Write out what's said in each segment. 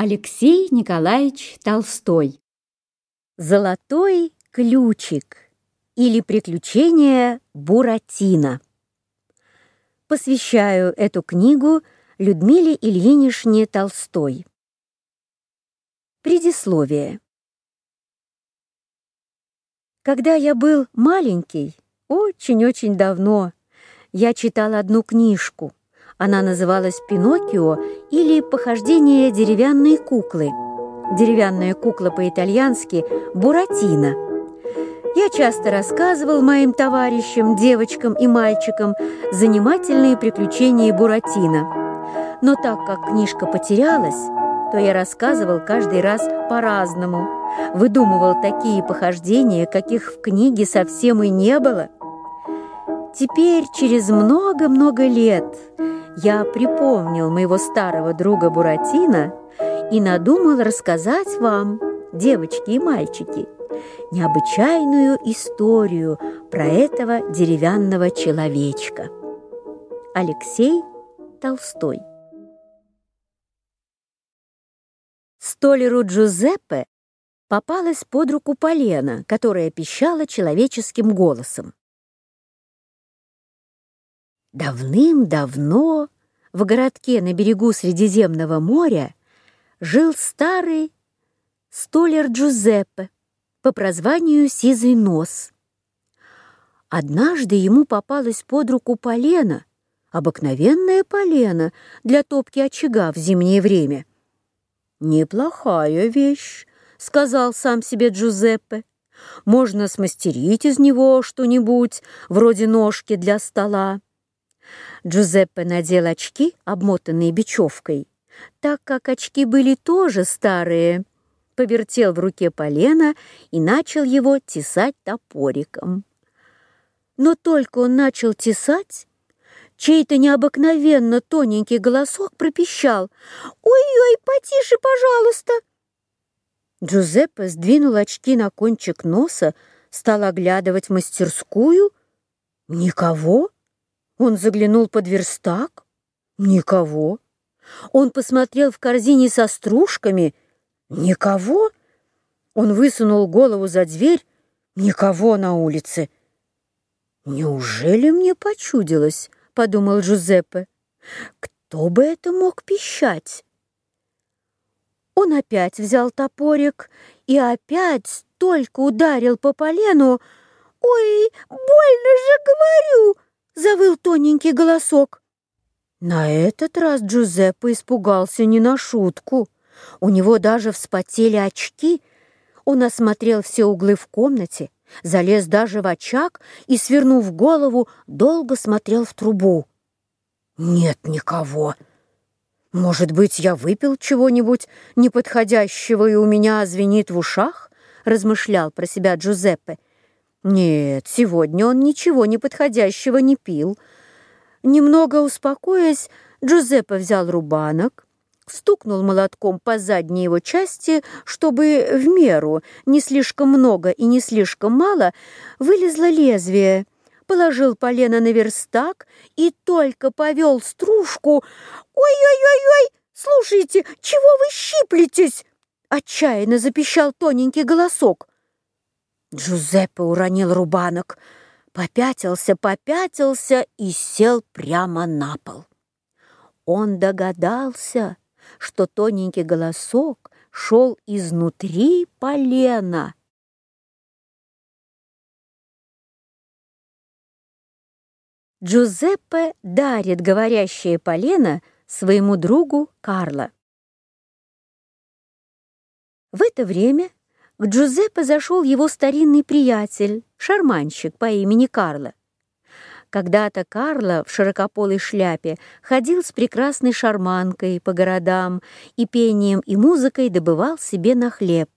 Алексей Николаевич Толстой «Золотой ключик» или «Приключения Буратино». Посвящаю эту книгу Людмиле Ильинишне Толстой. Предисловие. Когда я был маленький, очень-очень давно, я читал одну книжку – она называлась «Пиноккио» или «Похождение деревянной куклы». Деревянная кукла по-итальянски «Буратино». Я часто рассказывал моим товарищам, девочкам и мальчикам занимательные приключения Буратино. Но так как книжка потерялась, то я рассказывал каждый раз по-разному. Выдумывал такие похождения, каких в книге совсем и не было – Теперь, через много-много лет, я припомнил моего старого друга Буратино и надумал рассказать вам, девочки и мальчики, необычайную историю про этого деревянного человечка. Алексей Толстой Столеру Джузеппе попалась под руку полена, которая пищала человеческим голосом. Давным-давно в городке на берегу Средиземного моря жил старый столер Джузеппе по прозванию Сизый Нос. Однажды ему попалась под руку полено, обыкновенное полено для топки очага в зимнее время. «Неплохая вещь», — сказал сам себе Джузеппе. «Можно смастерить из него что-нибудь, вроде ножки для стола». Джузеппе надел очки, обмотанные бечевкой. Так как очки были тоже старые, повертел в руке полено и начал его тесать топориком. Но только он начал тесать, чей-то необыкновенно тоненький голосок пропищал «Ой-ой, потише, пожалуйста!» Джузеппе сдвинул очки на кончик носа, стал оглядывать мастерскую. «Никого?» Он заглянул под верстак. Никого. Он посмотрел в корзине со стружками. Никого. Он высунул голову за дверь. Никого на улице. «Неужели мне почудилось?» — подумал Джузеппе. «Кто бы это мог пищать?» Он опять взял топорик и опять столько ударил по полену. «Ой, больно же говорю!» завыл тоненький голосок. На этот раз Джузеппе испугался не на шутку. У него даже вспотели очки. Он осмотрел все углы в комнате, залез даже в очаг и, свернув голову, долго смотрел в трубу. «Нет никого. Может быть, я выпил чего-нибудь неподходящего, и у меня звенит в ушах?» размышлял про себя Джузеппе. «Нет, сегодня он ничего неподходящего не пил». Немного успокоясь, Джузеппе взял рубанок, стукнул молотком по задней его части, чтобы в меру, не слишком много и не слишком мало, вылезло лезвие, положил полено на верстак и только повел стружку. «Ой-ой-ой-ой! Слушайте, чего вы щиплетесь?» Отчаянно запищал тоненький голосок. Джузеппе уронил рубанок, попятился, попятился и сел прямо на пол. Он догадался, что тоненький голосок шел изнутри полена. Джузеппе дарит говорящее полено своему другу Карло. В это время к Джузеппе зашел его старинный приятель, шарманщик по имени Карло. Когда-то Карло в широкополой шляпе ходил с прекрасной шарманкой по городам и пением и музыкой добывал себе на хлеб.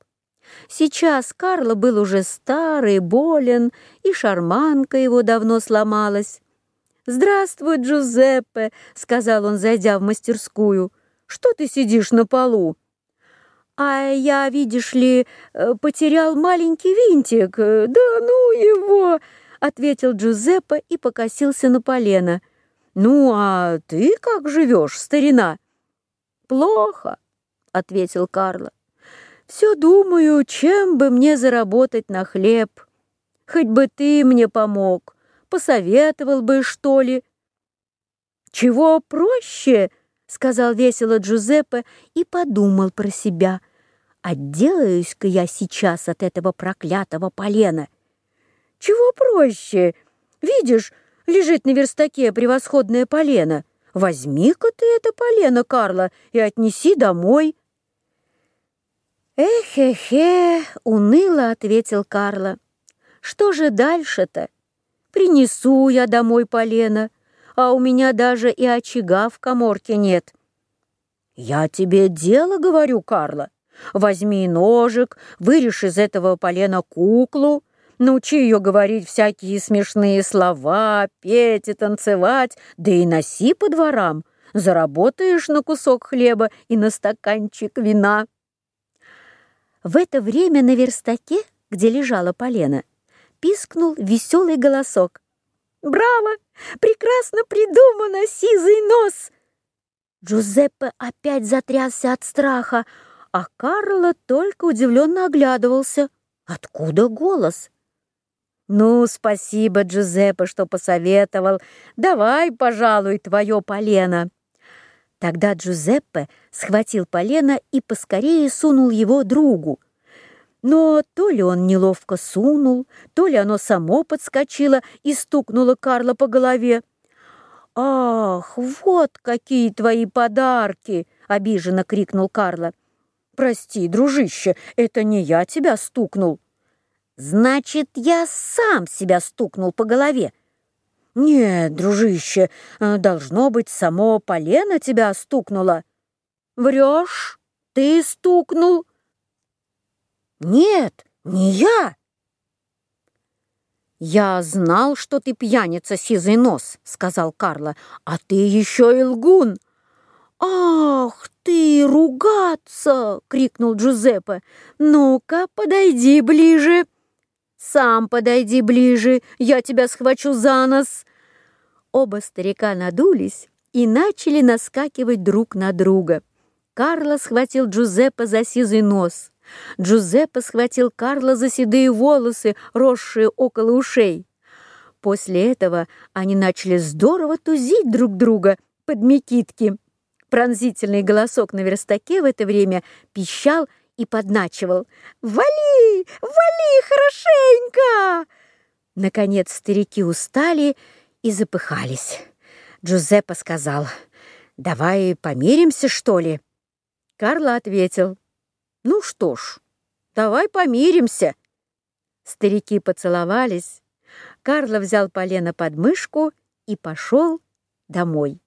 Сейчас Карло был уже старый, болен, и шарманка его давно сломалась. «Здравствуй, Джузеппе!» — сказал он, зайдя в мастерскую. «Что ты сидишь на полу?» «А я, видишь ли, э, потерял маленький винтик. Да ну его!» — ответил Джузеппе и покосился на полено. «Ну, а ты как живешь, старина?» «Плохо. — ответил Карла. «Все думаю, чем бы мне заработать на хлеб. Хоть бы ты мне помог, посоветовал бы, что ли». «Чего проще?» — сказал весело отделаюсь-ка я сейчас от этого проклятого полена. Чего проще? Видишь, лежит на верстаке превосходное полено. Возьми-ка ты это полено, Карла, и отнеси домой. «Эхе-хе!» — уныло ответил Карла. «Что же дальше-то? Принесу я домой полено, а у меня даже и очага в коморке нет». «Я тебе дело говорю, Карла. Возьми ножик, вырежь из этого полена куклу, научи ее говорить всякие смешные слова, петь и танцевать, да и носи по дворам. Заработаешь на кусок хлеба и на стаканчик вина. В это время на верстаке, где лежала полена, пискнул веселый голосок. «Браво! Прекрасно придумано, сизый нос!» Джузеппе опять затрясся от страха. а Карло только удивленно оглядывался. Откуда голос? «Ну, спасибо, Джузеппе, что посоветовал. Давай, пожалуй, твое полено». Тогда Джузеппе схватил полено и поскорее сунул его другу. Но то ли он неловко сунул, то ли оно само подскочило и стукнуло Карла по голове. «Ах, вот какие твои подарки!» — обиженно крикнул Карла. «Прости, дружище, это не я тебя стукнул». «Значит, я сам себя стукнул по голове». «Нет, дружище, э, должно быть, само полено тебя стукнуло». «Врешь? Ты стукнул?» «Нет, не я!» «Я знал, что ты пьяница, сизый нос», — сказал Карла, «А ты еще и лгун!» «Ах ты, ругаться!» — крикнул Джузеппе. «Ну-ка, подойди ближе». «Сам подойди ближе, я тебя схвачу за нос!» Оба старика надулись и начали наскакивать друг на друга. Карло схватил Джузеппе за сизый нос. Джузеппе схватил Карло за седые волосы, росшие около ушей. После этого они начали здорово тузить друг друга под мекитки. пронзительный голосок на верстаке в это время пищал и подначивал. «Вали! Вали хорошенько!» Наконец старики устали и запыхались. Джузеппе сказал, «Давай помиримся, что ли?» Карло ответил, «Ну что ж, давай помиримся». Старики поцеловались. Карло взял полено под мышку и пошел домой.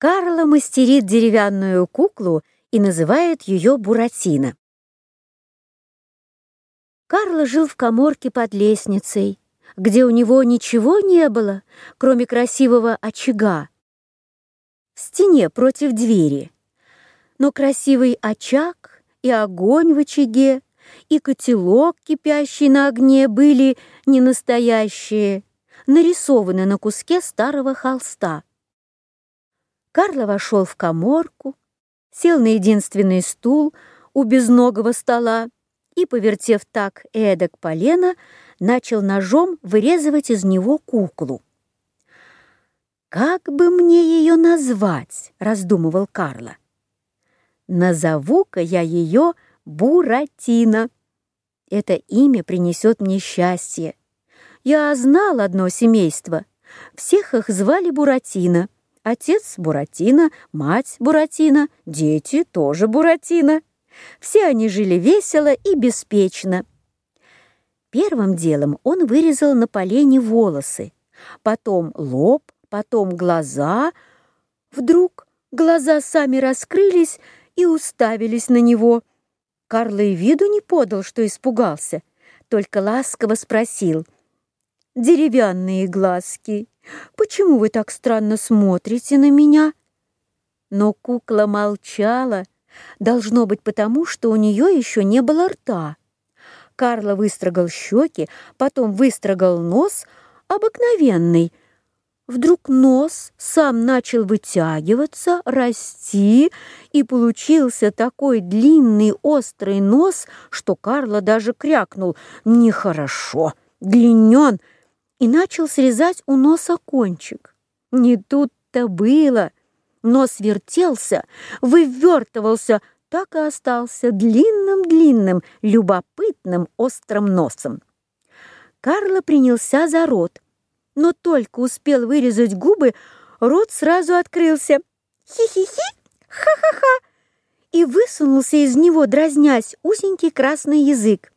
Карла мастерит деревянную куклу и называет ее Буратино. Карло жил в коморке под лестницей, где у него ничего не было, кроме красивого очага. В стене против двери. Но красивый очаг и огонь в очаге, и котелок, кипящий на огне, были не настоящие, нарисованы на куске старого холста. Карло вошел в коморку, сел на единственный стул у безногого стола и, повертев так эдак полено, начал ножом вырезывать из него куклу. «Как бы мне ее назвать?» — раздумывал Карло. «Назову-ка я ее Буратино. Это имя принесет мне счастье. Я знал одно семейство. Всех их звали Буратино». Отец Буратино, мать Буратино, дети тоже Буратино. Все они жили весело и беспечно. Первым делом он вырезал на полене волосы, потом лоб, потом глаза. Вдруг глаза сами раскрылись и уставились на него. Карло и виду не подал, что испугался, только ласково спросил. «Деревянные глазки, почему вы так странно смотрите на меня?» Но кукла молчала, должно быть потому, что у нее еще не было рта. Карло выстрогал щеки, потом выстрогал нос, обыкновенный. Вдруг нос сам начал вытягиваться, расти, и получился такой длинный острый нос, что Карло даже крякнул «Нехорошо! Длинен!» И начал срезать у носа кончик. Не тут-то было. Нос вертелся, вывертывался, так и остался длинным-длинным, любопытным острым носом. Карло принялся за рот, но только успел вырезать губы, рот сразу открылся. Хи-хи-хи, ха-ха-ха! И высунулся из него, дразнясь, узенький красный язык.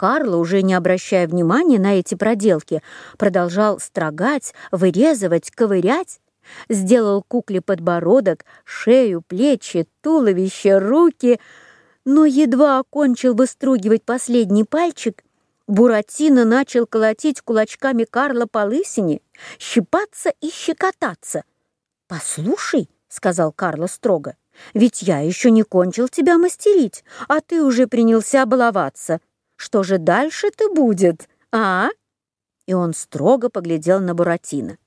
Карло, уже не обращая внимания на эти проделки, продолжал строгать, вырезывать, ковырять. Сделал кукле подбородок, шею, плечи, туловище, руки. Но едва окончил выстругивать последний пальчик, Буратино начал колотить кулачками Карла по лысине, щипаться и щекотаться. «Послушай», — сказал Карло строго, — «ведь я еще не кончил тебя мастерить, а ты уже принялся баловаться» что же дальше-то будет, а?» И он строго поглядел на Буратино.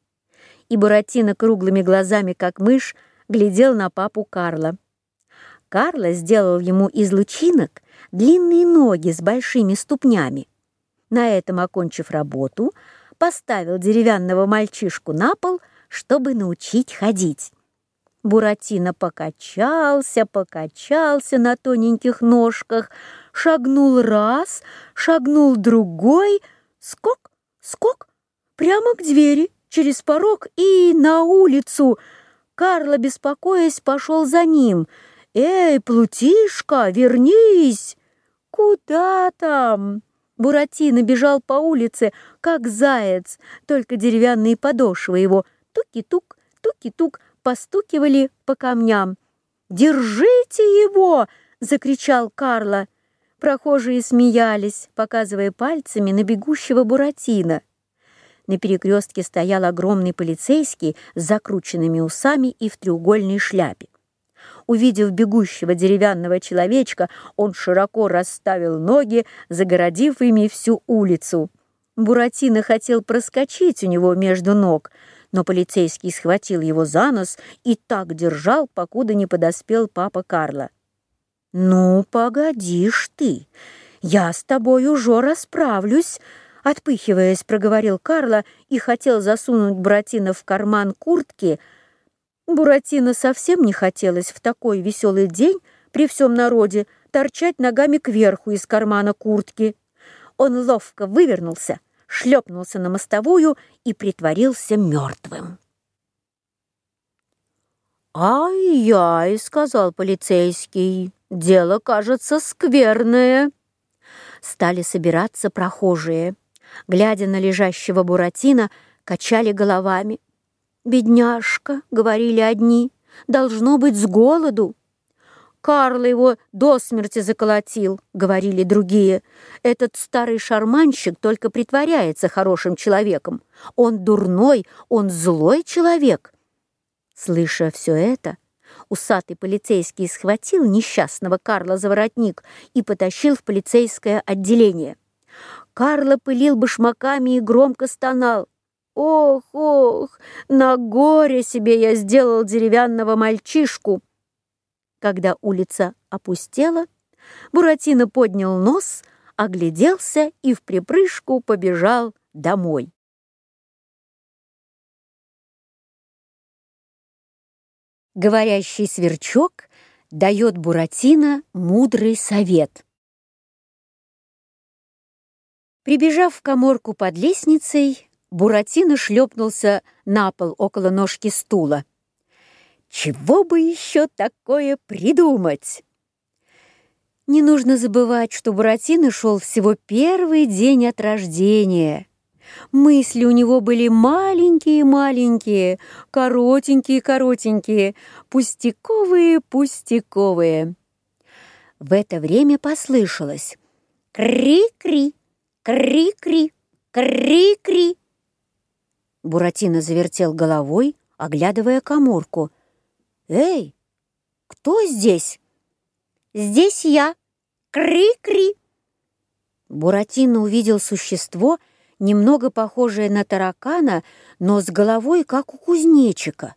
И Буратино круглыми глазами, как мышь, глядел на папу Карла. Карло сделал ему из лучинок длинные ноги с большими ступнями. На этом, окончив работу, поставил деревянного мальчишку на пол, чтобы научить ходить. Буратино покачался, покачался на тоненьких ножках, шагнул раз, шагнул другой, скок, скок, прямо к двери, через порог и на улицу. Карло, беспокоясь, пошел за ним. «Эй, плутишка, вернись!» «Куда там?» Буратино бежал по улице, как заяц, только деревянные подошвы его туки-тук, туки-тук постукивали по камням. «Держите его!» — закричал Карло. Прохожие смеялись, показывая пальцами на бегущего Буратино. На перекрестке стоял огромный полицейский с закрученными усами и в треугольной шляпе. Увидев бегущего деревянного человечка, он широко расставил ноги, загородив ими всю улицу. Буратино хотел проскочить у него между ног, но полицейский схватил его за нос и так держал, покуда не подоспел папа Карло. «Ну, погодишь ты! Я с тобою, уже расправлюсь! Отпыхиваясь, проговорил Карло и хотел засунуть Буратино в карман куртки. Буратино совсем не хотелось в такой веселый день при всем народе торчать ногами кверху из кармана куртки. Он ловко вывернулся, шлепнулся на мостовую и притворился мертвым. «Ай-яй!» — сказал полицейский дело кажется скверное». Стали собираться прохожие. Глядя на лежащего Буратино, качали головами. «Бедняжка», — говорили одни, — «должно быть с голоду». «Карл его до смерти заколотил», — говорили другие. «Этот старый шарманщик только притворяется хорошим человеком. Он дурной, он злой человек». Слыша все это, Усатый полицейский схватил несчастного Карла за воротник и потащил в полицейское отделение. Карла пылил башмаками и громко стонал. «Ох, ох, на горе себе я сделал деревянного мальчишку!» Когда улица опустела, Буратино поднял нос, огляделся и в припрыжку побежал домой. Говорящий сверчок дает Буратино мудрый совет. Прибежав в коморку под лестницей, Буратино шлепнулся на пол около ножки стула. Чего бы еще такое придумать? Не нужно забывать, что Буратино шел всего первый день от рождения. Мысли у него были маленькие-маленькие, коротенькие-коротенькие, пустяковые-пустяковые. В это время послышалось «Кри-кри! Кри-кри! Кри-кри!» Буратино завертел головой, оглядывая коморку. «Эй, кто здесь?» «Здесь я! Кри-кри!» Буратино увидел существо — немного похожее на таракана, но с головой, как у кузнечика.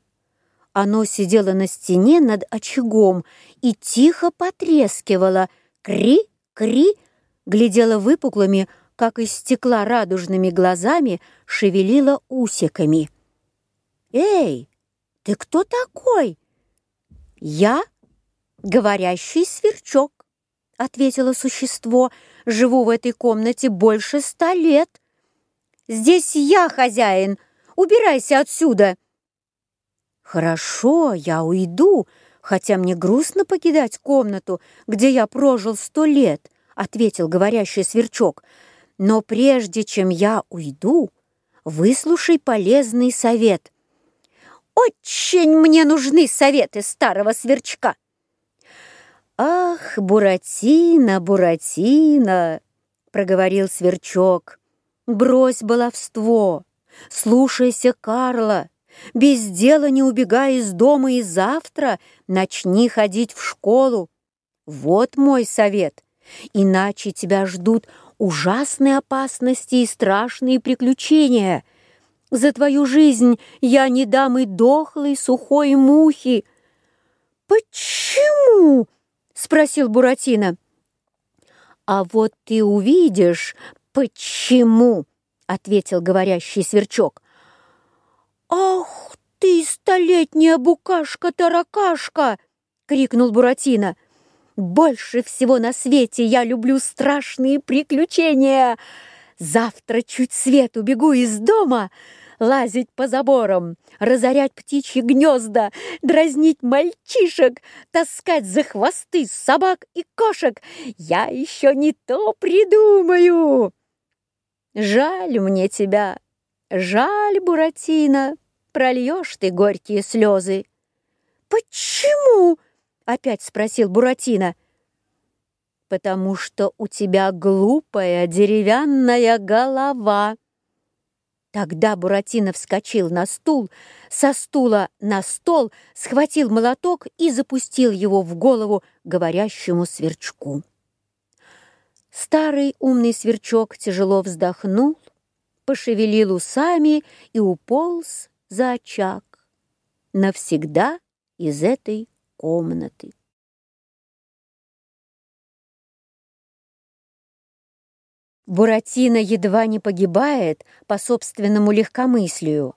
Оно сидело на стене над очагом и тихо потрескивало. «Кри! Кри!» глядело выпуклыми, как из стекла радужными глазами, шевелило усиками. «Эй, ты кто такой?» «Я — говорящий сверчок», — ответило существо. «Живу в этой комнате больше ста лет». Здесь я хозяин. Убирайся отсюда!» «Хорошо, я уйду, хотя мне грустно покидать комнату, где я прожил сто лет», — ответил говорящий сверчок. «Но прежде чем я уйду, выслушай полезный совет». «Очень мне нужны советы старого сверчка!» «Ах, Буратино, Буратино!» — проговорил сверчок. Брось баловство, слушайся Карла, без дела не убегай из дома и завтра начни ходить в школу. Вот мой совет, иначе тебя ждут ужасные опасности и страшные приключения. За твою жизнь я не дам и дохлой сухой мухи. «Почему?» — спросил Буратино. «А вот ты увидишь, «Почему?» — ответил говорящий сверчок. «Ах ты, столетняя букашка-таракашка!» — крикнул Буратино. «Больше всего на свете я люблю страшные приключения! Завтра чуть свет убегу из дома!» лазить по заборам, разорять птичьи гнезда, дразнить мальчишек, таскать за хвосты собак и кошек. Я еще не то придумаю!» Жаль мне тебя, жаль, Буратино, прольешь ты горькие слезы. Почему? Опять спросил Буратино. Потому что у тебя глупая деревянная голова. Тогда Буратино вскочил на стул, со стула на стол, схватил молоток и запустил его в голову говорящему сверчку. Старый умный сверчок тяжело вздохнул, пошевелил усами и уполз за очаг. Навсегда из этой комнаты. Буратино едва не погибает по собственному легкомыслию.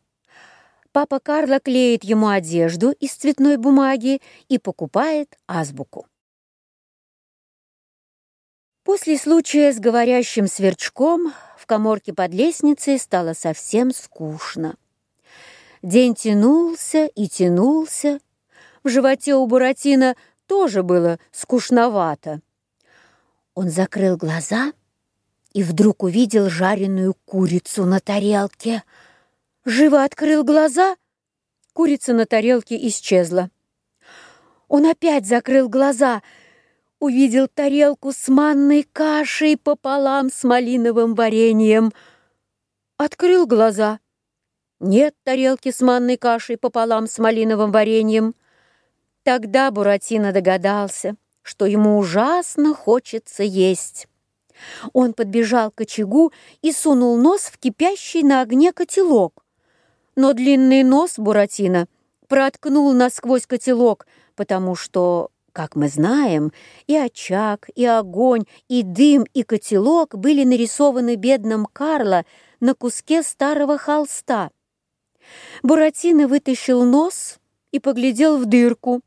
Папа Карло клеит ему одежду из цветной бумаги и покупает азбуку. После случая с говорящим сверчком в коморке под лестницей стало совсем скучно. День тянулся и тянулся. В животе у Буратино тоже было скучновато. Он закрыл глаза и вдруг увидел жареную курицу на тарелке. Живо открыл глаза. Курица на тарелке исчезла. Он опять закрыл глаза — увидел тарелку с манной кашей пополам с малиновым вареньем. Открыл глаза. Нет тарелки с манной кашей пополам с малиновым вареньем. Тогда Буратино догадался, что ему ужасно хочется есть. Он подбежал к очагу и сунул нос в кипящий на огне котелок. Но длинный нос Буратино проткнул насквозь котелок, потому что, Как мы знаем, и очаг, и огонь, и дым, и котелок были нарисованы бедным Карло на куске старого холста. Буратино вытащил нос и поглядел в дырку.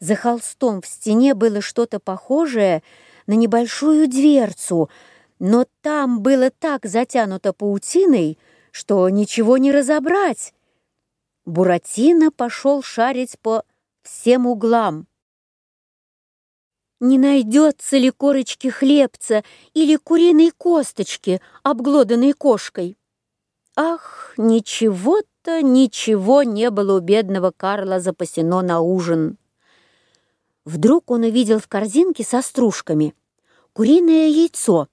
За холстом в стене было что-то похожее на небольшую дверцу, но там было так затянуто паутиной, что ничего не разобрать. Буратино пошел шарить по всем углам. Не найдется ли корочки хлебца или куриной косточки, обглоданной кошкой? Ах, ничего-то, ничего не было у бедного Карла запасено на ужин. Вдруг он увидел в корзинке со стружками куриное яйцо.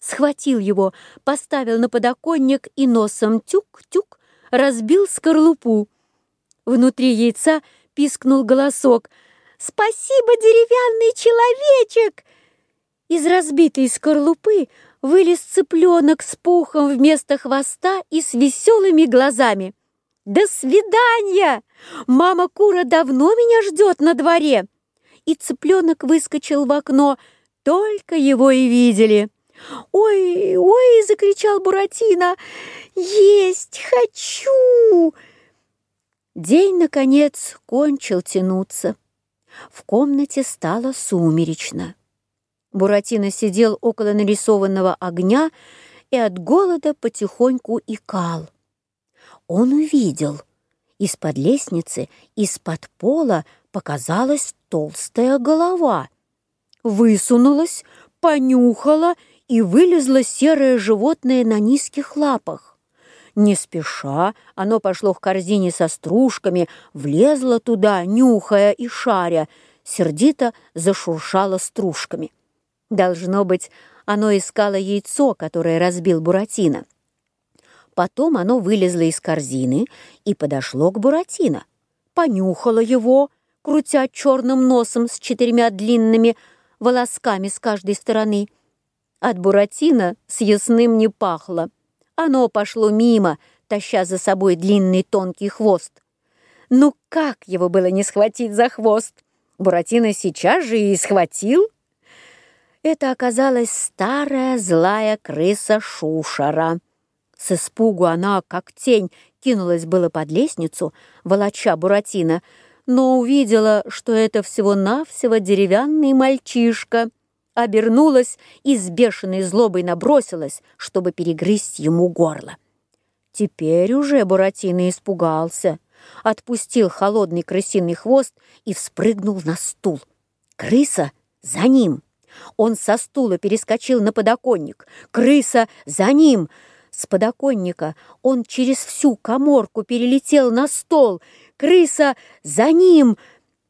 Схватил его, поставил на подоконник и носом тюк-тюк разбил скорлупу. Внутри яйца пискнул голосок «Спасибо, деревянный человечек!» Из разбитой скорлупы вылез цыпленок с пухом вместо хвоста и с веселыми глазами. «До свидания! Мама Кура давно меня ждет на дворе!» И цыпленок выскочил в окно, только его и видели. «Ой, ой!» — закричал Буратино. «Есть хочу!» День, наконец, кончил тянуться. В комнате стало сумеречно. Буратино сидел около нарисованного огня и от голода потихоньку икал. Он увидел. Из-под лестницы, из-под пола показалась толстая голова. Высунулась, понюхала и вылезло серое животное на низких лапах не спеша, оно пошло к корзине со стружками, влезло туда, нюхая и шаря, сердито зашуршало стружками. Должно быть, оно искало яйцо, которое разбил Буратино. Потом оно вылезло из корзины и подошло к Буратино. Понюхало его, крутя черным носом с четырьмя длинными волосками с каждой стороны. От Буратино с не пахло. Оно пошло мимо, таща за собой длинный тонкий хвост. Ну как его было не схватить за хвост? Буратино сейчас же и схватил. Это оказалась старая злая крыса Шушара. С испугу она, как тень, кинулась было под лестницу, волоча Буратино, но увидела, что это всего-навсего деревянный мальчишка — обернулась и с бешеной злобой набросилась, чтобы перегрызть ему горло. Теперь уже Буратино испугался, отпустил холодный крысиный хвост и вспрыгнул на стул. Крыса за ним. Он со стула перескочил на подоконник. Крыса за ним. С подоконника он через всю коморку перелетел на стол. Крыса за ним.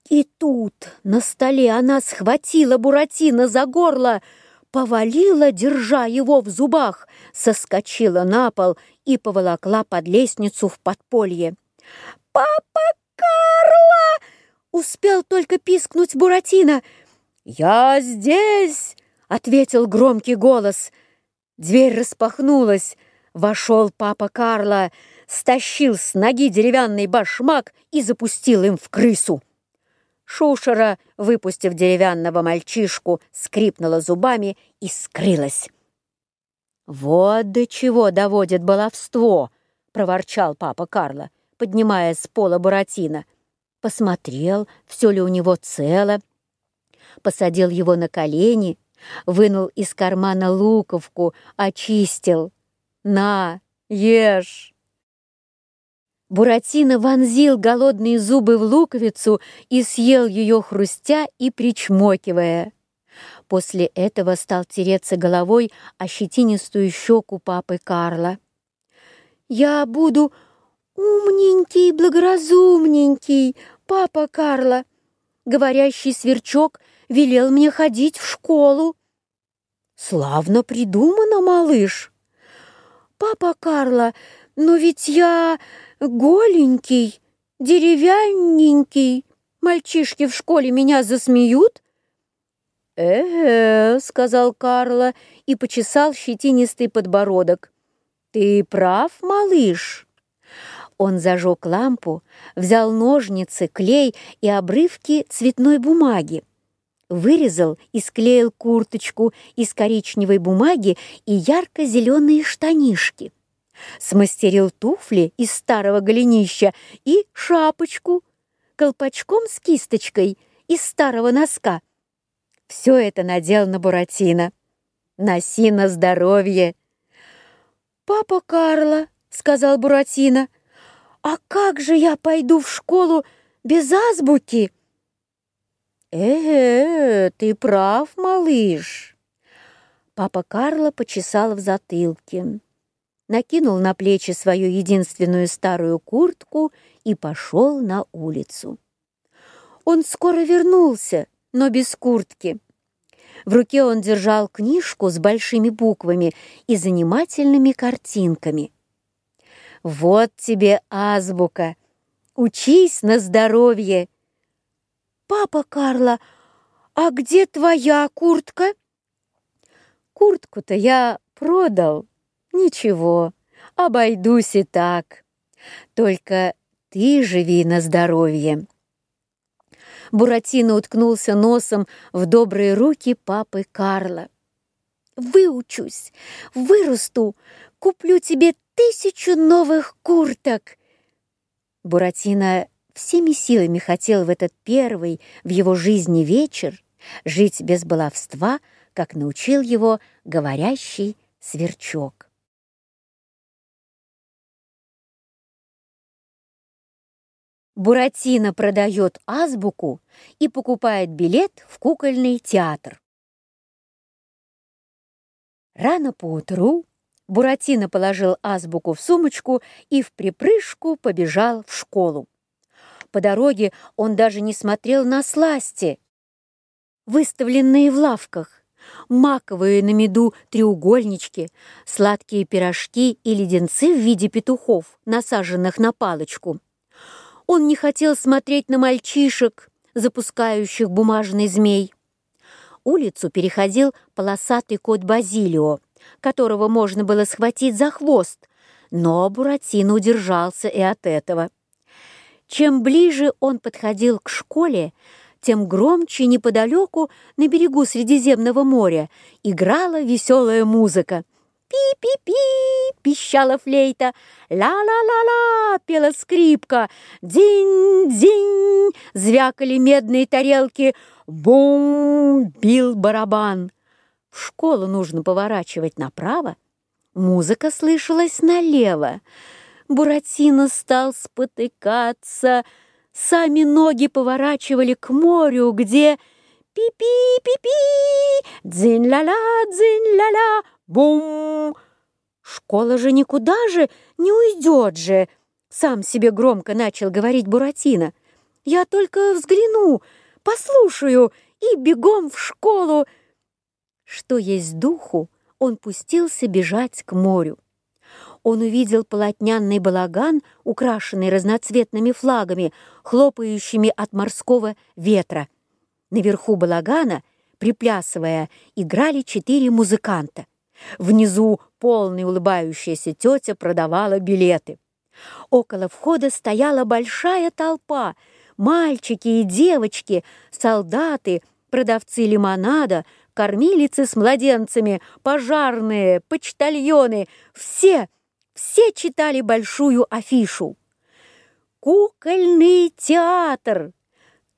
И тут на столе она схватила Буратино за горло, повалила, держа его в зубах, соскочила на пол и поволокла под лестницу в подполье. «Папа Карло!» — успел только пискнуть Буратино. «Я здесь!» — ответил громкий голос. Дверь распахнулась. Вошел папа Карло, стащил с ноги деревянный башмак и запустил им в крысу. Шушера, выпустив деревянного мальчишку, скрипнула зубами и скрылась. «Вот до чего доводит баловство!» — проворчал папа Карло, поднимая с пола Буратино. Посмотрел, все ли у него цело. Посадил его на колени, вынул из кармана луковку, очистил. «На, ешь!» Буратино вонзил голодные зубы в луковицу и съел ее хрустя и причмокивая. После этого стал тереться головой о щетинистую щеку папы Карла. «Я буду умненький, благоразумненький, папа Карла!» Говорящий сверчок велел мне ходить в школу. «Славно придумано, малыш!» «Папа Карла, но ведь я...» голенький, деревянненький. Мальчишки в школе меня засмеют?» «Э-э», — сказал Карло и почесал щетинистый подбородок. «Ты прав, малыш?» Он зажег лампу, взял ножницы, клей и обрывки цветной бумаги, вырезал и склеил курточку из коричневой бумаги и ярко-зеленые штанишки смастерил туфли из старого голенища и шапочку, колпачком с кисточкой из старого носка. Все это надел на Буратино. Носи на здоровье. «Папа Карло», — сказал Буратино, — «а как же я пойду в школу без азбуки?» «Э-э, ты прав, малыш». Папа Карло почесал в затылке накинул на плечи свою единственную старую куртку и пошел на улицу. Он скоро вернулся, но без куртки. В руке он держал книжку с большими буквами и занимательными картинками. «Вот тебе азбука! Учись на здоровье!» «Папа Карло, а где твоя куртка?» «Куртку-то я продал!» ничего, обойдусь и так. Только ты живи на здоровье. Буратино уткнулся носом в добрые руки папы Карла. «Выучусь, вырасту, куплю тебе тысячу новых курток!» Буратино всеми силами хотел в этот первый в его жизни вечер жить без баловства, как научил его говорящий сверчок. Буратино продает азбуку и покупает билет в кукольный театр. Рано поутру Буратино положил азбуку в сумочку и в припрыжку побежал в школу. По дороге он даже не смотрел на сласти, выставленные в лавках, маковые на меду треугольнички, сладкие пирожки и леденцы в виде петухов, насаженных на палочку. Он не хотел смотреть на мальчишек, запускающих бумажный змей. Улицу переходил полосатый кот Базилио, которого можно было схватить за хвост, но Буратино удержался и от этого. Чем ближе он подходил к школе, тем громче неподалеку на берегу Средиземного моря играла веселая музыка, пи-пи-пи!» — пищала флейта. «Ла-ла-ла-ла!» — пела скрипка. «Дзинь-дзинь!» — звякали медные тарелки. «Бум!» — бил барабан. В школу нужно поворачивать направо. Музыка слышалась налево. Буратино стал спотыкаться. Сами ноги поворачивали к морю, где пи-пи-пи-пи, дзинь-ла-ла, дзинь-ла-ла, Бум! Школа же никуда же не уйдет же! Сам себе громко начал говорить Буратино. Я только взгляну, послушаю и бегом в школу. Что есть духу, он пустился бежать к морю. Он увидел полотнянный балаган, украшенный разноцветными флагами, хлопающими от морского ветра. Наверху балагана, приплясывая, играли четыре музыканта. Внизу полный улыбающаяся тетя продавала билеты. Около входа стояла большая толпа. Мальчики и девочки, солдаты, продавцы лимонада, кормилицы с младенцами, пожарные, почтальоны. Все, все читали большую афишу. «Кукольный театр!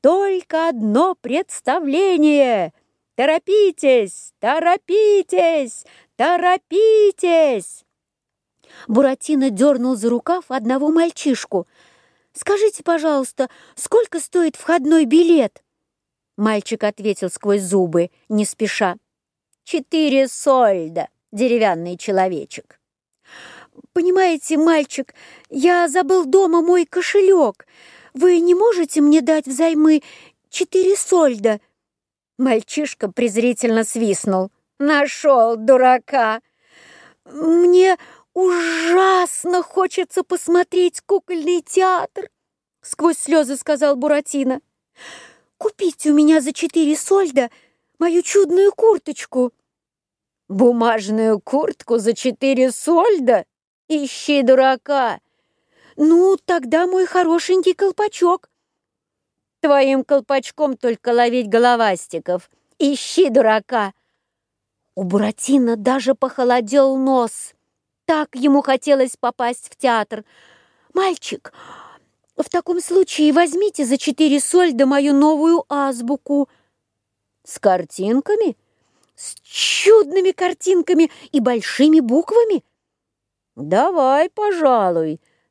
Только одно представление!» «Торопитесь! Торопитесь! «Торопитесь!» Буратино дернул за рукав одного мальчишку. «Скажите, пожалуйста, сколько стоит входной билет?» Мальчик ответил сквозь зубы, не спеша. «Четыре сольда, деревянный человечек». «Понимаете, мальчик, я забыл дома мой кошелек. Вы не можете мне дать взаймы четыре сольда?» Мальчишка презрительно свистнул. Нашел дурака. Мне ужасно хочется посмотреть кукольный театр, сквозь слезы сказал Буратино. Купите у меня за четыре сольда мою чудную курточку. Бумажную куртку за четыре сольда? Ищи дурака. Ну, тогда мой хорошенький колпачок. Твоим колпачком только ловить головастиков. Ищи дурака. У Буратино даже похолодел нос. Так ему хотелось попасть в театр. «Мальчик, в таком случае возьмите за четыре сольда мою новую азбуку». «С картинками?» «С чудными картинками и большими буквами». «Давай, пожалуй», —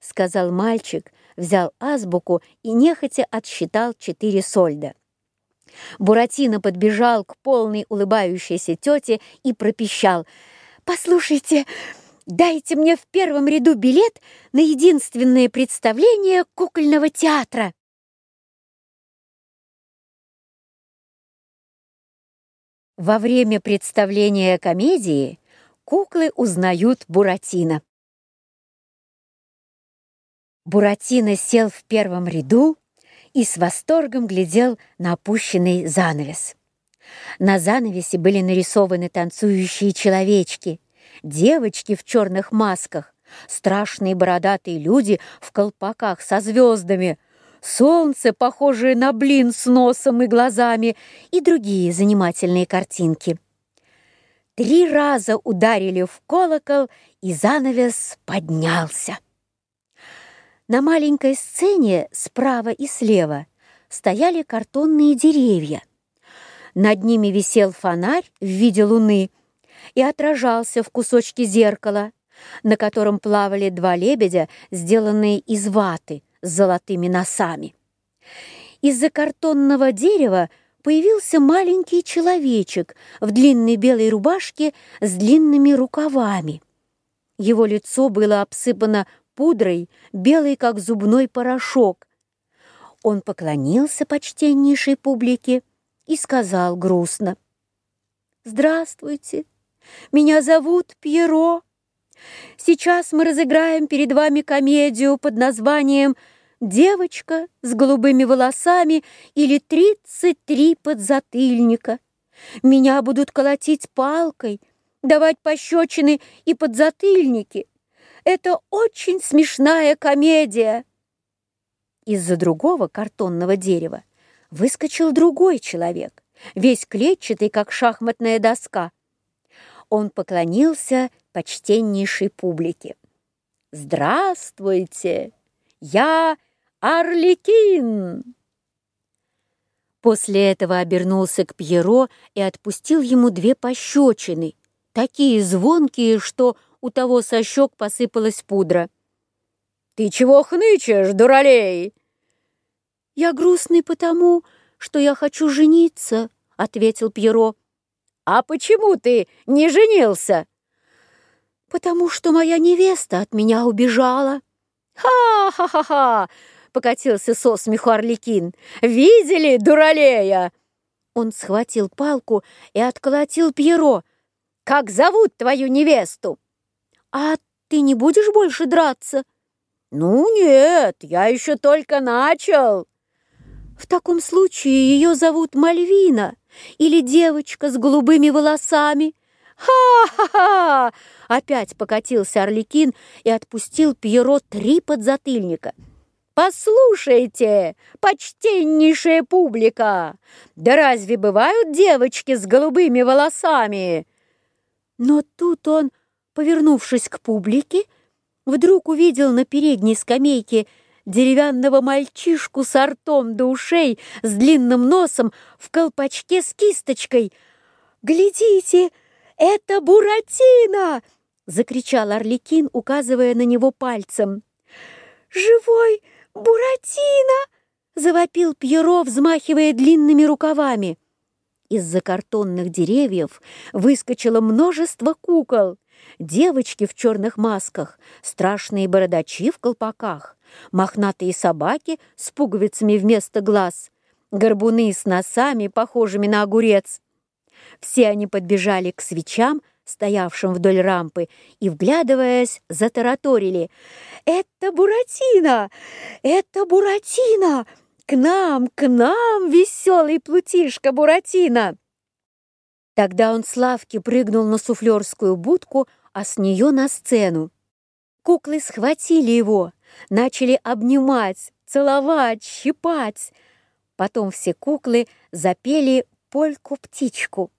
сказал мальчик, взял азбуку и нехотя отсчитал четыре сольда. Буратино подбежал к полной улыбающейся тете и пропищал. «Послушайте, дайте мне в первом ряду билет на единственное представление кукольного театра». Во время представления комедии куклы узнают Буратино. Буратино сел в первом ряду и с восторгом глядел на опущенный занавес. На занавесе были нарисованы танцующие человечки, девочки в черных масках, страшные бородатые люди в колпаках со звездами, солнце, похожее на блин с носом и глазами, и другие занимательные картинки. Три раза ударили в колокол, и занавес поднялся. На маленькой сцене справа и слева стояли картонные деревья. Над ними висел фонарь в виде луны и отражался в кусочке зеркала, на котором плавали два лебедя, сделанные из ваты с золотыми носами. Из-за картонного дерева появился маленький человечек в длинной белой рубашке с длинными рукавами. Его лицо было обсыпано пудрой, белый как зубной порошок. Он поклонился почтеннейшей публике и сказал грустно. «Здравствуйте, меня зовут Пьеро. Сейчас мы разыграем перед вами комедию под названием «Девочка с голубыми волосами» или «Тридцать три подзатыльника». Меня будут колотить палкой, давать пощечины и подзатыльники – это очень смешная комедия!» Из-за другого картонного дерева выскочил другой человек, весь клетчатый, как шахматная доска. Он поклонился почтеннейшей публике. «Здравствуйте! Я Арлекин. После этого обернулся к Пьеро и отпустил ему две пощечины, такие звонкие, что у того со щек посыпалась пудра. «Ты чего хнычешь, дуралей?» «Я грустный потому, что я хочу жениться», — ответил Пьеро. «А почему ты не женился?» «Потому что моя невеста от меня убежала». «Ха-ха-ха-ха!» — покатился со смеху Орликин. «Видели, дуралея?» Он схватил палку и отколотил Пьеро. «Как зовут твою невесту?» «А ты не будешь больше драться?» «Ну нет, я еще только начал!» «В таком случае ее зовут Мальвина или девочка с голубыми волосами». «Ха-ха-ха!» — опять покатился Орликин и отпустил Пьеро три подзатыльника. «Послушайте, почтеннейшая публика! Да разве бывают девочки с голубыми волосами?» Но тут он повернувшись к публике, вдруг увидел на передней скамейке деревянного мальчишку с ртом до ушей, с длинным носом, в колпачке с кисточкой. «Глядите, это Буратино!» — закричал Орликин, указывая на него пальцем. «Живой Буратино!» — завопил Пьеро, взмахивая длинными рукавами. Из-за картонных деревьев выскочило множество кукол девочки в черных масках, страшные бородачи в колпаках, мохнатые собаки с пуговицами вместо глаз, горбуны с носами, похожими на огурец. Все они подбежали к свечам, стоявшим вдоль рампы, и, вглядываясь, затараторили. «Это Буратино! Это Буратино! К нам, к нам, веселый плутишка Буратино!» Тогда он с лавки прыгнул на суфлерскую будку, а с нее на сцену. Куклы схватили его, начали обнимать, целовать, щипать. Потом все куклы запели «Польку-птичку».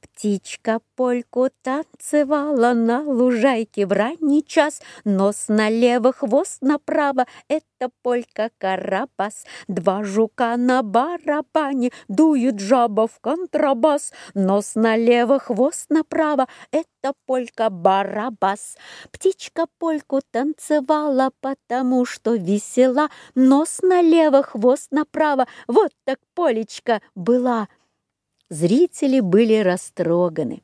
Птичка польку танцевала на лужайке в ранний час. Нос налево, хвост направо, это полька карабас. Два жука на барабане дуют жаба в контрабас. Нос налево, хвост направо, это полька барабас. Птичка польку танцевала, потому что весела. Нос налево, хвост направо, вот так полечка была. Зрители были растроганы.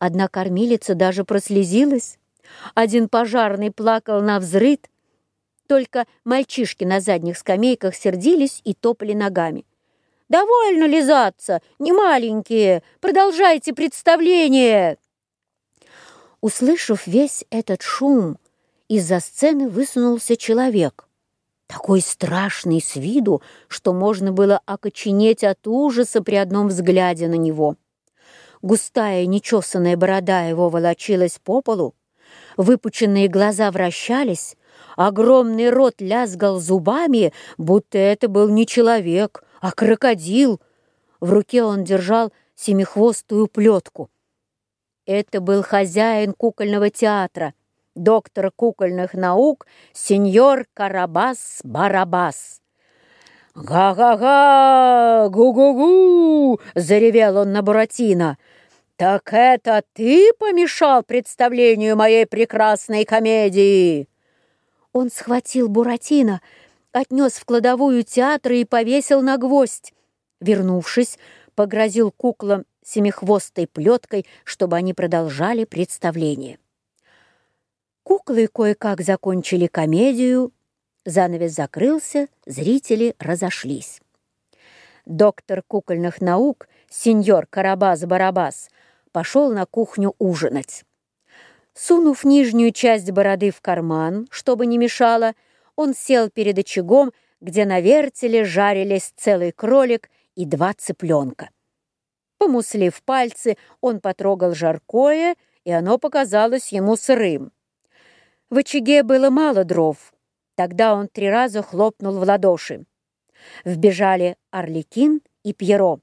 Одна кормилица даже прослезилась. Один пожарный плакал на взрыт. Только мальчишки на задних скамейках сердились и топали ногами. «Довольно лизаться! Не маленькие! Продолжайте представление!» Услышав весь этот шум, из-за сцены высунулся человек такой страшный с виду, что можно было окоченеть от ужаса при одном взгляде на него. Густая нечесанная борода его волочилась по полу, выпученные глаза вращались, огромный рот лязгал зубами, будто это был не человек, а крокодил. В руке он держал семихвостую плетку. Это был хозяин кукольного театра — доктор кукольных наук сеньор Карабас Барабас. «Га-га-га! Гу-гу-гу!» — заревел он на Буратино. «Так это ты помешал представлению моей прекрасной комедии?» Он схватил Буратино, отнес в кладовую театра и повесил на гвоздь. Вернувшись, погрозил куклам семихвостой плеткой, чтобы они продолжали представление. Куклы кое-как закончили комедию, занавес закрылся, зрители разошлись. Доктор кукольных наук, сеньор Карабас-Барабас, пошел на кухню ужинать. Сунув нижнюю часть бороды в карман, чтобы не мешало, он сел перед очагом, где на вертеле жарились целый кролик и два цыпленка. Помуслив пальцы, он потрогал жаркое, и оно показалось ему сырым. В очаге было мало дров. Тогда он три раза хлопнул в ладоши. Вбежали Орликин и Пьеро.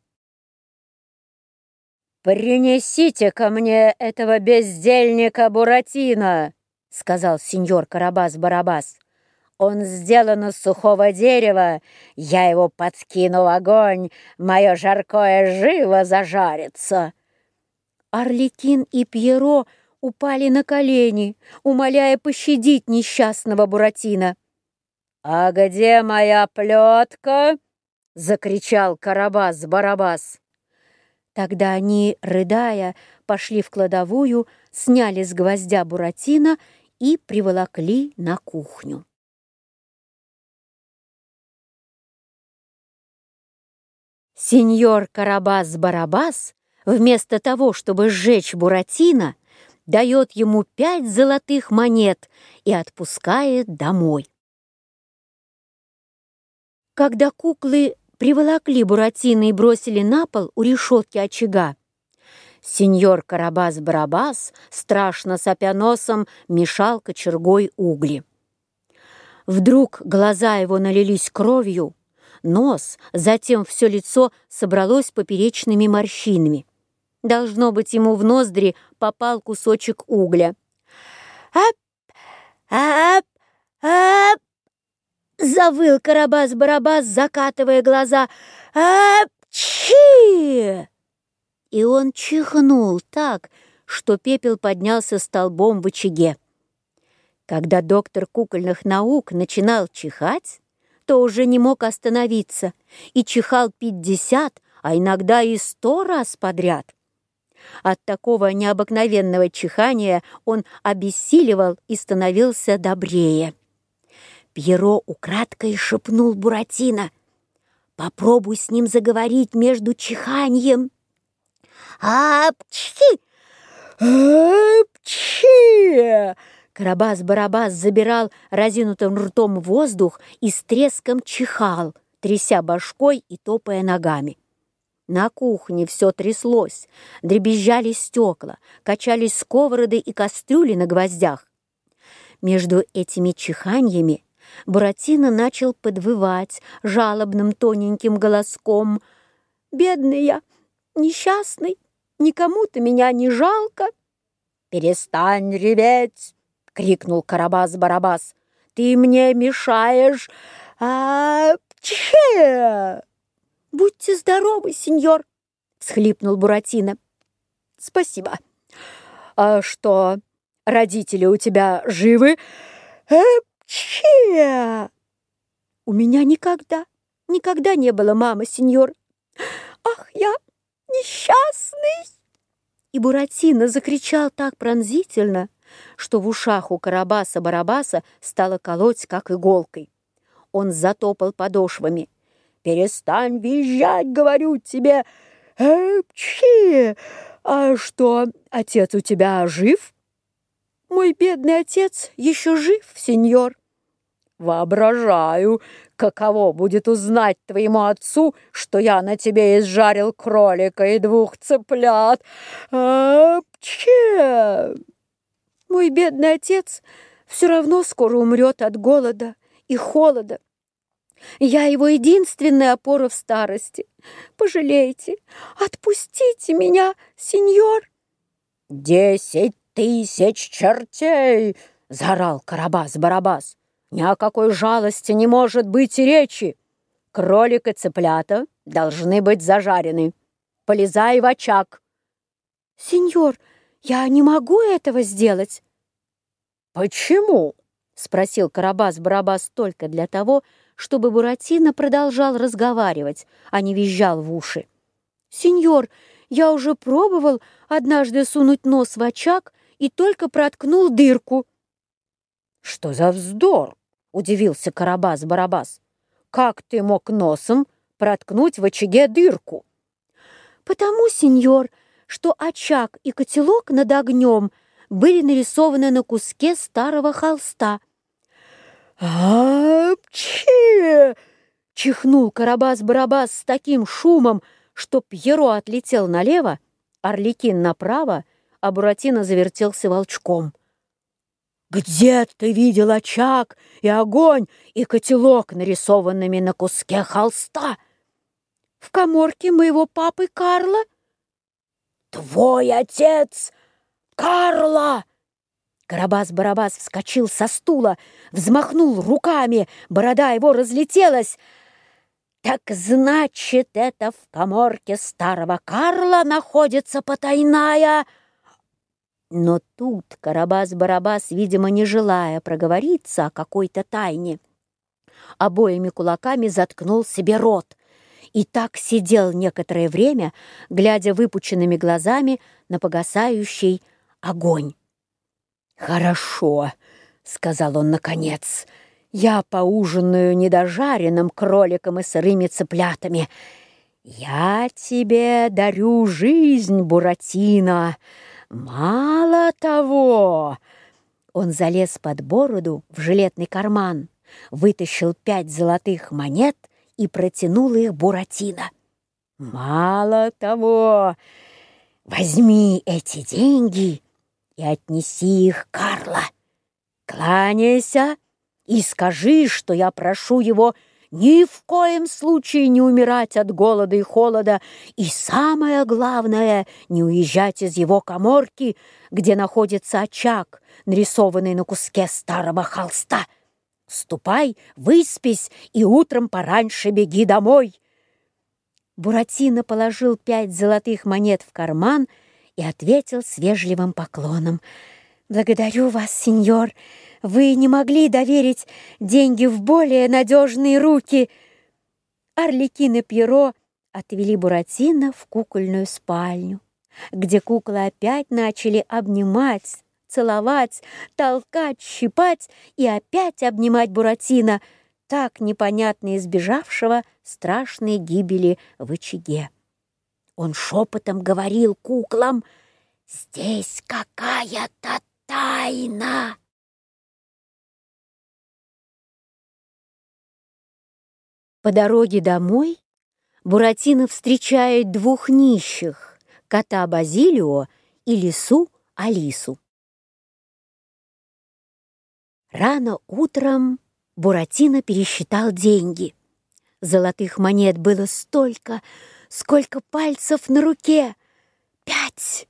«Принесите ко мне этого бездельника Буратино!» — сказал сеньор Карабас-Барабас. «Он сделан из сухого дерева, я его подкину в огонь, мое жаркое живо зажарится!» Орликин и Пьеро — упали на колени, умоляя пощадить несчастного Буратино. «А где моя плетка?» — закричал Карабас-Барабас. Тогда они, рыдая, пошли в кладовую, сняли с гвоздя Буратино и приволокли на кухню. Сеньор Карабас-Барабас вместо того, чтобы сжечь Буратино, дает ему пять золотых монет и отпускает домой. Когда куклы приволокли Буратино и бросили на пол у решетки очага, сеньор Карабас-Барабас, страшно сопя носом, мешал кочергой угли. Вдруг глаза его налились кровью, нос, затем все лицо собралось поперечными морщинами. Должно быть, ему в ноздри попал кусочек угля. «Ап! Ап! Ап!» Завыл Карабас-Барабас, закатывая глаза. «Апчхи!» И он чихнул так, что пепел поднялся столбом в очаге. Когда доктор кукольных наук начинал чихать, то уже не мог остановиться и чихал пятьдесят, а иногда и сто раз подряд. От такого необыкновенного чихания он обессиливал и становился добрее. Пьеро украдкой шепнул Буратино. «Попробуй с ним заговорить между чиханьем. апчхи «Апчхи! Апчхи!» Карабас-барабас забирал разинутым ртом воздух и с треском чихал, тряся башкой и топая ногами. На кухне все тряслось, дребезжали стекла, качались сковороды и кастрюли на гвоздях. Между этими чиханьями Буратино начал подвывать жалобным тоненьким голоском. «Бедный я, несчастный, никому-то меня не жалко!» «Перестань реветь!» — крикнул Карабас-Барабас. «Ты мне мешаешь! А, -а, -а, -а «Будьте здоровы, сеньор!» — схлипнул Буратино. «Спасибо. А что, родители у тебя живы?» «Эпче!» «У меня никогда, никогда не было мамы, сеньор!» «Ах, я несчастный!» И Буратино закричал так пронзительно, что в ушах у Карабаса-Барабаса стало колоть, как иголкой. Он затопал подошвами. Перестань визжать, говорю тебе! Эпчхи! А что, отец у тебя жив? Мой бедный отец еще жив, сеньор. Воображаю, каково будет узнать твоему отцу, что я на тебе изжарил кролика и двух цыплят. Апче! Э, Мой бедный отец все равно скоро умрет от голода и холода. Я его единственная опора в старости. Пожалейте, отпустите меня, сеньор. Десять тысяч чертей! — заорал Карабас-Барабас. Ни о какой жалости не может быть и речи. Кролик и цыплята должны быть зажарены. Полезай в очаг. Сеньор, я не могу этого сделать. Почему? Спросил Карабас-Барабас только для того, чтобы Буратино продолжал разговаривать, а не визжал в уши. «Сеньор, я уже пробовал однажды сунуть нос в очаг и только проткнул дырку». «Что за вздор!» — удивился Карабас-Барабас. «Как ты мог носом проткнуть в очаге дырку?» «Потому, сеньор, что очаг и котелок над огнем были нарисованы на куске старого холста», «Апче!» — чихнул Карабас-Барабас с таким шумом, что Пьеро отлетел налево, Орликин направо, а Буратино завертелся волчком. Где ты видел очаг и огонь и котелок, нарисованными на куске холста? В коморке моего папы Карла. Твой отец Карабас Барабас вскочил со стула, взмахнул руками, борода его разлетелась. «Так значит, это в коморке старого Карла находится потайная...» Но тут Карабас-Барабас, видимо, не желая проговориться о какой-то тайне, обоими кулаками заткнул себе рот и так сидел некоторое время, глядя выпученными глазами на погасающий огонь. «Хорошо», — сказал он наконец. «Я поужинаю недожаренным кроликом и сырыми цыплятами. Я тебе дарю жизнь, Буратино. Мало того...» Он залез под бороду в жилетный карман, вытащил пять золотых монет и протянул их Буратино. «Мало того, возьми эти деньги и отнеси их, Карла. Кланяйся и скажи, что я прошу его ни в коем случае не умирать от голода и холода, и самое главное, не уезжать из его коморки, где находится очаг, нарисованный на куске старого холста. Ступай, выспись и утром пораньше беги домой. Буратино положил пять золотых монет в карман — и ответил с вежливым поклоном. «Благодарю вас, сеньор. Вы не могли доверить деньги в более надежные руки». Орликин и Пьеро отвели Буратино в кукольную спальню, где куклы опять начали обнимать, целовать, толкать, щипать и опять обнимать Буратино, так непонятно избежавшего страшной гибели в очаге. Он шепотом говорил куклам, «Здесь какая-то тайна!» По дороге домой Буратино встречает двух нищих, кота Базилио и лису Алису. Рано утром Буратино пересчитал деньги. Золотых монет было столько, Сколько пальцев на руке? Пять!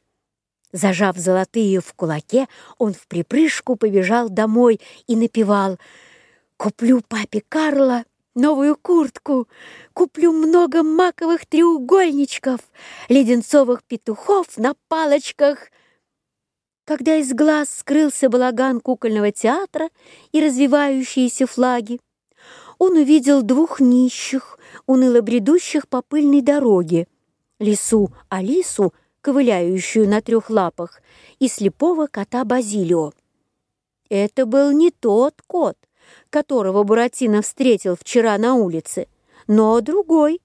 Зажав золотые в кулаке, он в припрыжку побежал домой и напевал «Куплю папе Карла новую куртку, куплю много маковых треугольничков, леденцовых петухов на палочках». Когда из глаз скрылся балаган кукольного театра и развивающиеся флаги, он увидел двух нищих, уныло бредущих по пыльной дороге, лису Алису, ковыляющую на трех лапах, и слепого кота Базилио. Это был не тот кот, которого Буратино встретил вчера на улице, но другой,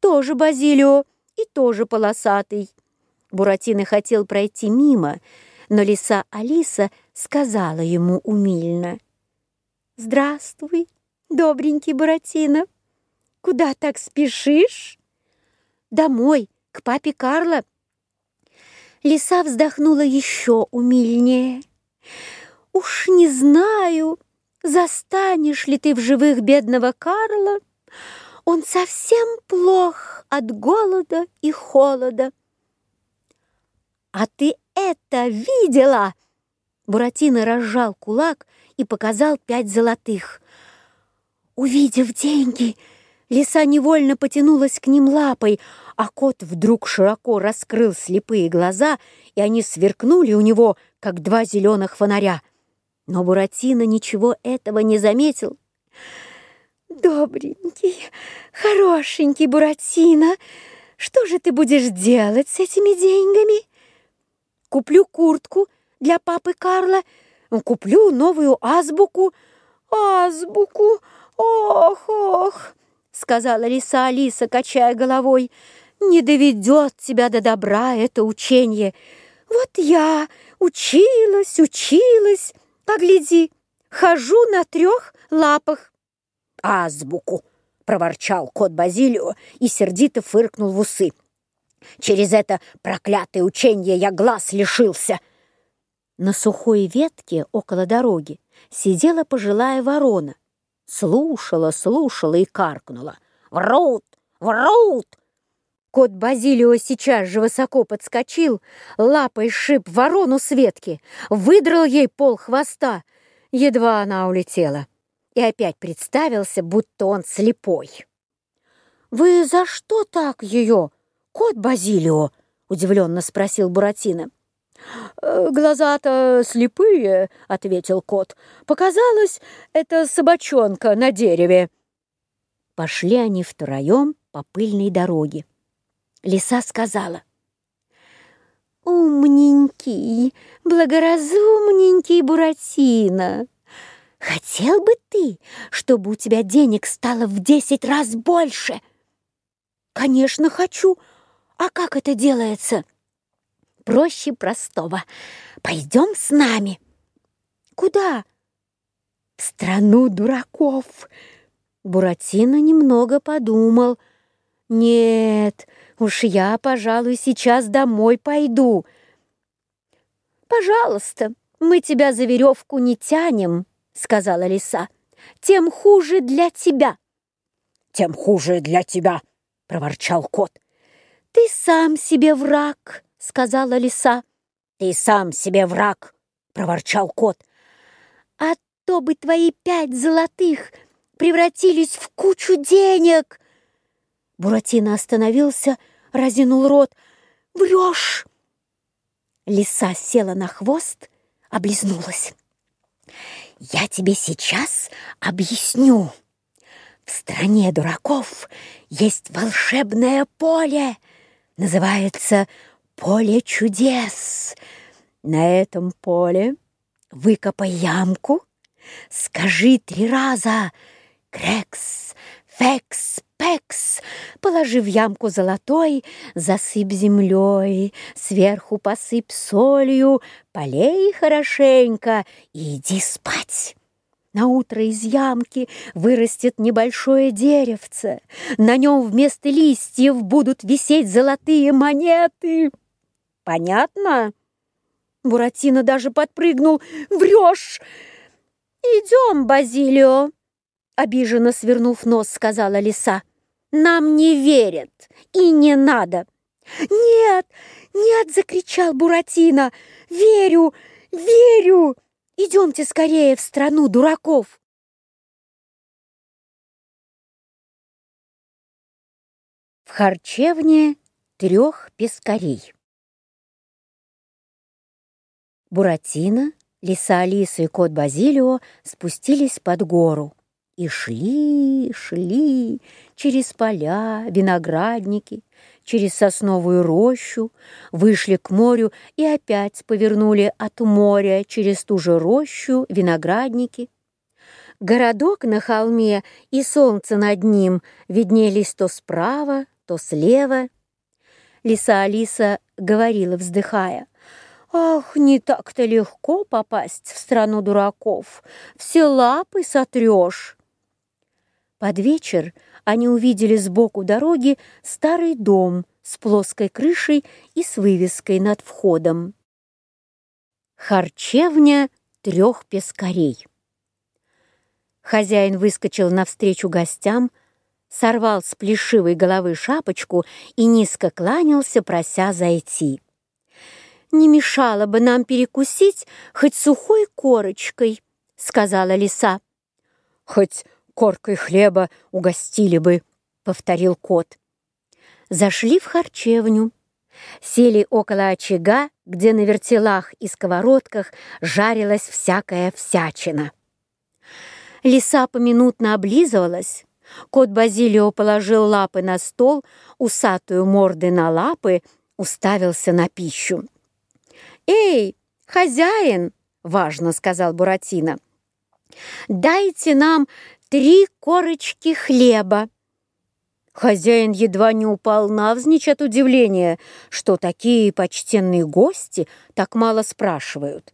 тоже Базилио и тоже полосатый. Буратино хотел пройти мимо, но лиса Алиса сказала ему умильно. «Здравствуй, добренький Буратино. Куда так спешишь? Домой, к папе Карло. Лиса вздохнула еще умильнее. Уж не знаю, застанешь ли ты в живых бедного Карла. Он совсем плох от голода и холода. А ты это видела? Буратино разжал кулак и показал пять золотых. Увидев деньги, лиса невольно потянулась к ним лапой, а кот вдруг широко раскрыл слепые глаза, и они сверкнули у него, как два зеленых фонаря. Но Буратино ничего этого не заметил. «Добренький, хорошенький Буратино, что же ты будешь делать с этими деньгами?» «Куплю куртку для «Ох, ох!» — сказала лиса Алиса, качая головой. «Не доведет тебя до добра это учение. Вот я училась, училась. Погляди, а хожу на трех лапах». «А «Азбуку!» — проворчал кот Базилио и сердито фыркнул в усы. «Через это проклятое учение я глаз лишился!» На сухой ветке около дороги сидела пожилая ворона слушала, слушала и каркнула. «Врут! Врут!» Кот Базилио сейчас же высоко подскочил, лапой шип ворону с ветки, выдрал ей пол хвоста. Едва она улетела. И опять представился, будто он слепой. «Вы за что так ее, кот Базилио?» — удивленно спросил Буратино. Э, «Глаза-то слепые», — ответил кот. «Показалось, это собачонка на дереве». Пошли они втроем по пыльной дороге. Лиса сказала. «Умненький, благоразумненький Буратино, хотел бы ты, чтобы у тебя денег стало в десять раз больше?» «Конечно, хочу. А как это делается?» проще простого. Пойдем с нами. Куда? В страну дураков. Буратино немного подумал. Нет, уж я, пожалуй, сейчас домой пойду. Пожалуйста, мы тебя за веревку не тянем, сказала лиса. Тем хуже для тебя. Тем хуже для тебя, проворчал кот. Ты сам себе враг. — сказала лиса. «Ты сам себе враг!» — проворчал кот. «А то бы твои пять золотых превратились в кучу денег!» Буратино остановился, разинул рот. «Врешь!» Лиса села на хвост, облизнулась. «Я тебе сейчас объясню. В стране дураков есть волшебное поле, называется поле чудес. На этом поле выкопай ямку, скажи три раза «Крекс», «Фекс», пекс, положи в ямку золотой, засыпь землей, сверху посыпь солью, полей хорошенько и иди спать. На утро из ямки вырастет небольшое деревце, на нем вместо листьев будут висеть золотые монеты. Понятно?» Буратино даже подпрыгнул. «Врешь!» «Идем, Базилио!» Обиженно свернув нос, сказала лиса. «Нам не верят и не надо!» «Нет! Нет!» — закричал Буратино. «Верю! Верю! Идемте скорее в страну дураков!» В харчевне трех пескарей Буратино, Лиса Алиса и кот Базилио спустились под гору и шли, шли через поля, виноградники, через сосновую рощу, вышли к морю и опять повернули от моря через ту же рощу, виноградники. Городок на холме и солнце над ним виднелись то справа, то слева. Лиса Алиса говорила, вздыхая. «Ах, не так-то легко попасть в страну дураков. Все лапы сотрешь». Под вечер они увидели сбоку дороги старый дом с плоской крышей и с вывеской над входом. Харчевня трех пескарей. Хозяин выскочил навстречу гостям, сорвал с плешивой головы шапочку и низко кланялся, прося зайти. «Не мешало бы нам перекусить хоть сухой корочкой», — сказала лиса. «Хоть коркой хлеба угостили бы», — повторил кот. Зашли в харчевню, сели около очага, где на вертелах и сковородках жарилась всякая всячина. Лиса поминутно облизывалась, кот Базилио положил лапы на стол, усатую морды на лапы, уставился на пищу. «Эй, хозяин!» — важно сказал Буратино. «Дайте нам три корочки хлеба». Хозяин едва не упал навзничь от удивления, что такие почтенные гости так мало спрашивают.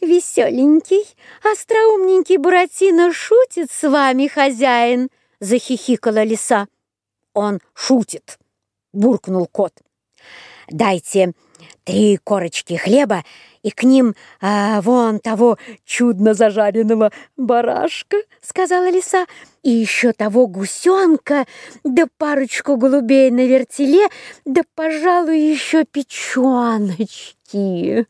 «Веселенький, остроумненький Буратино шутит с вами, хозяин!» — захихикала лиса. «Он шутит!» — буркнул кот. «Дайте три корочки хлеба и к ним а, вон того чудно зажаренного барашка, сказала лиса, и еще того гусенка, да парочку голубей на вертеле, да, пожалуй, еще печеночки.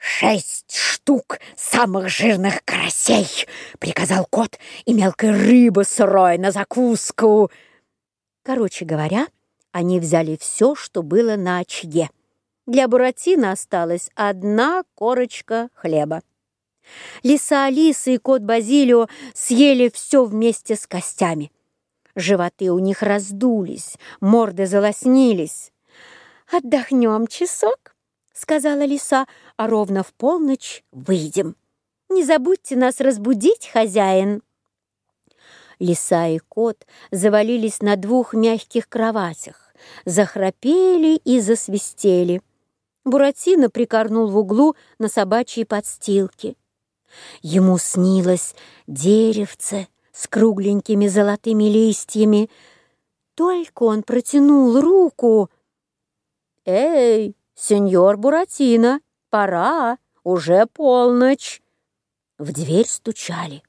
«Шесть штук самых жирных карасей!» — приказал кот, и мелкая рыба сырой на закуску. Короче говоря, они взяли все, что было на очаге. Для Буратино осталась одна корочка хлеба. Лиса Алиса и кот Базилио съели все вместе с костями. Животы у них раздулись, морды залоснились. «Отдохнем часок», — сказала лиса, — «а ровно в полночь выйдем. Не забудьте нас разбудить, хозяин». Лиса и кот завалились на двух мягких кроватях, захрапели и засвистели. Буратино прикорнул в углу на собачьей подстилке. Ему снилось деревце с кругленькими золотыми листьями. Только он протянул руку. «Эй, сеньор Буратино, пора, уже полночь!» В дверь стучали.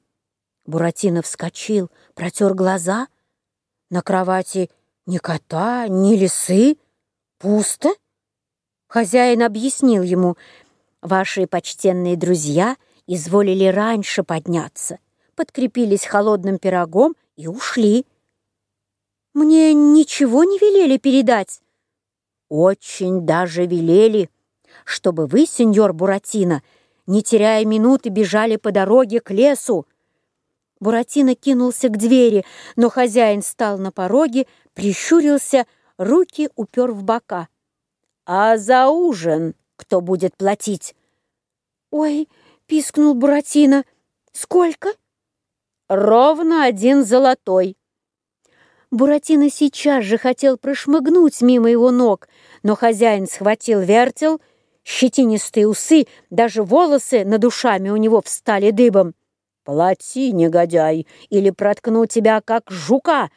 Буратино вскочил, протер глаза. На кровати ни кота, ни лисы. Пусто. Хозяин объяснил ему, «Ваши почтенные друзья изволили раньше подняться, подкрепились холодным пирогом и ушли». «Мне ничего не велели передать?» «Очень даже велели, чтобы вы, сеньор Буратино, не теряя минуты, бежали по дороге к лесу». Буратино кинулся к двери, но хозяин стал на пороге, прищурился, руки упер в бока а за ужин кто будет платить?» «Ой!» — пискнул Буратино. «Сколько?» «Ровно один золотой». Буратино сейчас же хотел прошмыгнуть мимо его ног, но хозяин схватил вертел, щетинистые усы, даже волосы над ушами у него встали дыбом. «Плати, негодяй, или проткну тебя, как жука!»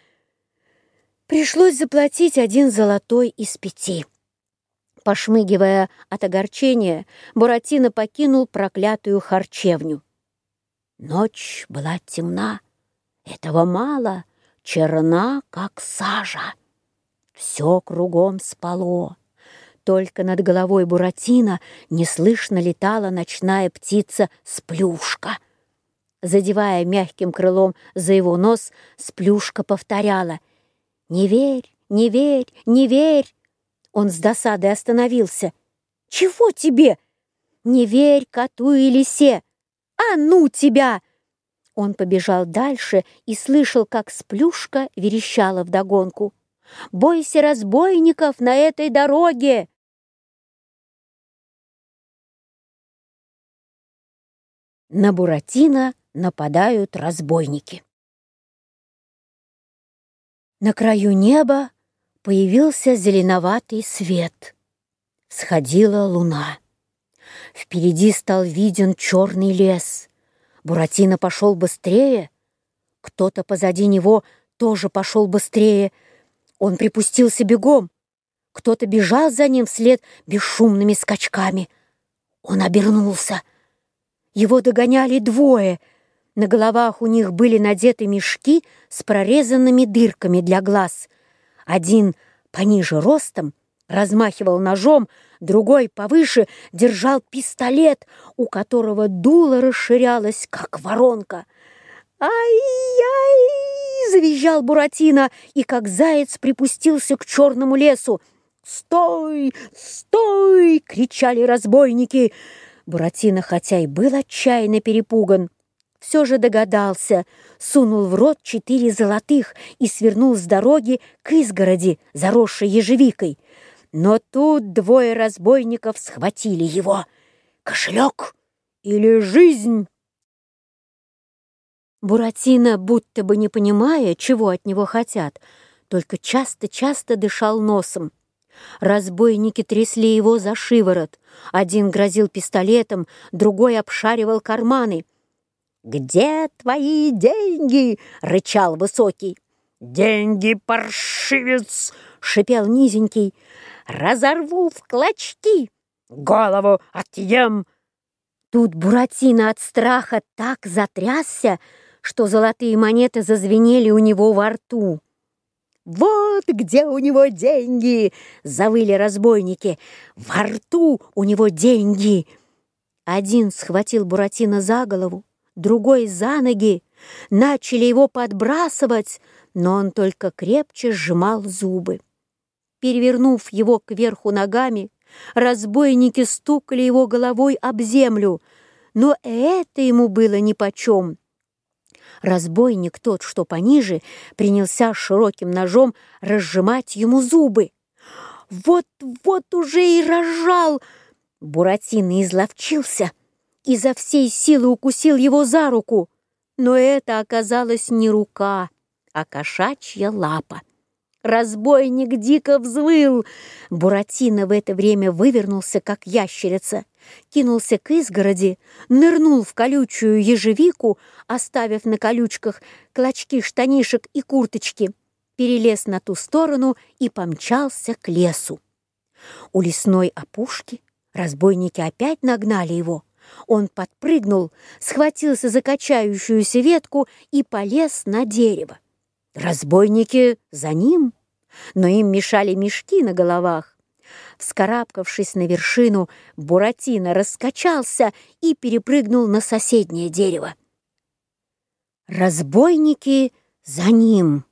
Пришлось заплатить один золотой из пяти пошмыгивая от огорчения, Буратино покинул проклятую харчевню. Ночь была темна, этого мало, черна, как сажа. Все кругом спало. Только над головой Буратино неслышно летала ночная птица Сплюшка. Задевая мягким крылом за его нос, Сплюшка повторяла «Не верь, не верь, не верь!» Он с досадой остановился. «Чего тебе? Не верь коту и лисе! А ну тебя!» Он побежал дальше и слышал, как сплюшка верещала вдогонку. «Бойся разбойников на этой дороге!» На Буратино нападают разбойники. На краю неба появился зеленоватый свет. Сходила луна. Впереди стал виден черный лес. Буратино пошел быстрее. Кто-то позади него тоже пошел быстрее. Он припустился бегом. Кто-то бежал за ним вслед бесшумными скачками. Он обернулся. Его догоняли двое. На головах у них были надеты мешки с прорезанными дырками для глаз. Один пониже ростом размахивал ножом, другой повыше держал пистолет, у которого дуло расширялось, как воронка. «Ай-яй!» – завизжал Буратино, и как заяц припустился к черному лесу. «Стой! Стой!» – кричали разбойники. Буратино, хотя и был отчаянно перепуган, все же догадался, сунул в рот четыре золотых и свернул с дороги к изгороди, заросшей ежевикой. Но тут двое разбойников схватили его. Кошелек или жизнь? Буратино, будто бы не понимая, чего от него хотят, только часто-часто дышал носом. Разбойники трясли его за шиворот. Один грозил пистолетом, другой обшаривал карманы — «Где твои деньги?» — рычал высокий. «Деньги, паршивец!» — шипел низенький. «Разорву в клочки! Голову отъем!» Тут Буратино от страха так затрясся, что золотые монеты зазвенели у него во рту. «Вот где у него деньги!» — завыли разбойники. «Во рту у него деньги!» Один схватил Буратино за голову, другой за ноги, начали его подбрасывать, но он только крепче сжимал зубы. Перевернув его кверху ногами, разбойники стукали его головой об землю, но это ему было нипочем. Разбойник тот, что пониже, принялся широким ножом разжимать ему зубы. Вот-вот уже и рожал! Буратино изловчился — изо всей силы укусил его за руку. Но это оказалось не рука, а кошачья лапа. Разбойник дико взвыл. Буратино в это время вывернулся, как ящерица, кинулся к изгороди, нырнул в колючую ежевику, оставив на колючках клочки штанишек и курточки, перелез на ту сторону и помчался к лесу. У лесной опушки разбойники опять нагнали его. Он подпрыгнул, схватился за качающуюся ветку и полез на дерево. Разбойники за ним, но им мешали мешки на головах. Вскарабкавшись на вершину, Буратино раскачался и перепрыгнул на соседнее дерево. Разбойники за ним,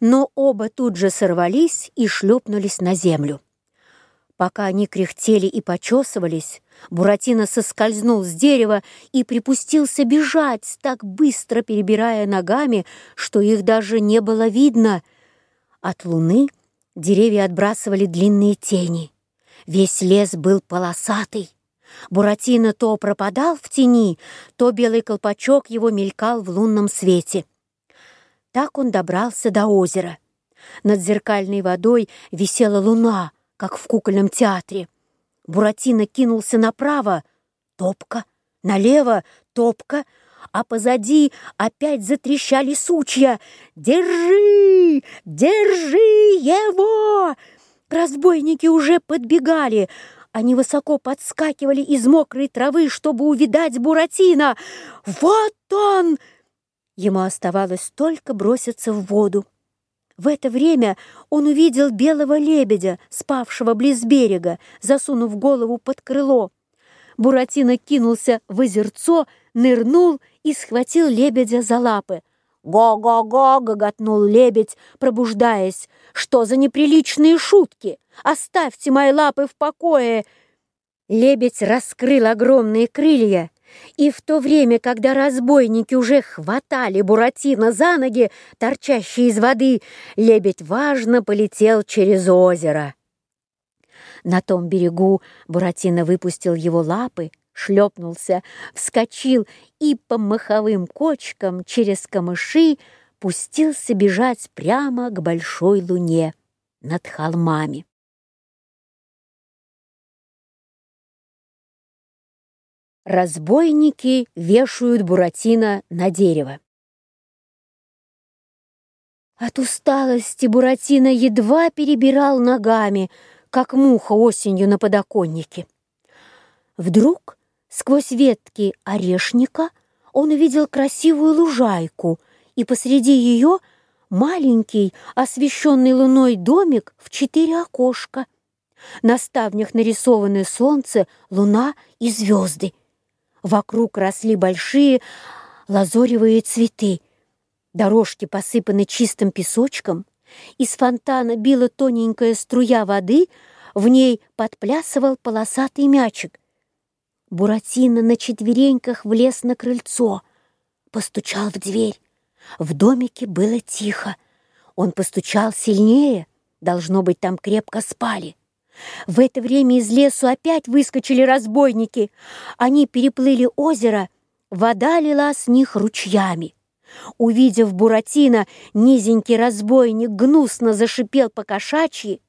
но оба тут же сорвались и шлепнулись на землю. Пока они кряхтели и почесывались, Буратино соскользнул с дерева и припустился бежать, так быстро перебирая ногами, что их даже не было видно. От луны деревья отбрасывали длинные тени. Весь лес был полосатый. Буратино то пропадал в тени, то белый колпачок его мелькал в лунном свете. Так он добрался до озера. Над зеркальной водой висела луна — как в кукольном театре. Буратино кинулся направо, топка, налево, топка, а позади опять затрещали сучья. «Держи! Держи его!» Разбойники уже подбегали. Они высоко подскакивали из мокрой травы, чтобы увидать Буратино. «Вот он!» Ему оставалось только броситься в воду. В это время он увидел белого лебедя, спавшего близ берега, засунув голову под крыло. Буратино кинулся в озерцо, нырнул и схватил лебедя за лапы. «Го-го-го!» — гоготнул лебедь, пробуждаясь. «Что за неприличные шутки? Оставьте мои лапы в покое!» Лебедь раскрыл огромные крылья и в то время, когда разбойники уже хватали Буратино за ноги, торчащие из воды, лебедь важно полетел через озеро. На том берегу Буратино выпустил его лапы, шлепнулся, вскочил и по маховым кочкам через камыши пустился бежать прямо к большой луне над холмами. Разбойники вешают Буратино на дерево. От усталости Буратино едва перебирал ногами, как муха осенью на подоконнике. Вдруг сквозь ветки орешника он увидел красивую лужайку, и посреди ее маленький, освещенный луной домик в четыре окошка. На ставнях нарисованы солнце, луна и звезды. Вокруг росли большие лазоревые цветы. Дорожки посыпаны чистым песочком. Из фонтана била тоненькая струя воды, в ней подплясывал полосатый мячик. Буратино на четвереньках влез на крыльцо, постучал в дверь. В домике было тихо. Он постучал сильнее, должно быть, там крепко спали. В это время из лесу опять выскочили разбойники. Они переплыли озеро, вода лила с них ручьями. Увидев Буратино, низенький разбойник гнусно зашипел по кошачьи,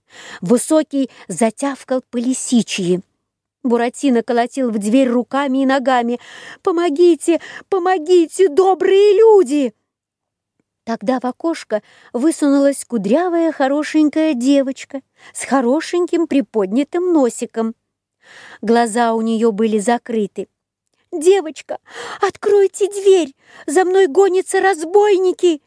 высокий затявкал по лисичьи. Буратино колотил в дверь руками и ногами. «Помогите! Помогите, добрые люди!» Тогда в окошко высунулась кудрявая хорошенькая девочка с хорошеньким приподнятым носиком. Глаза у нее были закрыты. «Девочка, откройте дверь! За мной гонятся разбойники!»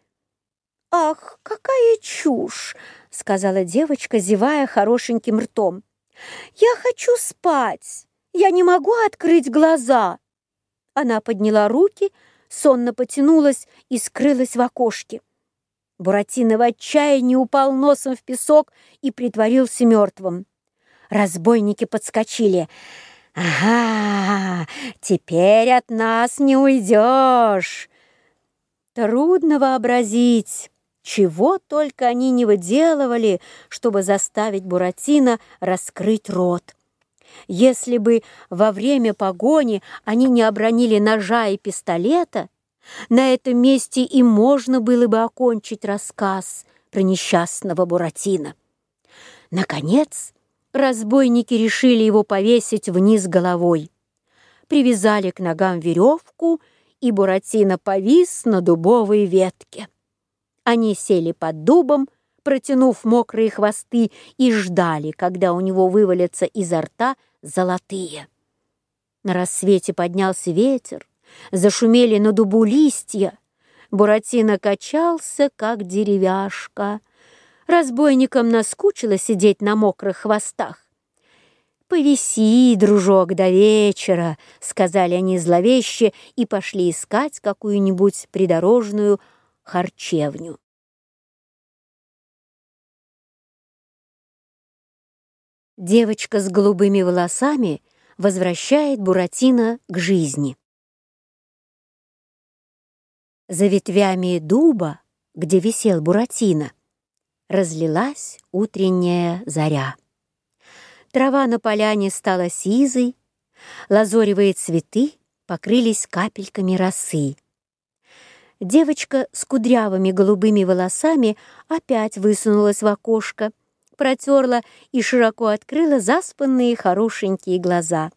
«Ах, какая чушь!» — сказала девочка, зевая хорошеньким ртом. «Я хочу спать! Я не могу открыть глаза!» Она подняла руки, сонно потянулась и скрылась в окошке. Буратино в отчаянии упал носом в песок и притворился мертвым. Разбойники подскочили. «Ага, теперь от нас не уйдешь!» Трудно вообразить, чего только они не выделывали, чтобы заставить Буратино раскрыть рот. Если бы во время погони они не обронили ножа и пистолета, на этом месте и можно было бы окончить рассказ про несчастного Буратино. Наконец, разбойники решили его повесить вниз головой. Привязали к ногам веревку, и Буратино повис на дубовой ветке. Они сели под дубом, протянув мокрые хвосты, и ждали, когда у него вывалятся изо рта золотые. На рассвете поднялся ветер, зашумели на дубу листья. Буратино качался, как деревяшка. Разбойникам наскучило сидеть на мокрых хвостах. «Повиси, дружок, до вечера», — сказали они зловеще и пошли искать какую-нибудь придорожную харчевню. Девочка с голубыми волосами возвращает Буратино к жизни. За ветвями дуба, где висел Буратино, разлилась утренняя заря. Трава на поляне стала сизой, лазоревые цветы покрылись капельками росы. Девочка с кудрявыми голубыми волосами опять высунулась в окошко — протерла и широко открыла заспанные хорошенькие глаза.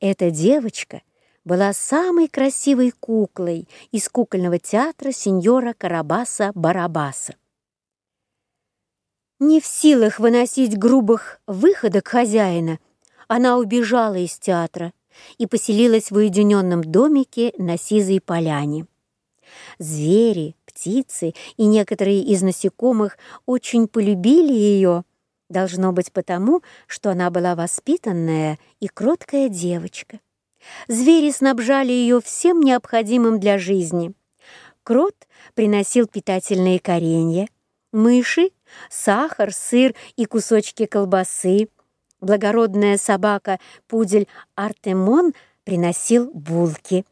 Эта девочка была самой красивой куклой из кукольного театра сеньора Карабаса-Барабаса. Не в силах выносить грубых выходок хозяина, она убежала из театра и поселилась в уединенном домике на Сизой поляне. Звери, птицы и некоторые из насекомых очень полюбили ее, должно быть потому, что она была воспитанная и кроткая девочка. Звери снабжали ее всем необходимым для жизни. Крот приносил питательные коренья, мыши — сахар, сыр и кусочки колбасы. Благородная собака, пудель Артемон, приносил булки.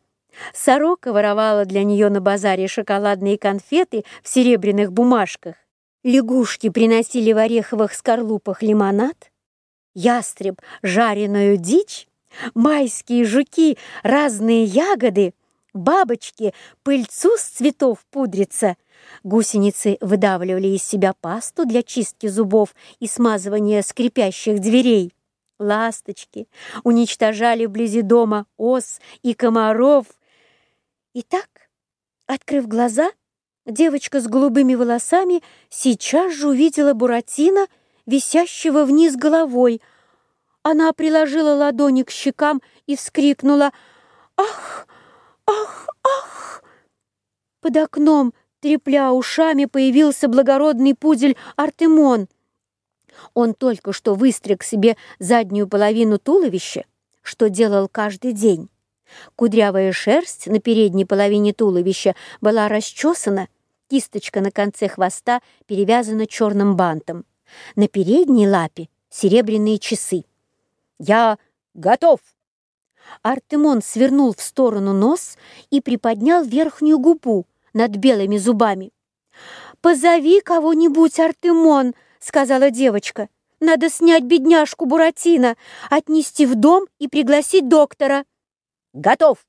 Сорока воровала для нее на базаре шоколадные конфеты в серебряных бумажках. Лягушки приносили в ореховых скорлупах лимонад, ястреб — жареную дичь, майские жуки — разные ягоды, бабочки — пыльцу с цветов пудрится. Гусеницы выдавливали из себя пасту для чистки зубов и смазывания скрипящих дверей. Ласточки уничтожали вблизи дома ос и комаров — Итак, открыв глаза, Девочка с голубыми волосами сейчас же увидела Буратино, висящего вниз головой. Она приложила ладони к щекам и вскрикнула «Ах! Ах! Ах!» Под окном, трепля ушами, появился благородный пудель Артемон. Он только что выстриг себе заднюю половину туловища, что делал каждый день. Кудрявая шерсть на передней половине туловища была расчесана, кисточка на конце хвоста перевязана черным бантом. На передней лапе серебряные часы. «Я готов!» Артемон свернул в сторону нос и приподнял верхнюю губу над белыми зубами. «Позови кого-нибудь, Артемон!» — сказала девочка. «Надо снять бедняжку Буратино, отнести в дом и пригласить доктора!» «Готов!»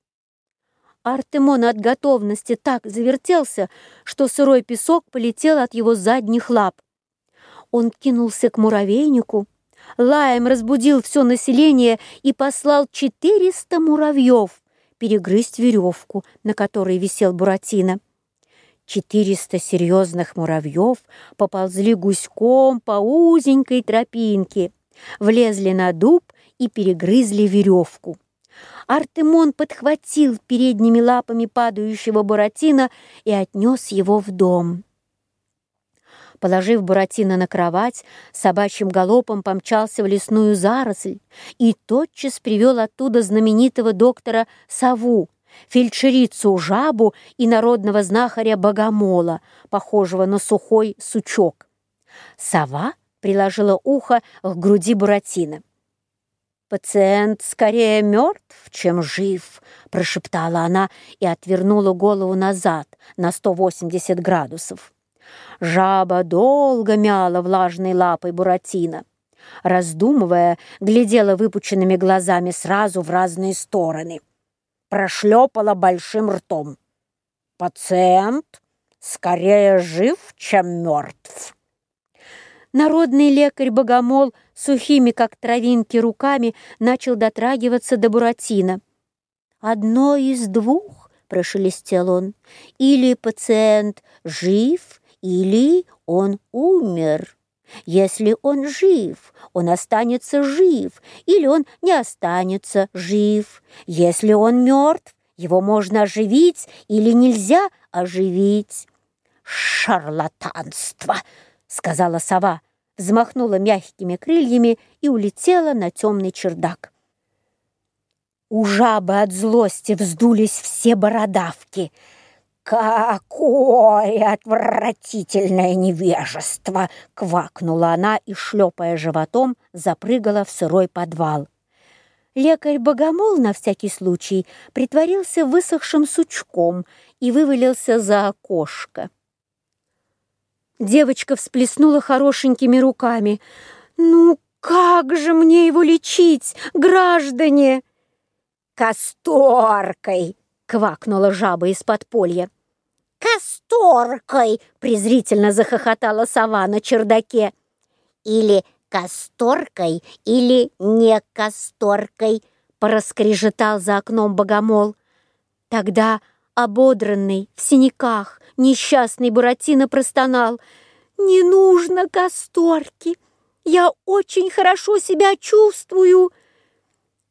Артемон от готовности так завертелся, что сырой песок полетел от его задних лап. Он кинулся к муравейнику, лаем разбудил все население и послал 400 муравьев перегрызть веревку, на которой висел Буратино. 400 серьезных муравьев поползли гуськом по узенькой тропинке, влезли на дуб и перегрызли веревку. Артемон подхватил передними лапами падающего Буратино и отнес его в дом. Положив Буратино на кровать, собачьим галопом помчался в лесную заросль и тотчас привел оттуда знаменитого доктора Саву, фельдшерицу Жабу и народного знахаря Богомола, похожего на сухой сучок. Сова приложила ухо к груди Буратино. «Пациент скорее мертв, чем жив», — прошептала она и отвернула голову назад на 180 градусов. Жаба долго мяла влажной лапой Буратино. Раздумывая, глядела выпученными глазами сразу в разные стороны. Прошлепала большим ртом. «Пациент скорее жив, чем мертв». Народный лекарь Богомол сухими, как травинки, руками начал дотрагиваться до Буратино. «Одно из двух», — прошелестел он, — «или пациент жив, или он умер». Если он жив, он останется жив, или он не останется жив. Если он мертв, его можно оживить или нельзя оживить. Шарлатанство! сказала сова, взмахнула мягкими крыльями и улетела на темный чердак. У жабы от злости вздулись все бородавки. «Какое отвратительное невежество!» — квакнула она и, шлепая животом, запрыгала в сырой подвал. Лекарь-богомол на всякий случай притворился высохшим сучком и вывалился за окошко. Девочка всплеснула хорошенькими руками. «Ну как же мне его лечить, граждане?» «Касторкой!» — квакнула жаба из подполья. «Касторкой!» — презрительно захохотала сова на чердаке. «Или касторкой, или не касторкой!» — проскрежетал за окном богомол. Тогда ободранный, в синяках, несчастный Буратино простонал. «Не нужно касторки! Я очень хорошо себя чувствую!»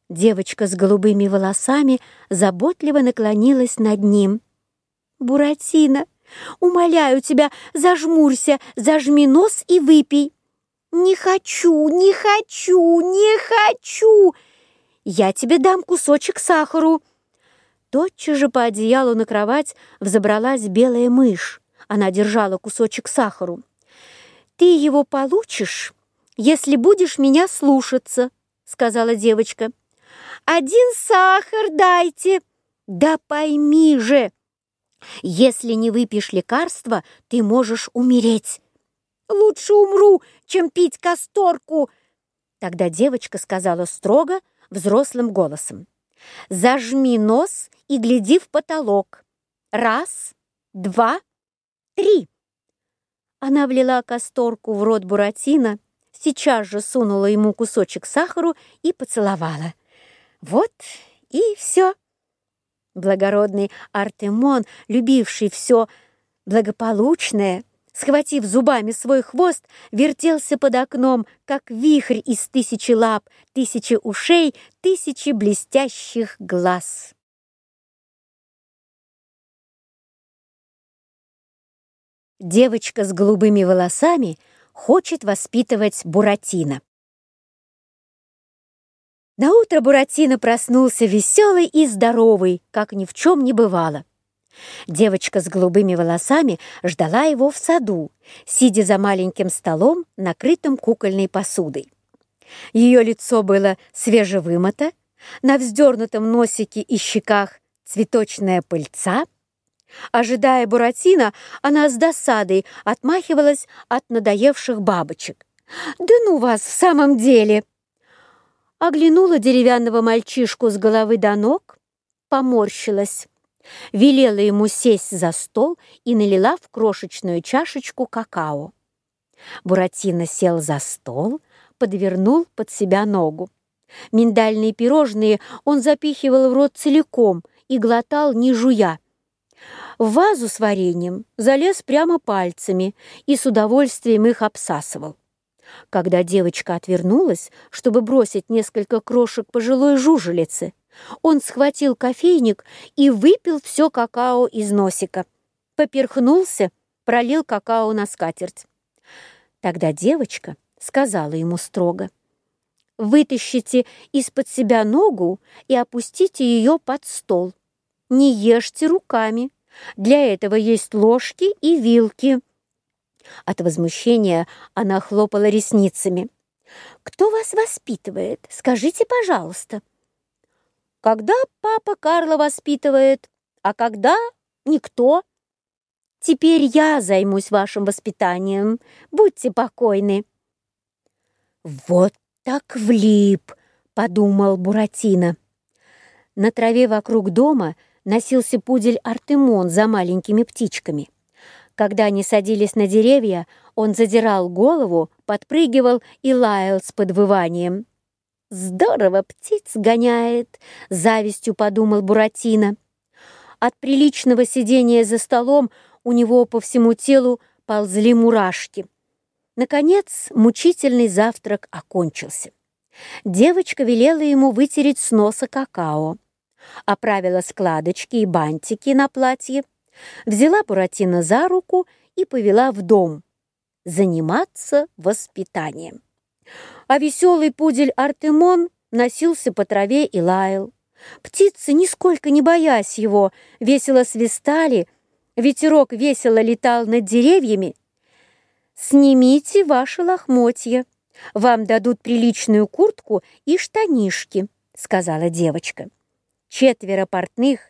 Девочка с голубыми волосами заботливо наклонилась над ним. «Буратино, умоляю тебя, зажмурься, зажми нос и выпей!» «Не хочу, не хочу, не хочу!» «Я тебе дам кусочек сахару!» Тотчас же по одеялу на кровать взобралась белая мышь. Она держала кусочек сахару. «Ты его получишь, если будешь меня слушаться», — сказала девочка. «Один сахар дайте!» «Да пойми же! Если не выпьешь лекарства, ты можешь умереть!» «Лучше умру, чем пить касторку!» Тогда девочка сказала строго, взрослым голосом. «Зажми нос и гляди в потолок. Раз, два, три. Она влила касторку в рот Буратино, сейчас же сунула ему кусочек сахару и поцеловала. Вот и все. Благородный Артемон, любивший все благополучное, схватив зубами свой хвост, вертелся под окном, как вихрь из тысячи лап, тысячи ушей, тысячи блестящих глаз. девочка с голубыми волосами хочет воспитывать Буратино. На утро Буратино проснулся веселый и здоровый, как ни в чем не бывало. Девочка с голубыми волосами ждала его в саду, сидя за маленьким столом, накрытым кукольной посудой. Ее лицо было свежевымото, на вздернутом носике и щеках цветочная пыльца — Ожидая Буратино, она с досадой отмахивалась от надоевших бабочек. «Да ну вас в самом деле!» Оглянула деревянного мальчишку с головы до ног, поморщилась. Велела ему сесть за стол и налила в крошечную чашечку какао. Буратино сел за стол, подвернул под себя ногу. Миндальные пирожные он запихивал в рот целиком и глотал, не жуя. В вазу с вареньем залез прямо пальцами и с удовольствием их обсасывал. Когда девочка отвернулась, чтобы бросить несколько крошек пожилой жужелицы, он схватил кофейник и выпил все какао из носика. Поперхнулся, пролил какао на скатерть. Тогда девочка сказала ему строго, «Вытащите из-под себя ногу и опустите ее под стол. Не ешьте руками. Для этого есть ложки и вилки». От возмущения она хлопала ресницами. «Кто вас воспитывает? Скажите, пожалуйста». «Когда папа Карла воспитывает, а когда никто?» «Теперь я займусь вашим воспитанием. Будьте покойны». «Вот так влип», — подумал Буратино. На траве вокруг дома — носился пудель Артемон за маленькими птичками. Когда они садились на деревья, он задирал голову, подпрыгивал и лаял с подвыванием. «Здорово птиц гоняет!» — завистью подумал Буратино. От приличного сидения за столом у него по всему телу ползли мурашки. Наконец, мучительный завтрак окончился. Девочка велела ему вытереть с носа какао, оправила а складочки и бантики на платье, взяла Буратино за руку и повела в дом заниматься воспитанием. А веселый пудель Артемон носился по траве и лаял. Птицы, нисколько не боясь его, весело свистали, ветерок весело летал над деревьями. «Снимите ваши лохмотья, вам дадут приличную куртку и штанишки», — сказала девочка четверо портных,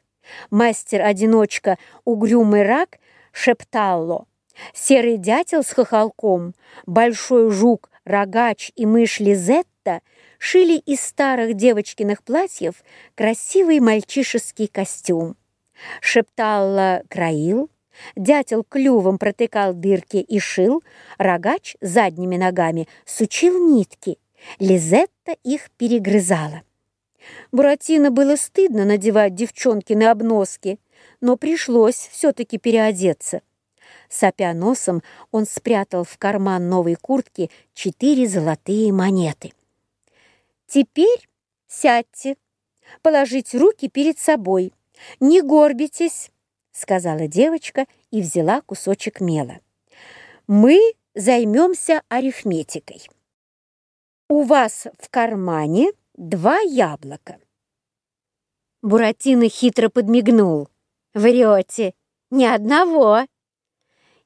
мастер-одиночка угрюмый рак Шепталло, серый дятел с хохолком, большой жук, рогач и мышь Лизетта шили из старых девочкиных платьев красивый мальчишеский костюм. Шепталло краил, дятел клювом протыкал дырки и шил, рогач задними ногами сучил нитки, Лизетта их перегрызала. Буратино было стыдно надевать девчонки на обноски, но пришлось все-таки переодеться. Сопя носом, он спрятал в карман новой куртки четыре золотые монеты. «Теперь сядьте, положите руки перед собой, не горбитесь», — сказала девочка и взяла кусочек мела. «Мы займемся арифметикой. У вас в кармане...» два яблока». Буратино хитро подмигнул. «Врете, ни одного!»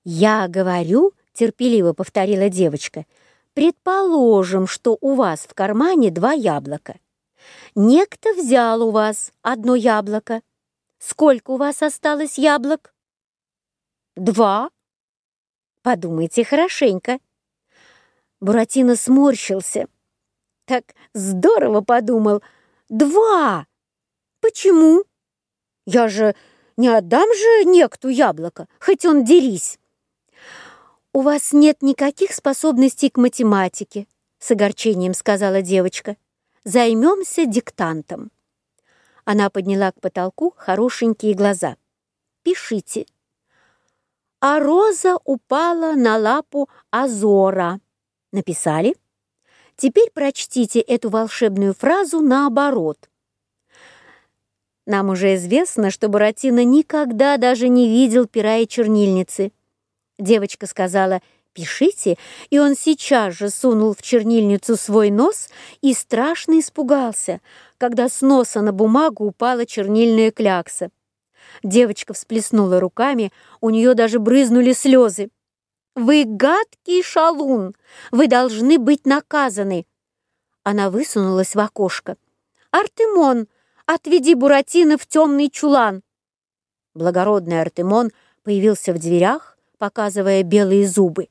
«Я говорю», — терпеливо повторила девочка, «предположим, что у вас в кармане два яблока. Некто взял у вас одно яблоко. Сколько у вас осталось яблок?» «Два». «Подумайте хорошенько». Буратино сморщился. «Так здорово подумал. Два! Почему? Я же не отдам же некту яблоко, хоть он дерись». «У вас нет никаких способностей к математике», — с огорчением сказала девочка. «Займемся диктантом». Она подняла к потолку хорошенькие глаза. «Пишите». а роза упала на лапу Азора. Написали? Теперь прочтите эту волшебную фразу наоборот. Нам уже известно, что Буратино никогда даже не видел пера и чернильницы. Девочка сказала «пишите», и он сейчас же сунул в чернильницу свой нос и страшно испугался, когда с носа на бумагу упала чернильная клякса. Девочка всплеснула руками, у нее даже брызнули слезы. Вы гадкий шалун! Вы должны быть наказаны!» Она высунулась в окошко. «Артемон, отведи Буратино в темный чулан!» Благородный Артемон появился в дверях, показывая белые зубы.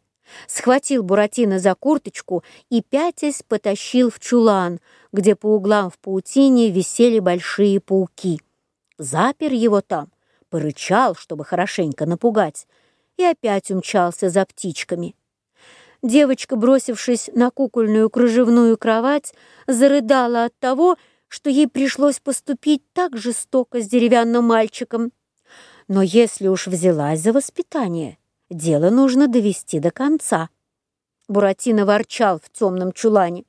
Схватил Буратино за курточку и, пятясь, потащил в чулан, где по углам в паутине висели большие пауки. Запер его там, порычал, чтобы хорошенько напугать, и опять умчался за птичками. Девочка, бросившись на кукольную кружевную кровать, зарыдала от того, что ей пришлось поступить так жестоко с деревянным мальчиком. Но если уж взялась за воспитание, дело нужно довести до конца. Буратино ворчал в темном чулане.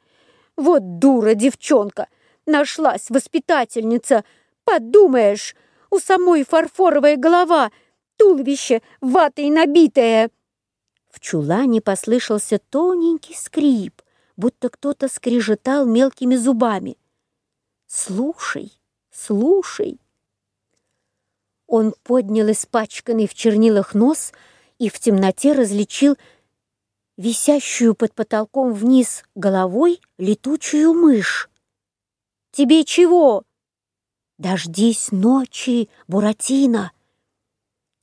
«Вот дура девчонка! Нашлась воспитательница! Подумаешь, у самой фарфоровая голова!» туловище, ватой набитое. В чулане послышался тоненький скрип, будто кто-то скрежетал мелкими зубами. «Слушай, слушай!» Он поднял испачканный в чернилах нос и в темноте различил висящую под потолком вниз головой летучую мышь. «Тебе чего?» «Дождись ночи, Буратино!»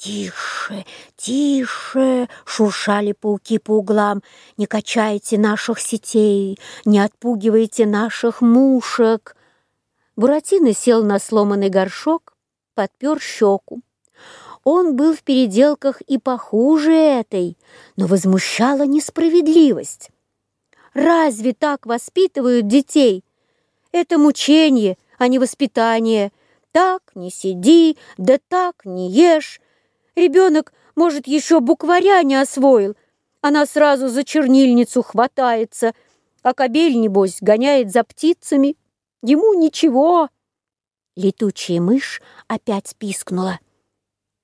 «Тише, тише!» — шуршали пауки по углам. «Не качайте наших сетей, не отпугивайте наших мушек!» Буратино сел на сломанный горшок, подпер щеку. Он был в переделках и похуже этой, но возмущала несправедливость. «Разве так воспитывают детей? Это мучение, а не воспитание!» так не сиди, да так не ешь, Ребенок, может, еще букваря не освоил. Она сразу за чернильницу хватается, а кобель, небось, гоняет за птицами. Ему ничего. Летучая мышь опять пискнула.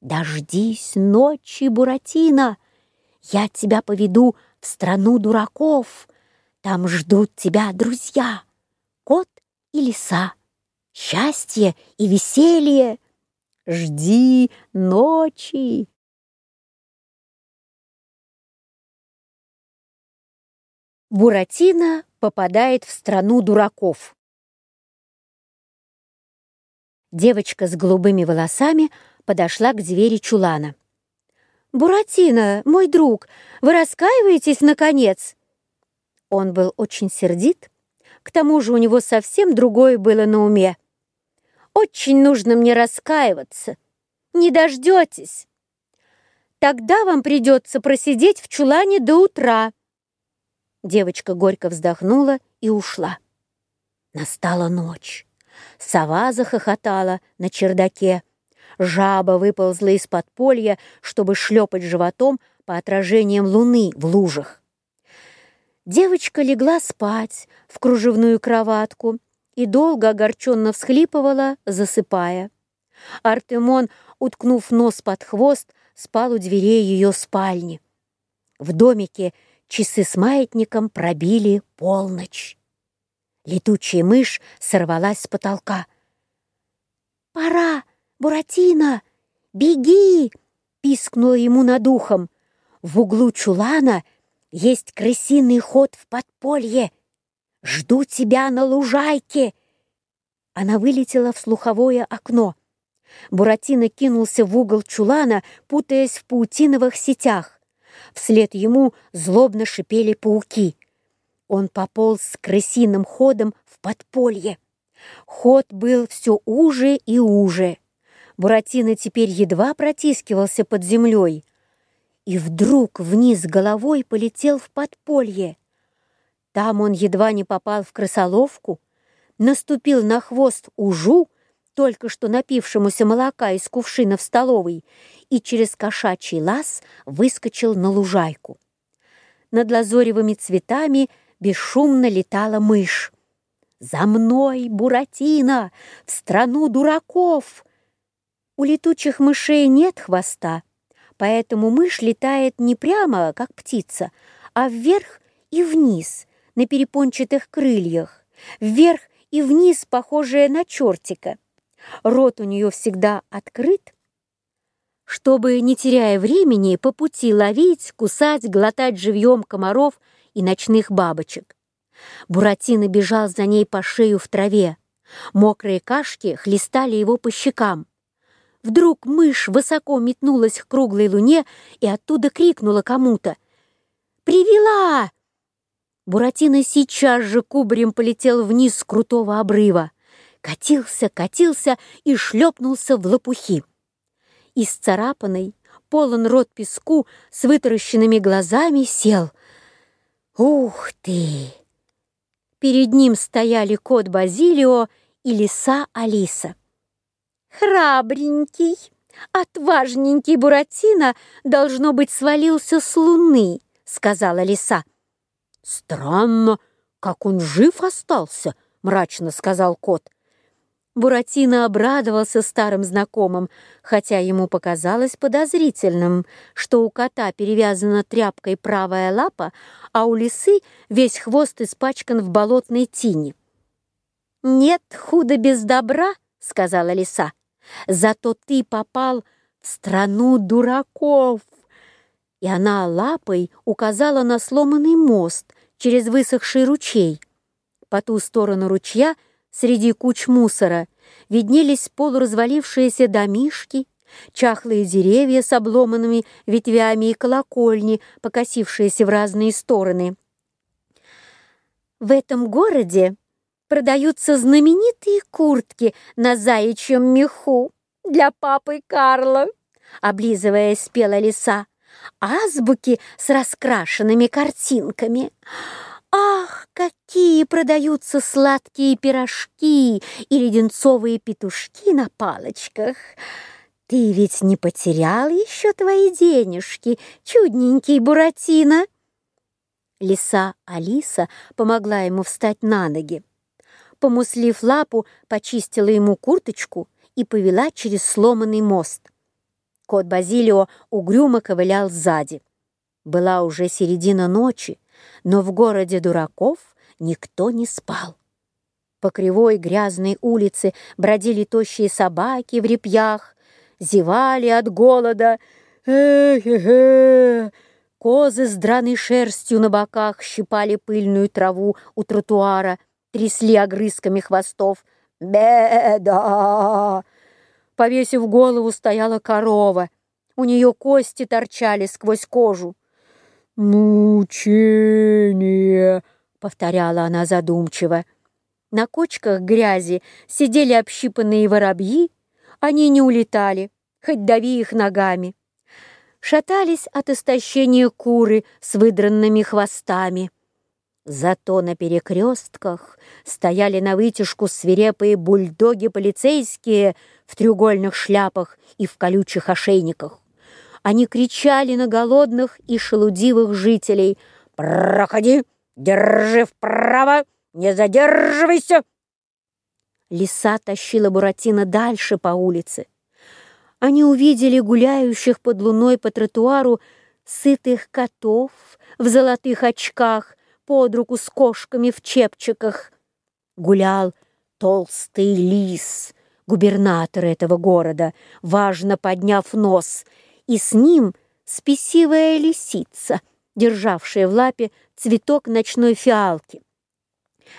«Дождись ночи, Буратино! Я тебя поведу в страну дураков. Там ждут тебя друзья, кот и лиса, счастье и веселье. жди ночи. Буратино попадает в страну дураков. Девочка с голубыми волосами подошла к двери чулана. «Буратино, мой друг, вы раскаиваетесь, наконец?» Он был очень сердит, к тому же у него совсем другое было на уме — очень нужно мне раскаиваться. Не дождетесь. Тогда вам придется просидеть в чулане до утра. Девочка горько вздохнула и ушла. Настала ночь. Сова захохотала на чердаке. Жаба выползла из подполья, чтобы шлепать животом по отражениям луны в лужах. Девочка легла спать в кружевную кроватку, и долго огорченно всхлипывала, засыпая. Артемон, уткнув нос под хвост, спал у дверей ее спальни. В домике часы с маятником пробили полночь. Летучая мышь сорвалась с потолка. «Пора, Буратино! Беги!» — пискнула ему над ухом. «В углу чулана есть крысиный ход в подполье!» Жду тебя на лужайке!» Она вылетела в слуховое окно. Буратино кинулся в угол чулана, путаясь в паутиновых сетях. Вслед ему злобно шипели пауки — он пополз с крысиным ходом в подполье. Ход был все уже и уже. Буратино теперь едва протискивался под землей. И Там он едва не попал в крысоловку, наступил на хвост ужу, только что напившемуся молока из кувшина в столовой, и через кошачий лаз выскочил на лужайку. Над лазоревыми цветами бесшумно летала мышь. «За мной, Буратино, в страну дураков!» У летучих мышей нет хвоста, поэтому мышь летает не прямо, как птица, а вверх и вниз – на перепончатых крыльях, вверх и вниз, похожая на чертика. Рот у нее всегда открыт, чтобы, не теряя времени, по пути ловить, кусать, глотать живьем комаров и ночных бабочек. Буратино бежал за ней по шею в траве. Мокрые кашки хлестали его по щекам. Вдруг мышь высоко метнулась к круглой луне и Буратино сейчас же кубарем полетел вниз с крутого обрыва. Катился, катился и шлепнулся в лопухи. Исцарапанный, полон рот песку, с вытаращенными глазами сел. Ух ты! Перед ним стояли кот Базилио и лиса Алиса. «Храбренький, отважненький Буратино, должно быть, свалился с луны», — сказала лиса. «Странно, как он жив остался», — мрачно сказал кот. Буратино обрадовался старым знакомым, хотя ему показалось подозрительным, что у кота перевязана тряпкой правая лапа, а у лисы весь хвост испачкан в болотной тине. «Нет худа без добра», — сказала лиса, — «зато ты попал в страну дураков» и она лапой указала на сломанный мост через высохший ручей. По ту сторону ручья, среди куч мусора, виднелись полуразвалившиеся домишки, чахлые деревья с обломанными ветвями и колокольни, покосившиеся в разные стороны. В этом городе продаются знаменитые куртки на заячьем меху для папы Карла, облизывая спела лиса азбуки с раскрашенными картинками. Ах, какие продаются сладкие пирожки и леденцовые петушки на палочках! Ты ведь не потерял еще твои денежки, чудненький Буратино!» Лиса Алиса помогла ему встать на ноги. Помуслив лапу, почистила ему курточку и повела через сломанный мост кот Базилио угрюмо ковылял сзади. Была уже середина ночи, но в городе дураков никто не спал. По кривой грязной улице бродили тощие собаки в репьях, зевали от голода. Э-э-э! Козы с драной шерстью на боках щипали пыльную траву у тротуара, трясли огрызками хвостов. «Беда!» повесив голову, стояла корова. У нее кости торчали сквозь кожу. «Мучение!» — повторяла она задумчиво. На кочках грязи сидели общипанные воробьи, они не улетали, хоть дави их ногами. Шатались от истощения куры с выдранными хвостами. Зато на перекрестках стояли на вытяжку свирепые бульдоги-полицейские в треугольных шляпах и в колючих ошейниках. Они кричали на голодных и шелудивых жителей «Проходи! Держи вправо! Не задерживайся!» Лиса тащила Буратино дальше по улице. Они увидели гуляющих под луной по тротуару сытых котов в золотых очках, под руку с кошками в чепчиках. Гулял толстый лис — губернатора этого города, важно подняв нос, и с ним спесивая лисица, державшая в лапе цветок ночной фиалки.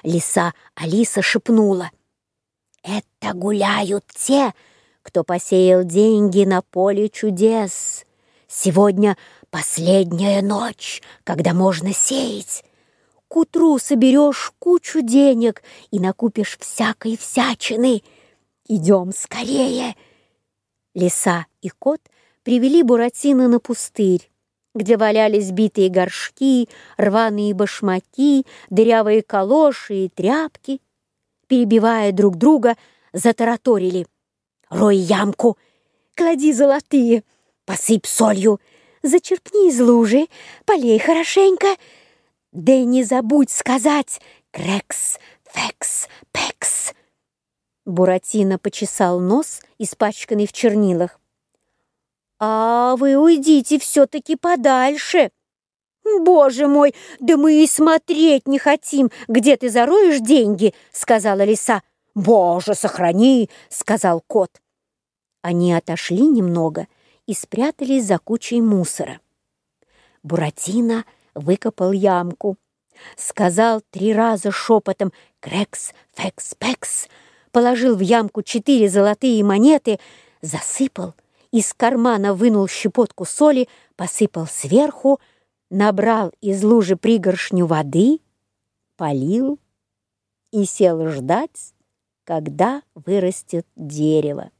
Лиса Алиса шепнула. «Это гуляют те, кто посеял деньги на поле чудес. Сегодня последняя ночь, когда можно сеять. К утру соберешь кучу денег и накупишь всякой всячины» идем скорее!» Лиса и кот привели Буратино на пустырь, где валялись битые горшки, рваные башмаки, дырявые калоши и тряпки. Перебивая друг друга, затараторили. «Рой ямку! Клади золотые! Посыпь солью! Зачерпни из лужи! Полей хорошенько! Да не забудь сказать «Крекс! Фекс! Пекс!» Буратино почесал нос, испачканный в чернилах. «А вы уйдите все-таки подальше!» «Боже мой, да мы и смотреть не хотим, где ты зароешь деньги!» — сказала лиса. «Боже, сохрани!» — сказал кот. Они отошли немного и спрятались за кучей мусора. Буратино выкопал ямку. Сказал три раза шепотом «Крекс, фекс, пекс!» положил в ямку четыре золотые монеты, засыпал, из кармана вынул щепотку соли, посыпал сверху, набрал из лужи пригоршню воды, полил и сел ждать, когда вырастет дерево.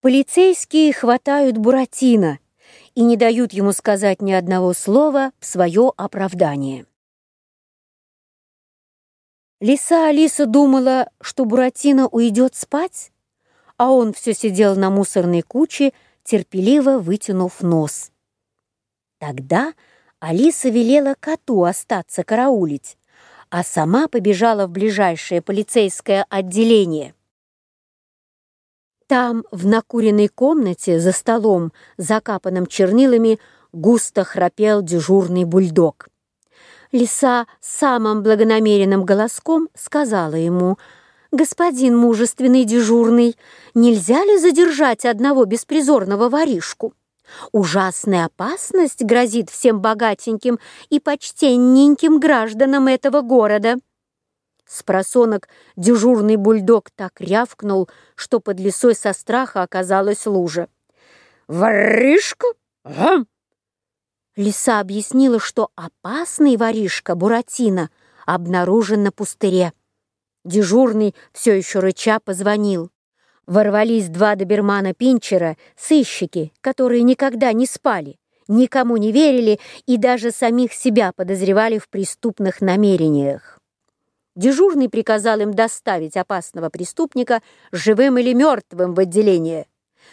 Полицейские хватают Буратино и не дают ему сказать ни одного слова в свое оправдание. Лиса Алиса думала, что Буратино уйдет спать, а он все сидел на мусорной куче, терпеливо вытянув нос. Тогда Алиса велела коту остаться караулить, а сама побежала в ближайшее полицейское отделение. Там, в накуренной комнате, за столом, закапанным чернилами, густо храпел дежурный бульдог. Лиса самым благонамеренным голоском сказала ему, «Господин мужественный дежурный, нельзя ли задержать одного беспризорного воришку? Ужасная опасность грозит всем богатеньким и почтенненьким гражданам этого города». С просонок дежурный бульдог так рявкнул, что под лесой со страха оказалась лужа. «Воришка? Ага!» Лиса объяснила, что опасный воришка Буратино обнаружен на пустыре. Дежурный все еще рыча позвонил. Ворвались два добермана Пинчера, сыщики, которые никогда не спали, никому не верили и даже самих себя подозревали в преступных намерениях. Дежурный приказал им доставить опасного преступника живым или мертвым в отделение.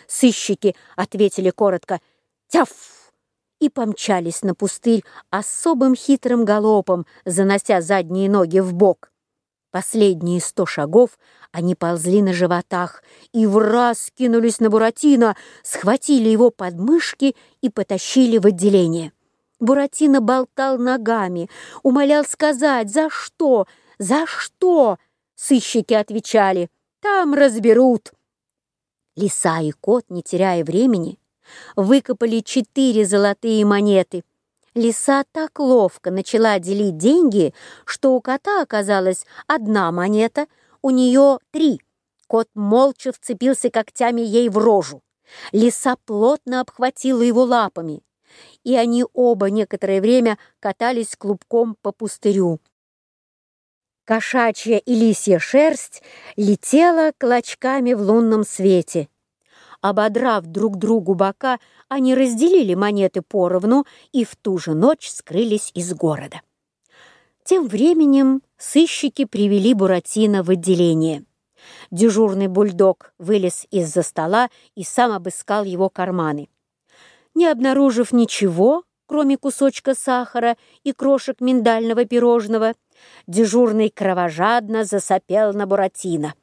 Сыщики ответили коротко «Тяф!» и помчались на пустырь особым хитрым галопом, занося задние ноги в бок. Последние сто шагов они ползли на животах и в раз кинулись на Буратино, схватили его под мышки и потащили в отделение. Буратино болтал ногами, умолял сказать «За что? За что?» Сыщики отвечали «Там разберут». Лиса и кот, не теряя времени, выкопали четыре золотые монеты. Лиса так ловко начала делить деньги, что у кота оказалась одна монета, у нее три. Кот молча вцепился когтями ей в рожу. Лиса плотно обхватила его лапами, и они оба некоторое время катались клубком по пустырю. Кошачья и лисья шерсть летела клочками в лунном свете. Ободрав друг другу бока, они разделили монеты поровну и в ту же ночь скрылись из города. Тем временем сыщики привели Буратино в отделение. Дежурный бульдог вылез из-за стола и сам обыскал его карманы. Не обнаружив ничего, кроме кусочка сахара и крошек миндального пирожного, дежурный кровожадно засопел на Буратино.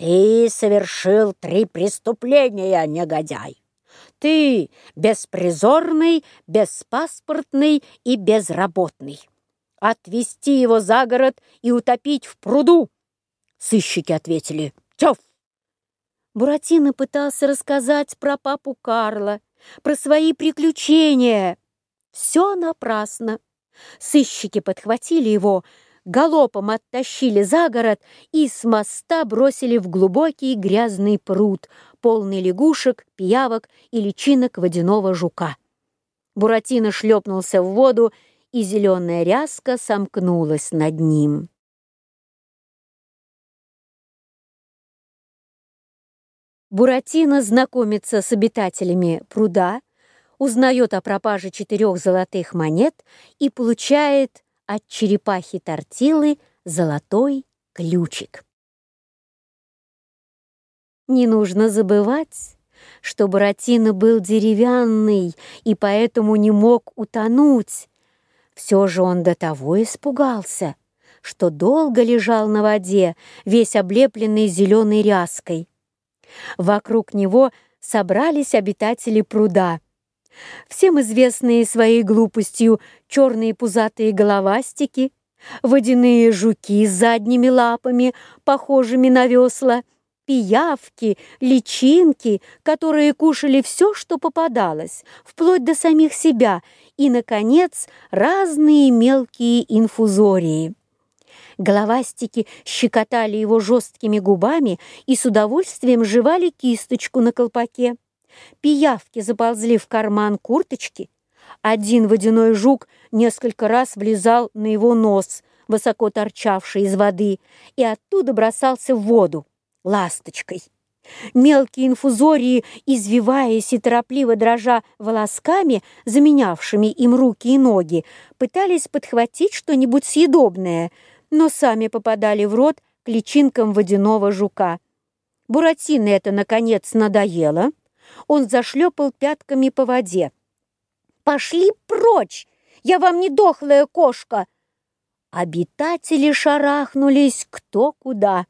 Ты совершил три преступления, негодяй. Ты беспризорный, беспаспортный и безработный. Отвести его за город и утопить в пруду. Сыщики ответили «Тёф!». Буратино пытался рассказать про папу Карла, про свои приключения. Все напрасно. Сыщики подхватили его, галопом оттащили за город и с моста бросили в глубокий грязный пруд, полный лягушек, пиявок и личинок водяного жука. Буратино шлепнулся в воду, и зеленая ряска сомкнулась над ним. Буратино знакомится с обитателями пруда, узнает о пропаже четырех золотых монет и получает от черепахи тортилы золотой ключик. Не нужно забывать, что Буратино был деревянный и поэтому не мог утонуть. Все же он до того испугался, что долго лежал на воде, весь облепленный зеленой ряской. Вокруг него собрались обитатели пруда — Всем известные своей глупостью черные пузатые головастики, водяные жуки с задними лапами, похожими на весла, пиявки, личинки, которые кушали все, что попадалось, вплоть до самих себя, и, наконец, разные мелкие инфузории. Головастики щекотали его жесткими губами и с удовольствием жевали кисточку на колпаке пиявки, заползли в карман курточки. Один водяной жук несколько раз влезал на его нос, высоко торчавший из воды, и оттуда бросался в воду ласточкой. Мелкие инфузории, извиваясь и торопливо дрожа волосками, заменявшими им руки и ноги, пытались подхватить что-нибудь съедобное, но сами попадали в рот к личинкам водяного жука. Буратино это, наконец, надоело, он зашлепал пятками по воде. «Пошли прочь! Я вам не дохлая кошка!» Обитатели шарахнулись кто куда.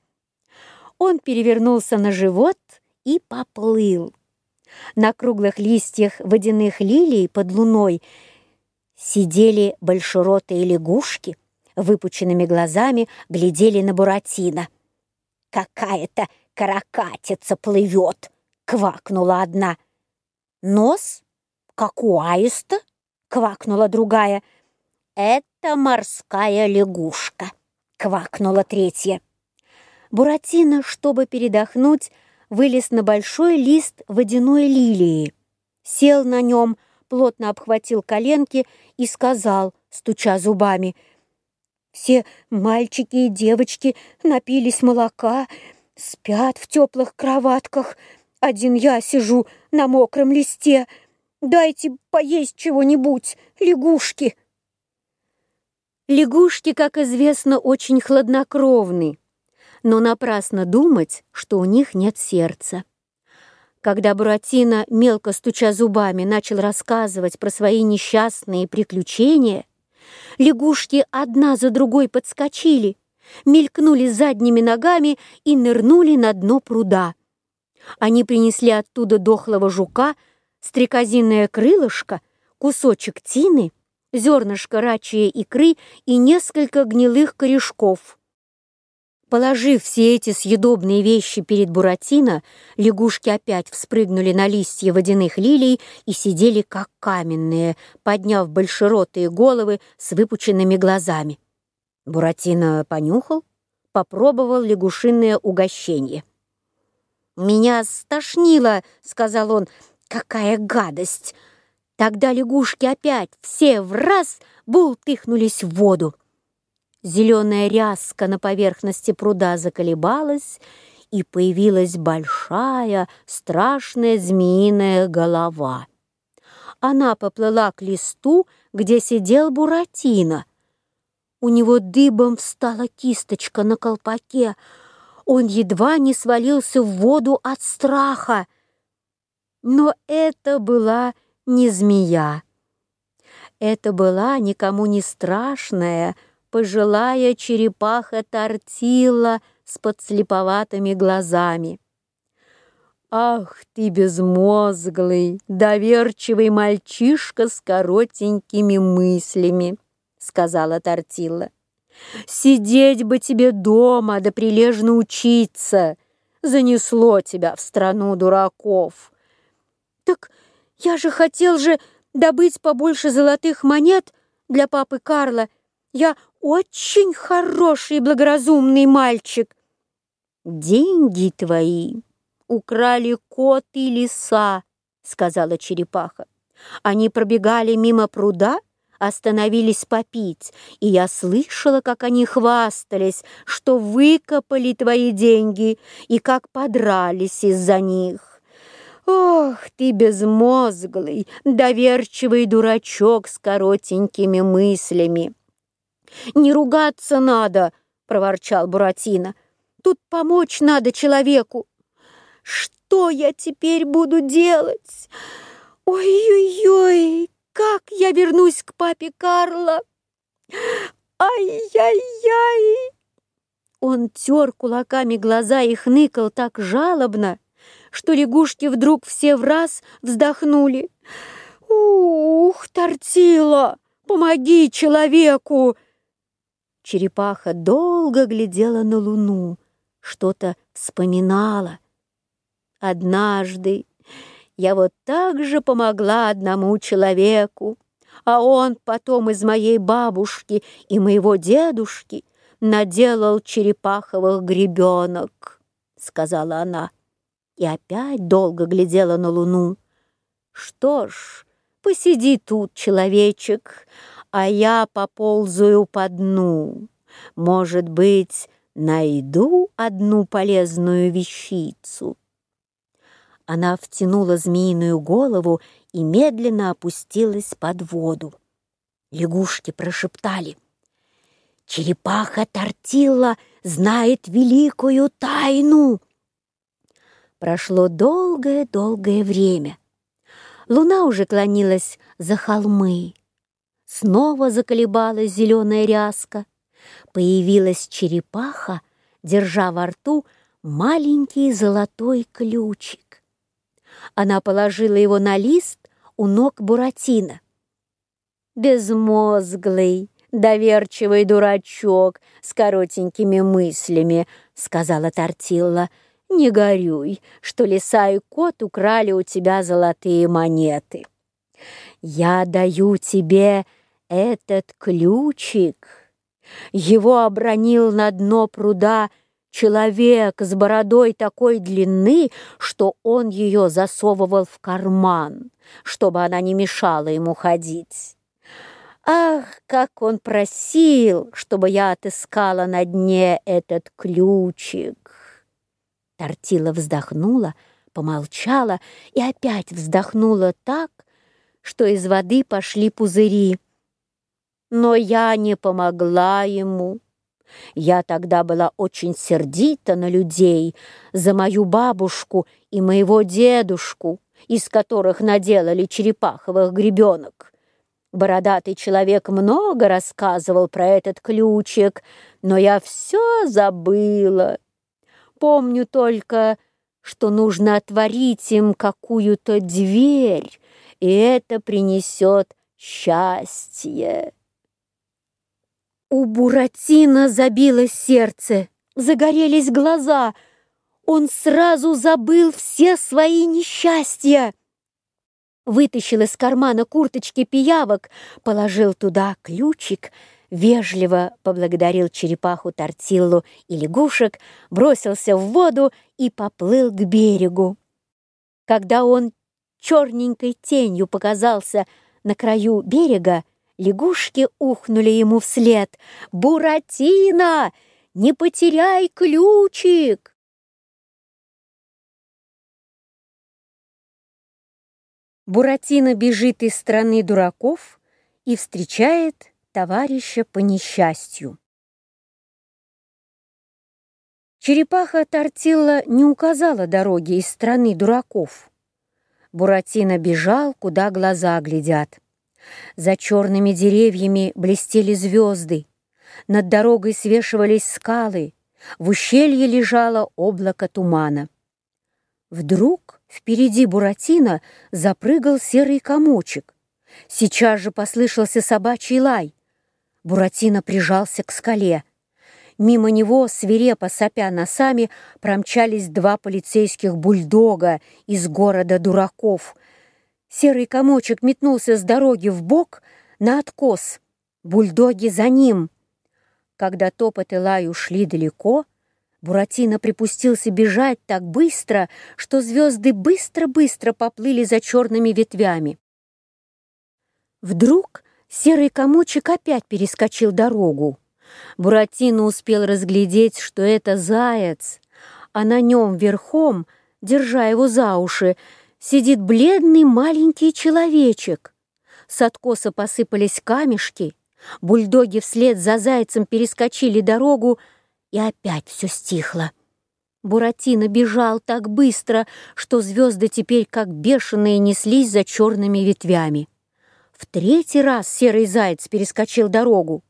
Он перевернулся на живот и поплыл. На круглых листьях водяных лилий под луной сидели большеротые лягушки, выпученными глазами глядели на Буратино. «Какая-то каракатица плывет!» квакнула одна. «Нос, как у аиста?» — квакнула другая. «Это морская лягушка», — квакнула третья. Буратино, чтобы передохнуть, вылез на большой лист водяной лилии. Сел на нем, плотно обхватил коленки и сказал, стуча зубами, «Все мальчики и девочки напились молока, спят в теплых кроватках». Один я сижу на мокром листе. Дайте поесть чего-нибудь, лягушки. Лягушки, как известно, очень хладнокровны, но напрасно думать, что у них нет сердца. Когда Буратино, мелко стуча зубами, начал рассказывать про свои несчастные приключения, лягушки одна за другой подскочили, мелькнули задними ногами и нырнули на дно пруда. Они принесли оттуда дохлого жука, стрекозиное крылышко, кусочек тины, зернышко рачьей икры и несколько гнилых корешков. Положив все эти съедобные вещи перед Буратино, лягушки опять вспрыгнули на листья водяных лилий и сидели как каменные, подняв большеротые головы с выпученными глазами. Буратино понюхал, попробовал лягушиное угощение. «Меня стошнило!» — сказал он. «Какая гадость!» Тогда лягушки опять все в раз бултыхнулись в воду. Зеленая ряска на поверхности пруда заколебалась, и появилась большая, страшная змеиная голова. Она поплыла к листу, где сидел Буратино. У него дыбом встала кисточка на колпаке — он едва не свалился в воду от страха. Но это была не змея. Это была никому не страшная, пожилая черепаха тортила с подслеповатыми глазами. «Ах ты безмозглый, доверчивый мальчишка с коротенькими мыслями!» — сказала Тортила. Сидеть бы тебе дома, да прилежно учиться. Занесло тебя в страну дураков. Так я же хотел же добыть побольше золотых монет для папы Карла. Я очень хороший и благоразумный мальчик. Деньги твои украли кот и лиса, сказала черепаха. Они пробегали мимо пруда, остановились попить, и я слышала, как они хвастались, что выкопали твои деньги и как подрались из-за них. Ох, ты безмозглый, доверчивый дурачок с коротенькими мыслями. Не ругаться надо, проворчал Буратино. Тут помочь надо человеку. Что я теперь буду делать? Ой-ой-ой, как я вернусь к папе Карла? Ай-яй-яй!» Он тер кулаками глаза и хныкал так жалобно, что лягушки вдруг все в раз вздохнули. «Ух, тортила! Помоги человеку!» Черепаха долго глядела на луну, что-то вспоминала. Однажды я вот так же помогла одному человеку, а он потом из моей бабушки и моего дедушки наделал черепаховых гребенок, — сказала она. И опять долго глядела на луну. Что ж, посиди тут, человечек, а я поползаю по дну. Может быть, найду одну полезную вещицу. Она втянула змеиную голову и медленно опустилась под воду. Лягушки прошептали. «Черепаха Тортилла знает великую тайну!» Прошло долгое-долгое время. Луна уже клонилась за холмы. Снова заколебалась зеленая ряска. Появилась черепаха, держа во рту маленький золотой ключик. Она положила его на лист у ног Буратино. «Безмозглый, доверчивый дурачок с коротенькими мыслями», — сказала Тортилла. «Не горюй, что лиса и кот украли у тебя золотые монеты. Я даю тебе этот ключик». Его обронил на дно пруда Человек с бородой такой длины, что он ее засовывал в карман, чтобы она не мешала ему ходить. Ах, как он просил, чтобы я отыскала на дне этот ключик! Тортила вздохнула, помолчала и опять вздохнула так, что из воды пошли пузыри. Но я не помогла ему. Я тогда была очень сердита на людей, за мою бабушку и моего дедушку, из которых наделали черепаховых гребенок. Бородатый человек много рассказывал про этот ключик, но я все забыла. Помню только, что нужно отворить им какую-то дверь, и это принесет счастье. У Буратино забилось сердце, загорелись глаза. Он сразу забыл все свои несчастья. Вытащил из кармана курточки пиявок, положил туда ключик, вежливо поблагодарил черепаху Тортиллу и лягушек, бросился в воду и поплыл к берегу. Когда он черненькой тенью показался на краю берега, Лягушки ухнули ему вслед. «Буратино, не потеряй ключик!» Буратино бежит из страны дураков и встречает товарища по несчастью. Черепаха Тортилла не указала дороги из страны дураков. Буратино бежал, куда глаза глядят. За черными деревьями блестели звезды, над дорогой свешивались скалы, в ущелье лежало облако тумана. Вдруг Впереди Буратино запрыгал серый комочек. Сейчас же послышался собачий лай. Буратино прижался к скале. Мимо него, свирепо сопя носами, промчались два полицейских бульдога из города дураков. Серый комочек метнулся с дороги в бок на откос. Бульдоги за ним. Когда топот и лай ушли далеко, Буратино припустился бежать так быстро, что звезды быстро-быстро поплыли за черными ветвями. Вдруг серый комочек опять перескочил дорогу. Буратино успел разглядеть, что это заяц, а на нем верхом, держа его за уши, сидит бледный маленький человечек. С откоса посыпались камешки, бульдоги вслед за зайцем перескочили дорогу, и опять все стихло. Буратино бежал так быстро, что звезды теперь как бешеные неслись за черными ветвями. В третий раз серый заяц перескочил дорогу.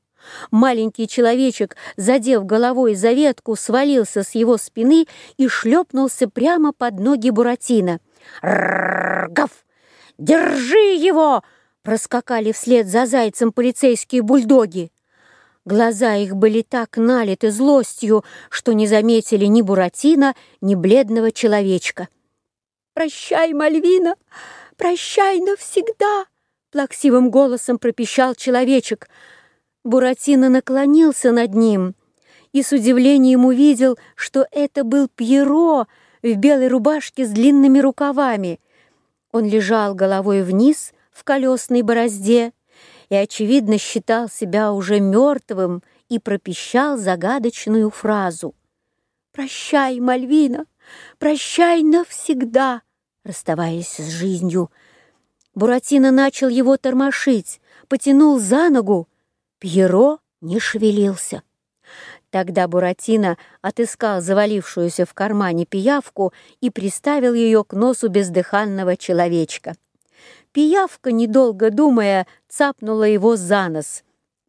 Маленький человечек, задев головой за ветку, свалился с его спины и шлепнулся прямо под ноги Буратино — «Ргов! Держи его!» Проскакали вслед за зайцем полицейские бульдоги. Глаза их были так налиты злостью, что не заметили ни Буратино, ни бледного человечка. «Прощай, Мальвина! Прощай навсегда!» Плаксивым голосом пропищал человечек. Буратино наклонился над ним и с удивлением увидел, что это был Пьеро — в белой рубашке с длинными рукавами. Он лежал головой вниз в колесной борозде, и, очевидно, считал себя уже мертвым и пропищал загадочную фразу. «Прощай, Мальвина, прощай навсегда!» Расставаясь с жизнью, Буратино начал его тормошить, потянул за ногу. Пьеро не шевелился. Тогда Буратино, отыскал завалившуюся в кармане пиявку и приставил ее к носу бездыханного человечка. Пиявка, недолго думая, цапнула его за нос.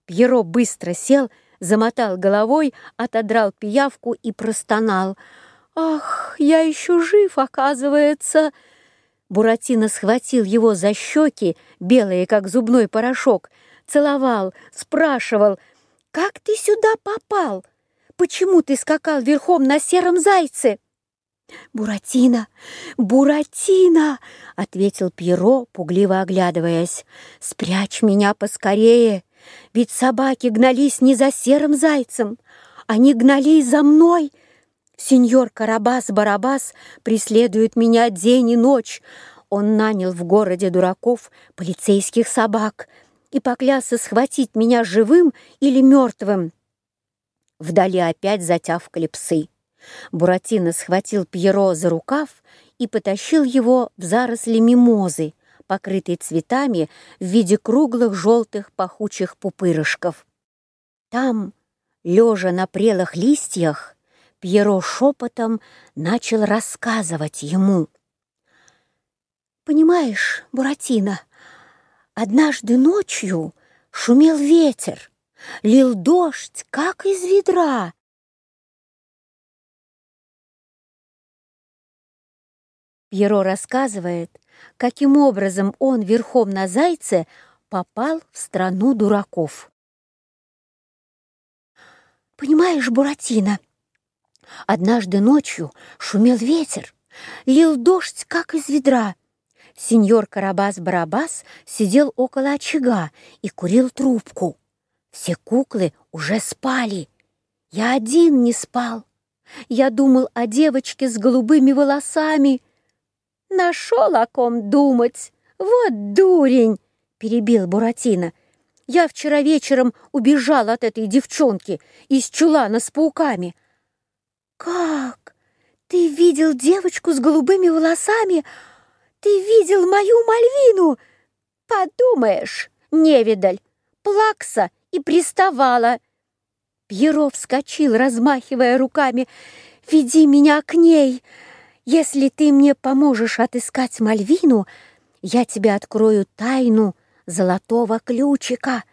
Пьеро быстро сел, замотал головой, отодрал пиявку и простонал. «Ах, я еще жив, оказывается!» Буратино схватил его за щеки, белые, как зубной порошок, целовал, спрашивал, «Как ты сюда попал?» почему ты скакал верхом на сером зайце?» «Буратино! Буратино!» — ответил Пьеро, пугливо оглядываясь. «Спрячь меня поскорее, ведь собаки гнались не за серым зайцем, они гнались за мной. Сеньор Карабас-Барабас преследует меня день и ночь. Он нанял в городе дураков полицейских собак и поклялся схватить меня живым или мертвым вдали опять затяв псы. Буратино схватил Пьеро за рукав и потащил его в заросли мимозы, покрытые цветами в виде круглых желтых пахучих пупырышков. Там, лежа на прелых листьях, Пьеро шепотом начал рассказывать ему. «Понимаешь, Буратино, однажды ночью шумел ветер, лил дождь, как из ведра. Пьеро рассказывает, каким образом он верхом на зайце попал в страну дураков. «Понимаешь, Буратино, однажды ночью шумел ветер, лил дождь, как из ведра. Сеньор Карабас-Барабас сидел около очага и курил трубку. Все куклы уже спали. Я один не спал. Я думал о девочке с голубыми волосами. Нашел о ком думать. Вот дурень, перебил Буратино. Я вчера вечером убежал от этой девчонки из чулана с пауками. Как? Ты видел девочку с голубыми волосами? Ты видел мою Мальвину? Подумаешь, невидаль, плакса — и приставала. Пьеро вскочил, размахивая руками. «Веди меня к ней! Если ты мне поможешь отыскать Мальвину, я тебе открою тайну золотого ключика!»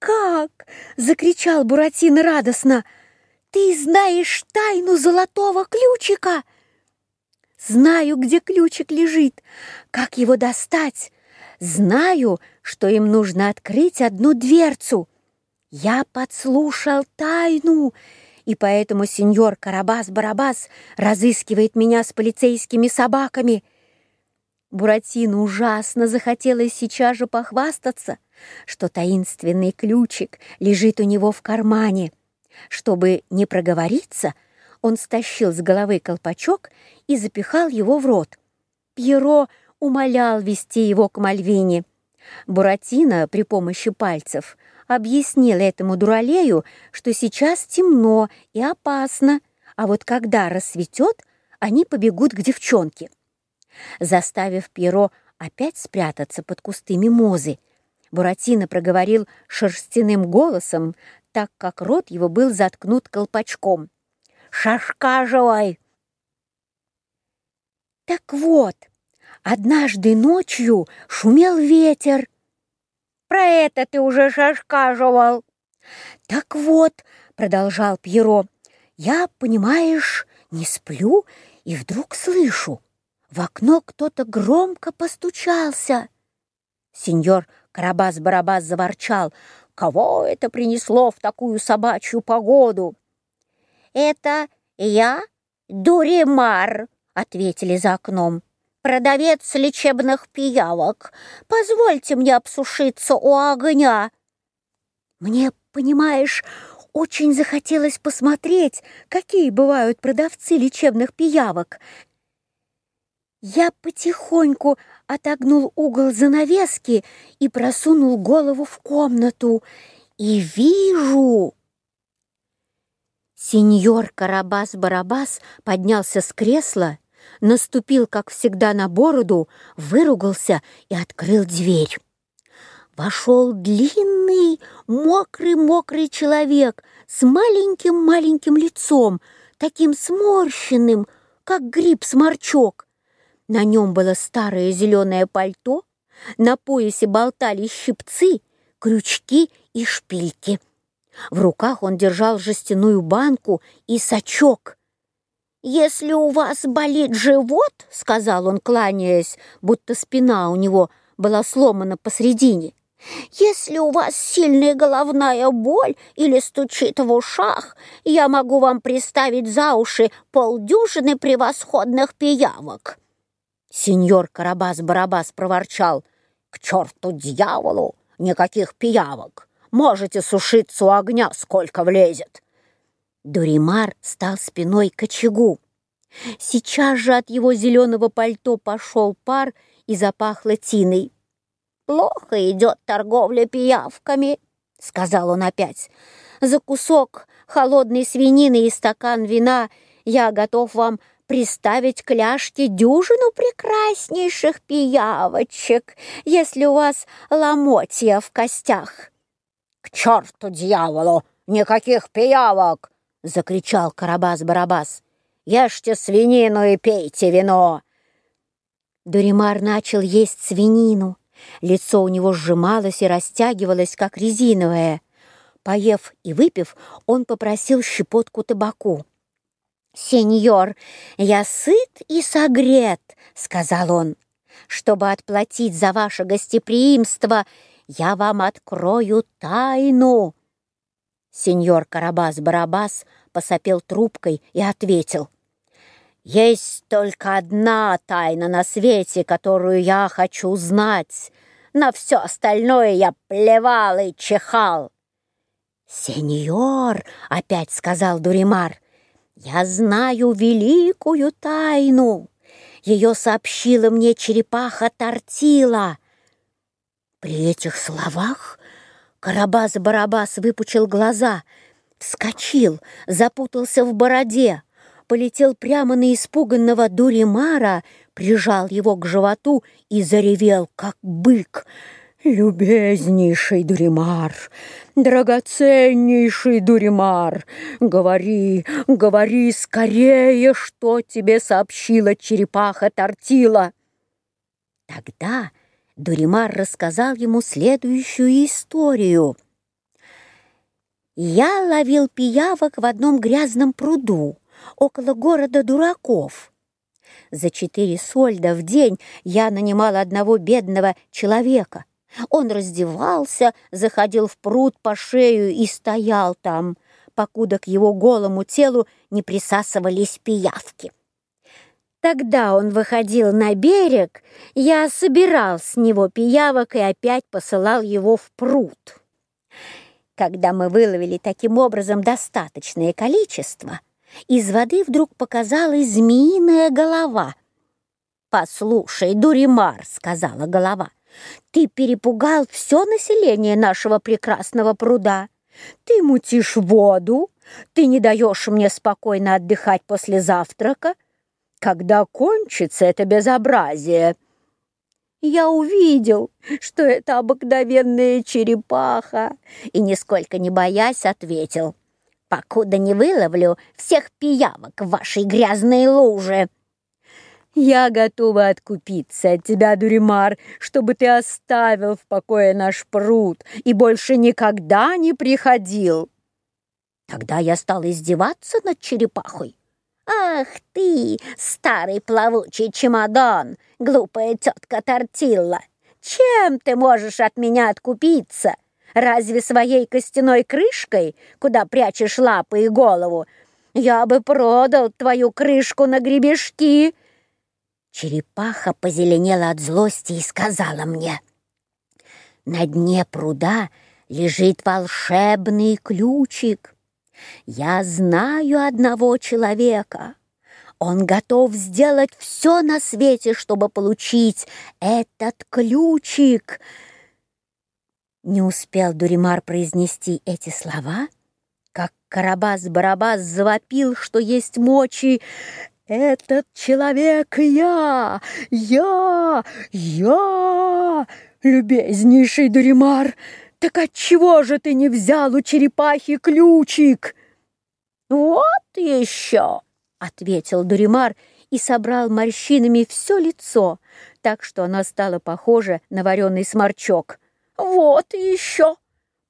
«Как?» — закричал Буратино радостно. «Ты знаешь тайну золотого ключика?» «Знаю, где ключик лежит, как его достать. Знаю, — что им нужно открыть одну дверцу. Я подслушал тайну, и поэтому сеньор Карабас-Барабас разыскивает меня с полицейскими собаками. Буратино ужасно захотелось сейчас же похвастаться, что таинственный ключик лежит у него в кармане. Чтобы не проговориться, он стащил с головы колпачок и запихал его в рот. Пьеро умолял вести его к Мальвине. Буратино при помощи пальцев объяснил этому дуралею, что сейчас темно и опасно, а вот когда рассветет, они побегут к девчонке. Заставив перо опять спрятаться под кусты мимозы, Буратино проговорил шерстяным голосом, так как рот его был заткнут колпачком. «Шашка живой". «Так вот!» однажды ночью шумел ветер. Про это ты уже шашка жевал. Так вот, продолжал Пьеро, я, понимаешь, не сплю и вдруг слышу, в окно кто-то громко постучался. Сеньор Карабас-Барабас заворчал. «Кого это принесло в такую собачью погоду?» «Это я, Дуримар», — ответили за окном. продавец лечебных пиявок. Позвольте мне обсушиться у огня». Мне, понимаешь, очень захотелось посмотреть, какие бывают продавцы лечебных пиявок. Я потихоньку отогнул угол занавески и просунул голову в комнату. И вижу... Сеньор Карабас-Барабас поднялся с кресла наступил, как всегда, на бороду, выругался и открыл дверь. Вошел длинный, мокрый-мокрый человек с маленьким-маленьким лицом, таким сморщенным, как гриб-сморчок. На нем было старое зеленое пальто, на поясе болтали щипцы, крючки и шпильки. В руках он держал жестяную банку и сачок — «Если у вас болит живот, — сказал он, кланяясь, будто спина у него была сломана посредине, — если у вас сильная головная боль или стучит в ушах, я могу вам приставить за уши полдюжины превосходных пиявок». Сеньор Карабас-Барабас проворчал. «К черту дьяволу! Никаких пиявок! Можете сушиться у огня, сколько влезет!» Дуримар стал спиной к очагу. Сейчас же от его зеленого пальто пошел пар и запахло тиной. «Плохо идет торговля пиявками», — сказал он опять. «За кусок холодной свинины и стакан вина я готов вам приставить к ляжке дюжину прекраснейших пиявочек, если у вас ломотья в костях». «К черту дьяволу! Никаких пиявок!» закричал Карабас-Барабас. «Ешьте свинину и пейте вино!» Дуримар начал есть свинину. Лицо у него сжималось и растягивалось, как резиновое. Поев и выпив, он попросил щепотку табаку. «Сеньор, я сыт и согрет», — сказал он. «Чтобы отплатить за ваше гостеприимство, я вам открою тайну». Сеньор Карабас-Барабас посопел трубкой и ответил. «Есть только одна тайна на свете, которую я хочу знать. На все остальное я плевал и чихал». «Сеньор!» — опять сказал Дуримар. «Я знаю великую тайну. Ее сообщила мне черепаха Тортила». При этих словах Карабас Барабас выпучил глаза, вскочил, запутался в бороде, полетел прямо на испуганного Дуримара, прижал его к животу и заревел, как бык. «Любезнейший Дуримар, драгоценнейший Дуримар, говори, говори скорее, что тебе сообщила черепаха Тортила!» Тогда Дуримар рассказал ему следующую историю. «Я ловил пиявок в одном грязном пруду около города дураков. За четыре сольда в день я нанимал одного бедного человека. Он раздевался, заходил в пруд по шею и стоял там, покуда к его голому телу не присасывались пиявки». Тогда он выходил на берег, я собирал с него пиявок и опять посылал его в пруд. Когда мы выловили таким образом достаточное количество, из воды вдруг показалась змеиная голова. «Послушай, Дуримар», — сказала голова, — «ты перепугал все население нашего прекрасного пруда. Ты мутишь воду, ты не даешь мне спокойно отдыхать после завтрака, когда кончится это безобразие?» Я увидел, что это обыкновенная черепаха, и, нисколько не боясь, ответил. «Покуда не выловлю всех пиявок в вашей грязной луже!» «Я готова откупиться от тебя, Дуримар, чтобы ты оставил в покое наш пруд и больше никогда не приходил!» Тогда я стала издеваться над черепахой. «Ах ты, старый плавучий чемодан, глупая тетка Тортилла! Чем ты можешь от меня откупиться? Разве своей костяной крышкой, куда прячешь лапы и голову? Я бы продал твою крышку на гребешки!» Черепаха позеленела от злости и сказала мне, «На дне пруда лежит волшебный ключик. Я знаю одного человека. Он готов сделать все на свете, чтобы получить этот ключик. Не успел Дуримар произнести эти слова, как Карабас-Барабас завопил, что есть мочи. «Этот человек я! Я! Я! Любезнейший Дуримар!» «Так отчего же ты не взял у черепахи ключик?» «Вот еще!» — ответил Дуримар и собрал морщинами все лицо, так что оно стало похоже на вареный сморчок. «Вот еще!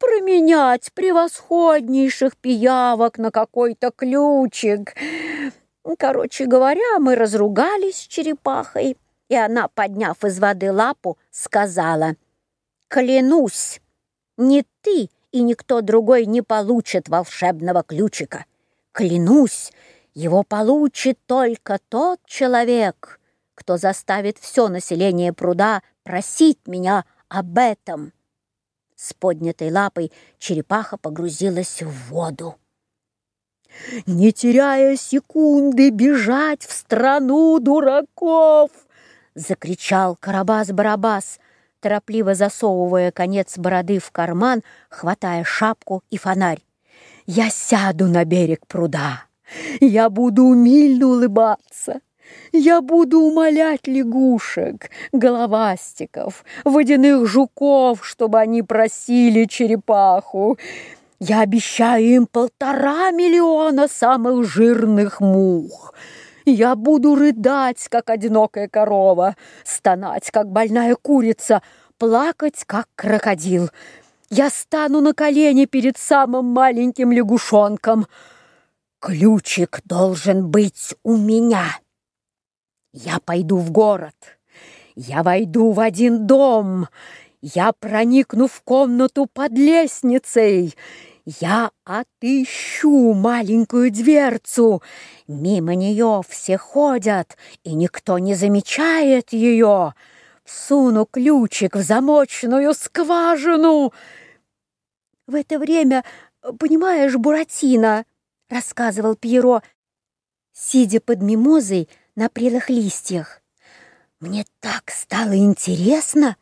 Променять превосходнейших пиявок на какой-то ключик!» Короче говоря, мы разругались с черепахой, и она, подняв из воды лапу, сказала, «Клянусь, не ты и никто другой не получит волшебного ключика. Клянусь, его получит только тот человек, кто заставит все население пруда просить меня об этом. С поднятой лапой черепаха погрузилась в воду. «Не теряя секунды, бежать в страну дураков!» — закричал Карабас-Барабас торопливо засовывая конец бороды в карман, хватая шапку и фонарь. «Я сяду на берег пруда. Я буду умильно улыбаться. Я буду умолять лягушек, головастиков, водяных жуков, чтобы они просили черепаху. Я обещаю им полтора миллиона самых жирных мух». Я буду рыдать, как одинокая корова, стонать, как больная курица, плакать, как крокодил. Я стану на колени перед самым маленьким лягушонком. Ключик должен быть у меня. Я пойду в город. Я войду в один дом. Я проникну в комнату под лестницей. Я отыщу а маленькую дверцу. Мимо нее все ходят, и никто не замечает ее. Всуну ключик в замочную скважину. В это время, понимаешь, Буратино, — рассказывал Пьеро, сидя под мимозой на прелых листьях. Мне так стало интересно,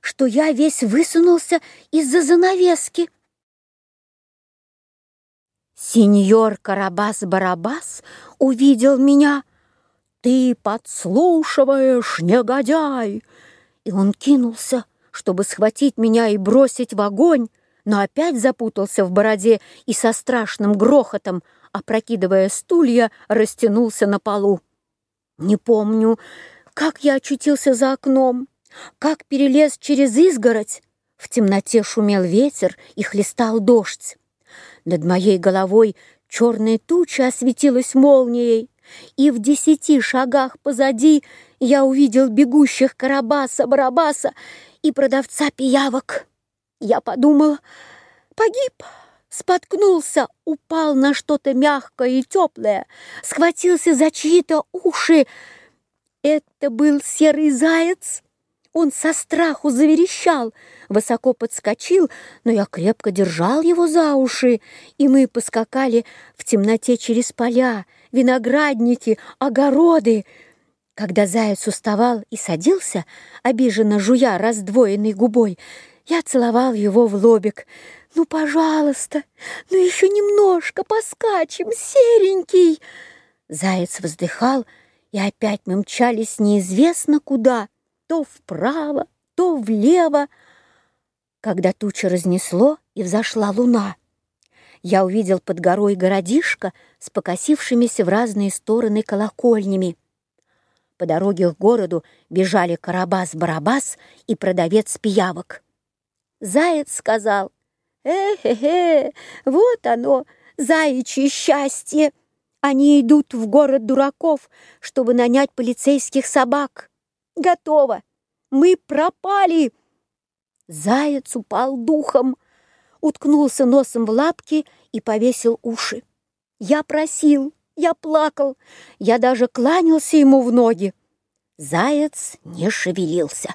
что я весь высунулся из-за занавески. Сеньор Карабас Барабас увидел меня. Ты подслушиваешь, негодяй! И он кинулся, чтобы схватить меня и бросить в огонь, но опять запутался в бороде и со страшным грохотом, опрокидывая стулья, растянулся на полу. Не помню, как я очутился за окном, как перелез через изгородь. В темноте шумел ветер и хлестал дождь над моей головой черная туча осветилась молнией, и в десяти шагах позади я увидел бегущих Карабаса, Барабаса и продавца пиявок. Я подумал, погиб, споткнулся, упал на что-то мягкое и теплое, схватился за чьи-то уши. Это был серый заяц, он со страху заверещал, высоко подскочил, но я крепко держал его за уши, и мы поскакали в темноте через поля, виноградники, огороды. Когда заяц уставал и садился, обиженно жуя раздвоенной губой, я целовал его в лобик. «Ну, пожалуйста, ну еще немножко, поскачем, серенький!» Заяц вздыхал, и опять мы мчались неизвестно куда то вправо, то влево. Когда тучи разнесло и взошла луна, я увидел под горой городишко с покосившимися в разные стороны колокольнями. По дороге к городу бежали Карабас-Барабас и продавец пиявок. Заяц сказал, «Э-хе-хе, вот оно, заячье счастье! Они идут в город дураков, чтобы нанять полицейских собак» готово! Мы пропали!» Заяц упал духом, уткнулся носом в лапки и повесил уши. Я просил, я плакал, я даже кланялся ему в ноги. Заяц не шевелился.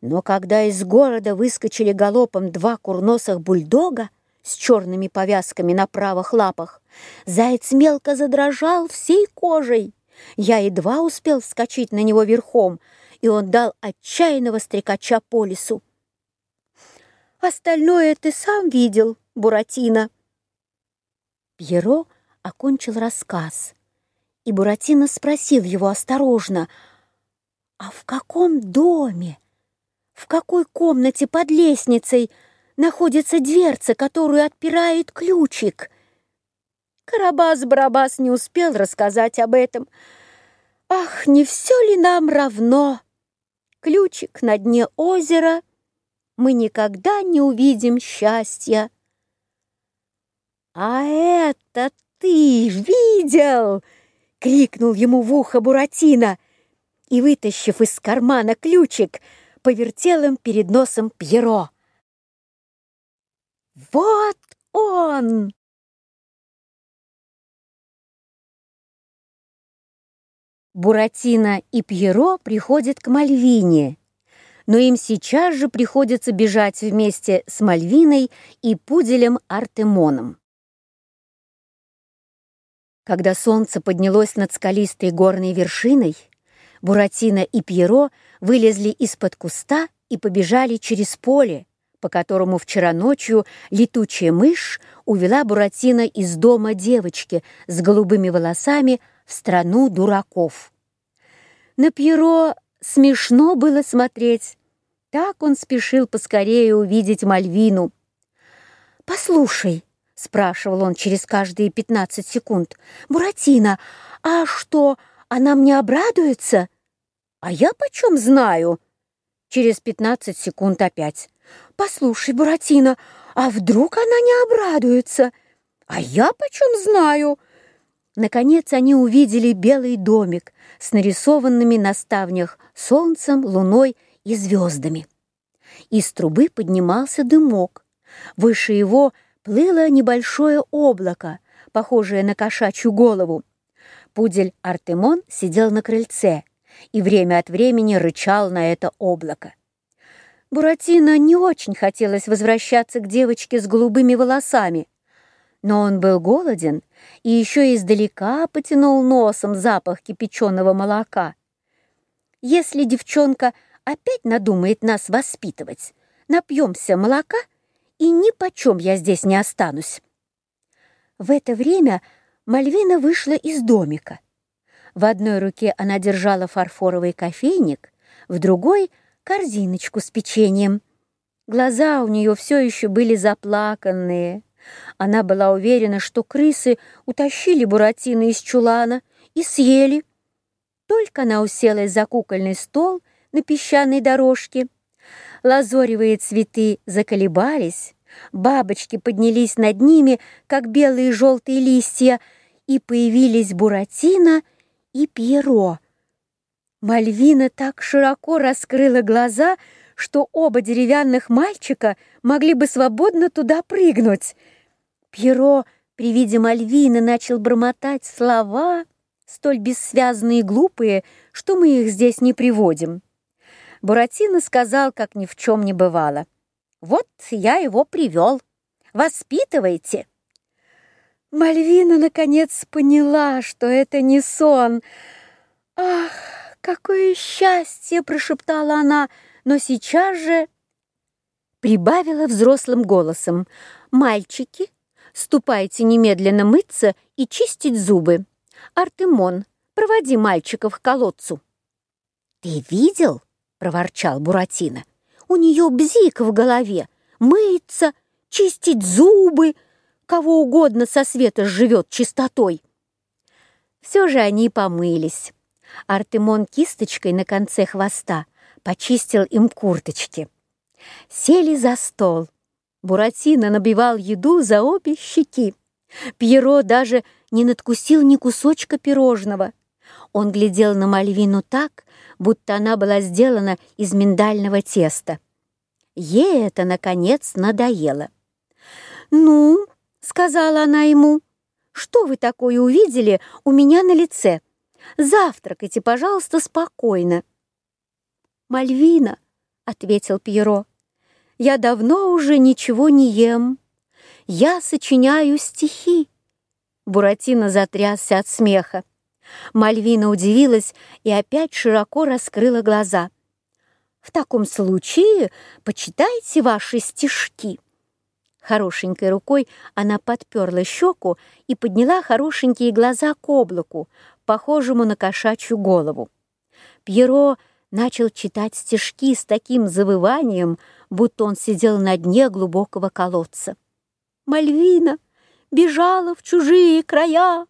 Но когда из города выскочили галопом два курносых бульдога с черными повязками на правых лапах, заяц мелко задрожал всей кожей. Я едва успел вскочить на него верхом, и он дал отчаянного стрекача по лесу. «Остальное ты сам видел, Буратино!» Пьеро окончил рассказ, и Буратино спросил его осторожно, «А в каком доме, в какой комнате под лестницей находится дверца, которую отпирает ключик?» Карабас Барабас не успел рассказать об этом. Ах, не все ли нам равно? Ключик на дне озера. Мы никогда не увидим счастья. А это ты видел? крикнул ему в ухо Буратино и, вытащив из кармана ключик, повертел им перед носом Пьеро. «Вот он!» Буратино и Пьеро приходят к Мальвине, но им сейчас же приходится бежать вместе с Мальвиной и пуделем Артемоном. Когда солнце поднялось над скалистой горной вершиной, Буратино и Пьеро вылезли из-под куста и побежали через поле, по которому вчера ночью летучая мышь увела Буратино из дома девочки с голубыми волосами – в страну дураков. На Пьеро смешно было смотреть. Так он спешил поскорее увидеть Мальвину. «Послушай», — спрашивал он через каждые пятнадцать секунд, «Буратино, а что, она мне обрадуется?» «А я почем знаю?» Через пятнадцать секунд опять. «Послушай, Буратино, а вдруг она не обрадуется?» «А я почем знаю?» Наконец они увидели белый домик с нарисованными на ставнях солнцем, луной и звездами. Из трубы поднимался дымок. Выше его плыло небольшое облако, похожее на кошачью голову. Пудель Артемон сидел на крыльце и время от времени рычал на это облако. Буратино не очень хотелось возвращаться к девочке с голубыми волосами, но он был голоден и еще издалека потянул носом запах кипяченого молока. Если девчонка опять надумает нас воспитывать, напьемся молока — и ни почем я здесь не останусь. В это время Мальвина вышла из домика. В одной руке она держала фарфоровый кофейник, в другой — корзиночку с печеньем. Глаза у нее все еще были заплаканные. Она была уверена, что крысы утащили Буратино из чулана и съели. Только она уселась за кукольный стол на песчаной дорожке. Лазоревые цветы заколебались, бабочки поднялись над ними, как белые и желтые листья, и появились Буратино и Пьеро. Мальвина так широко раскрыла глаза, что оба деревянных мальчика могли бы свободно туда прыгнуть — Перо при виде Мальвины начал бормотать слова, столь бессвязные и глупые, что мы их здесь не приводим. Буратино сказал, как ни в чем не бывало. «Вот я его привел. Воспитывайте!» Мальвина, наконец, поняла, что это не сон. «Ах, какое счастье!» – прошептала она, но сейчас же прибавила взрослым голосом. «Мальчики, ступайте немедленно мыться и чистить зубы. Артемон, проводи мальчиков к колодцу». «Ты видел?» — проворчал Буратино. «У нее бзик в голове. Мыться, чистить зубы. Кого угодно со света живет чистотой». Все же они помылись. Артемон кисточкой на конце хвоста почистил им курточки. Сели за стол. Буратино набивал еду за обе щеки. Пьеро даже не надкусил ни кусочка пирожного. Он глядел на Мальвину так, будто она была сделана из миндального теста. Ей это, наконец, надоело. «Ну», — сказала она ему, — «что вы такое увидели у меня на лице? Завтракайте, пожалуйста, спокойно». «Мальвина», — ответил Пьеро, — я давно уже ничего не ем. Я сочиняю стихи. Буратино затрясся от смеха. Мальвина удивилась и опять широко раскрыла глаза. «В таком случае почитайте ваши стишки». Хорошенькой рукой она подперла щеку и подняла хорошенькие глаза к облаку, похожему на кошачью голову. Пьеро начал читать стишки с таким завыванием, будто он сидел на дне глубокого колодца. Мальвина бежала в чужие края,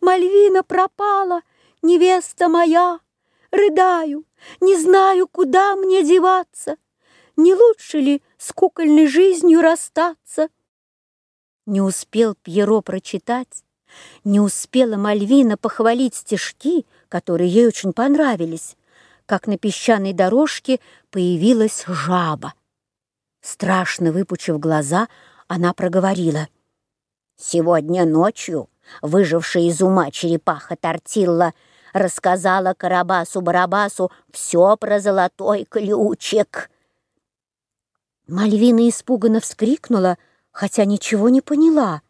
Мальвина пропала, невеста моя. Рыдаю, не знаю, куда мне деваться. Не лучше ли с кукольной жизнью расстаться? Не успел Пьеро прочитать, не успела Мальвина похвалить стишки, которые ей очень понравились, как на песчаной дорожке появилась жаба страшно выпучив глаза, она проговорила. «Сегодня ночью выжившая из ума черепаха Тортилла рассказала Карабасу-Барабасу все про золотой ключик». Мальвина испуганно вскрикнула, хотя ничего не поняла.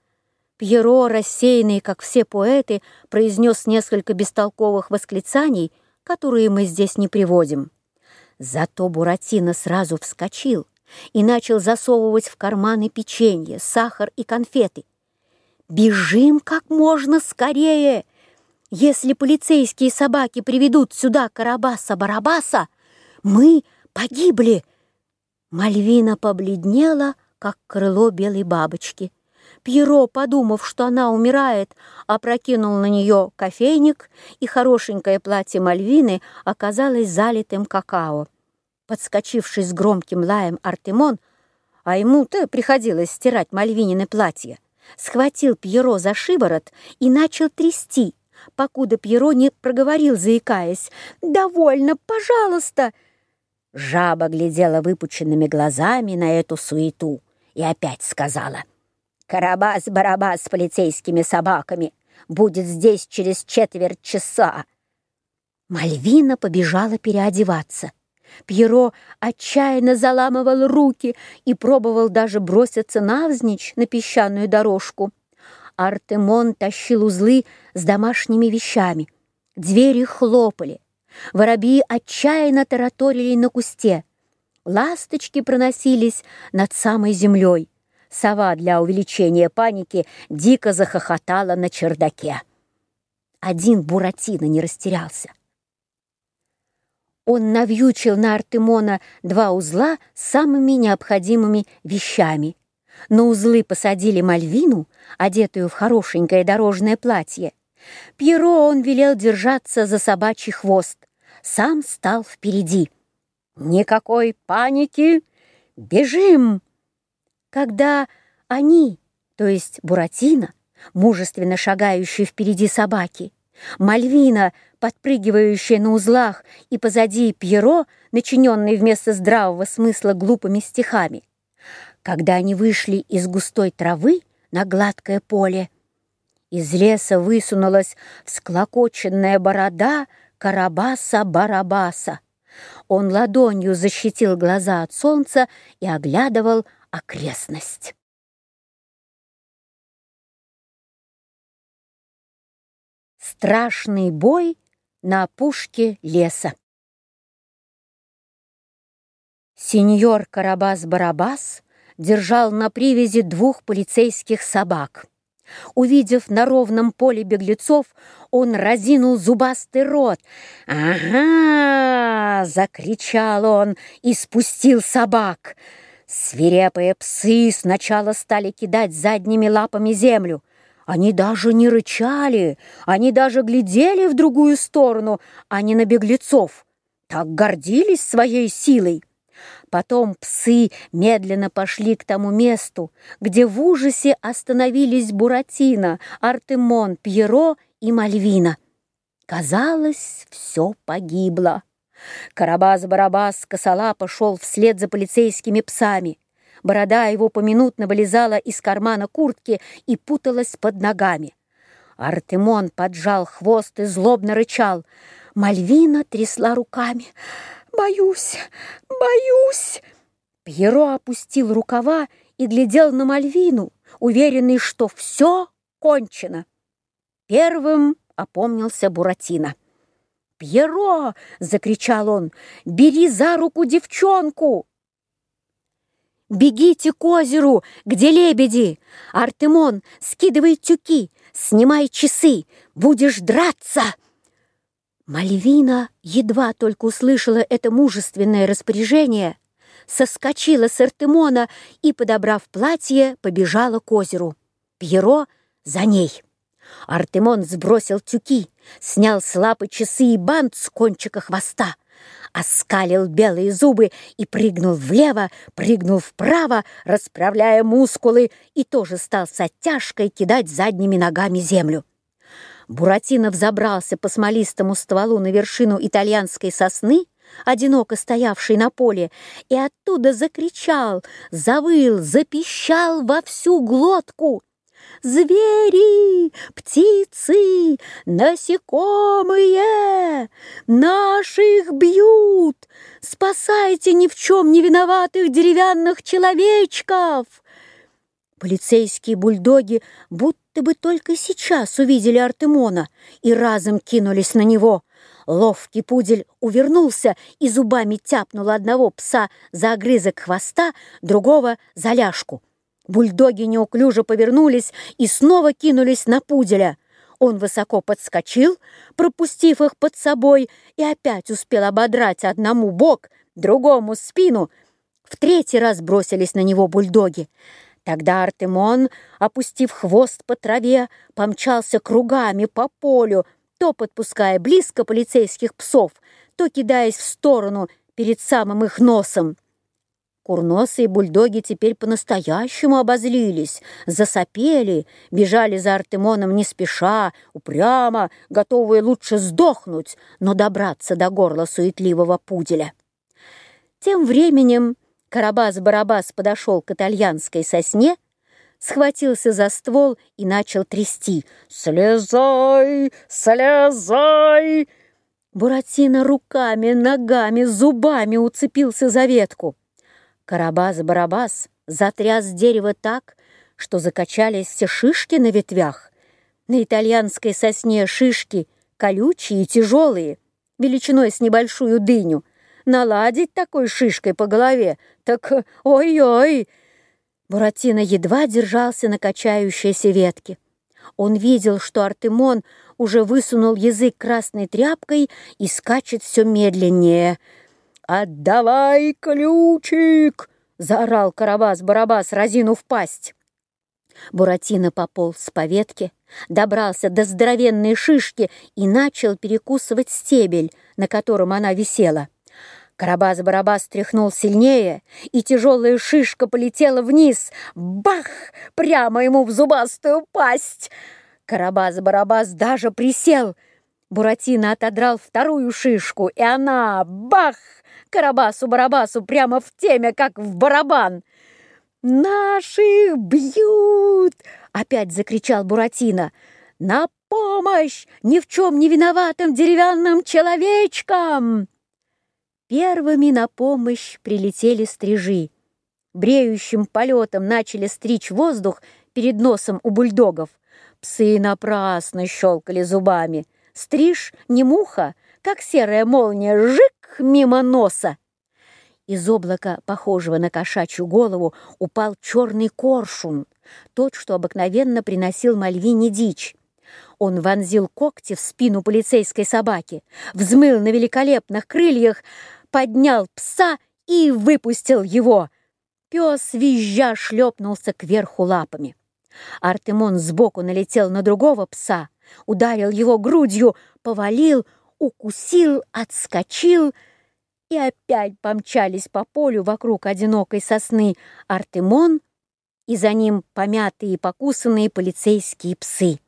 Пьеро, рассеянный, как все поэты, произнес несколько бестолковых восклицаний, которые мы здесь не приводим. Зато Буратино сразу вскочил — и начал засовывать в карманы печенье, сахар и конфеты. «Бежим как можно скорее! Если полицейские собаки приведут сюда Карабаса-Барабаса, мы погибли!» Мальвина побледнела, как крыло белой бабочки. Пьеро, подумав, что она умирает, опрокинул на нее кофейник, и хорошенькое платье Мальвины оказалось залитым какао подскочивший с громким лаем Артемон, а ему-то приходилось стирать Мальвинины платье, схватил Пьеро за шиворот и начал трясти, покуда Пьеро не проговорил, заикаясь. «Довольно, пожалуйста!» Жаба глядела выпученными глазами на эту суету и опять сказала. «Карабас-барабас с полицейскими собаками будет здесь через четверть часа!» Мальвина побежала переодеваться. Пьеро отчаянно заламывал руки и пробовал даже броситься навзничь на песчаную дорожку. Артемон тащил узлы с домашними вещами. Двери хлопали. Воробьи отчаянно тараторили на кусте. Ласточки проносились над самой землей. Сова для увеличения паники дико захохотала на чердаке. Один Буратино не растерялся он навьючил на Артемона два узла с самыми необходимыми вещами. На узлы посадили Мальвину, одетую в хорошенькое дорожное платье. Пьеро он велел держаться за собачий хвост. Сам стал впереди. «Никакой паники! Бежим!» Когда они, то есть Буратино, мужественно шагающий впереди собаки, Мальвина, подпрыгивающая на узлах, и позади Пьеро, начиненный вместо здравого смысла глупыми стихами. Когда они вышли из густой травы на гладкое поле, из леса высунулась всклокоченная борода Карабаса-Барабаса. Он ладонью защитил глаза от солнца и оглядывал окрестность. страшный бой на опушке леса. Сеньор Карабас-Барабас держал на привязи двух полицейских собак. Увидев на ровном поле беглецов, он разинул зубастый рот. «Ага!» — закричал он и спустил собак. Свирепые псы сначала стали кидать задними лапами землю — они даже не рычали, они даже глядели в другую сторону, а не на беглецов. Так гордились своей силой. Потом псы медленно пошли к тому месту, где в ужасе остановились Буратино, Артемон, Пьеро и Мальвина. Казалось, все погибло. Карабас-барабас косолапо шел вслед за полицейскими псами. Борода его поминутно вылезала из кармана куртки и путалась под ногами. Артемон поджал хвост и злобно рычал. Мальвина трясла руками. «Боюсь! Боюсь!» Пьеро опустил рукава и глядел на Мальвину, уверенный, что все кончено. Первым опомнился Буратино. «Пьеро!» — закричал он. «Бери за руку девчонку!» «Бегите к озеру, где лебеди! Артемон, скидывай тюки, снимай часы, будешь драться!» Мальвина едва только услышала это мужественное распоряжение, соскочила с Артемона и, подобрав платье, побежала к озеру. Пьеро за ней. Артемон сбросил тюки, снял с лапы часы и бант с кончика хвоста, оскалил белые зубы и прыгнул влево, прыгнул вправо, расправляя мускулы, и тоже стал с оттяжкой кидать задними ногами землю. Буратино взобрался по смолистому стволу на вершину итальянской сосны, одиноко стоявшей на поле, и оттуда закричал, завыл, запищал во всю глотку звери, птицы, насекомые! Наших бьют! Спасайте ни в чем не виноватых деревянных человечков!» Полицейские бульдоги будто бы только сейчас увидели Артемона и разом кинулись на него. Ловкий пудель увернулся и зубами тяпнул одного пса за огрызок хвоста, другого — за ляжку. Бульдоги неуклюже повернулись и снова кинулись на пуделя. Он высоко подскочил, пропустив их под собой, и опять успел ободрать одному бок, другому спину. В третий раз бросились на него бульдоги. Тогда Артемон, опустив хвост по траве, помчался кругами по полю, то подпуская близко полицейских псов, то кидаясь в сторону перед самым их носом. Курносые бульдоги теперь по-настоящему обозлились, засопели, бежали за Артемоном не спеша, упрямо, готовые лучше сдохнуть, но добраться до горла суетливого пуделя. Тем временем Карабас-Барабас подошел к итальянской сосне, схватился за ствол и начал трясти. «Слезай! Слезай!» Буратино руками, ногами, зубами уцепился за ветку. Карабас Барабас затряс дерево так, что закачались все шишки на ветвях. На итальянской сосне шишки колючие и тяжелые, величиной с небольшую дыню. Наладить такой шишкой по голове, так ой-ой! Буратино едва держался на качающейся ветке. Он видел, что Артемон уже высунул язык красной тряпкой и скачет все медленнее — «Отдавай ключик!» — заорал Карабас-Барабас, разинув пасть. Буратино пополз по ветке, добрался до здоровенной шишки и начал перекусывать стебель, на котором она висела. Карабас-Барабас тряхнул сильнее, и тяжелая шишка полетела вниз. Бах! Прямо ему в зубастую пасть! Карабас-Барабас даже присел — Буратино отодрал вторую шишку, и она, бах, карабасу-барабасу прямо в теме, как в барабан. «Наших бьют!» — опять закричал Буратино. «На помощь ни в чем не виноватым деревянным человечкам!» Первыми на помощь прилетели стрижи. Бреющим полетом начали стричь воздух перед носом у бульдогов. Псы напрасно щелкали зубами — стриж не муха, как серая молния, жик мимо носа. Из облака, похожего на кошачью голову, упал черный коршун, тот, что обыкновенно приносил Мальвине дичь. Он вонзил когти в спину полицейской собаки, взмыл на великолепных крыльях, поднял пса и выпустил его. Пес, визжа, шлепнулся кверху лапами. Артемон сбоку налетел на другого пса — ударил его грудью, повалил, укусил, отскочил, и опять помчались по полю вокруг одинокой сосны Артемон и за ним помятые и покусанные полицейские псы.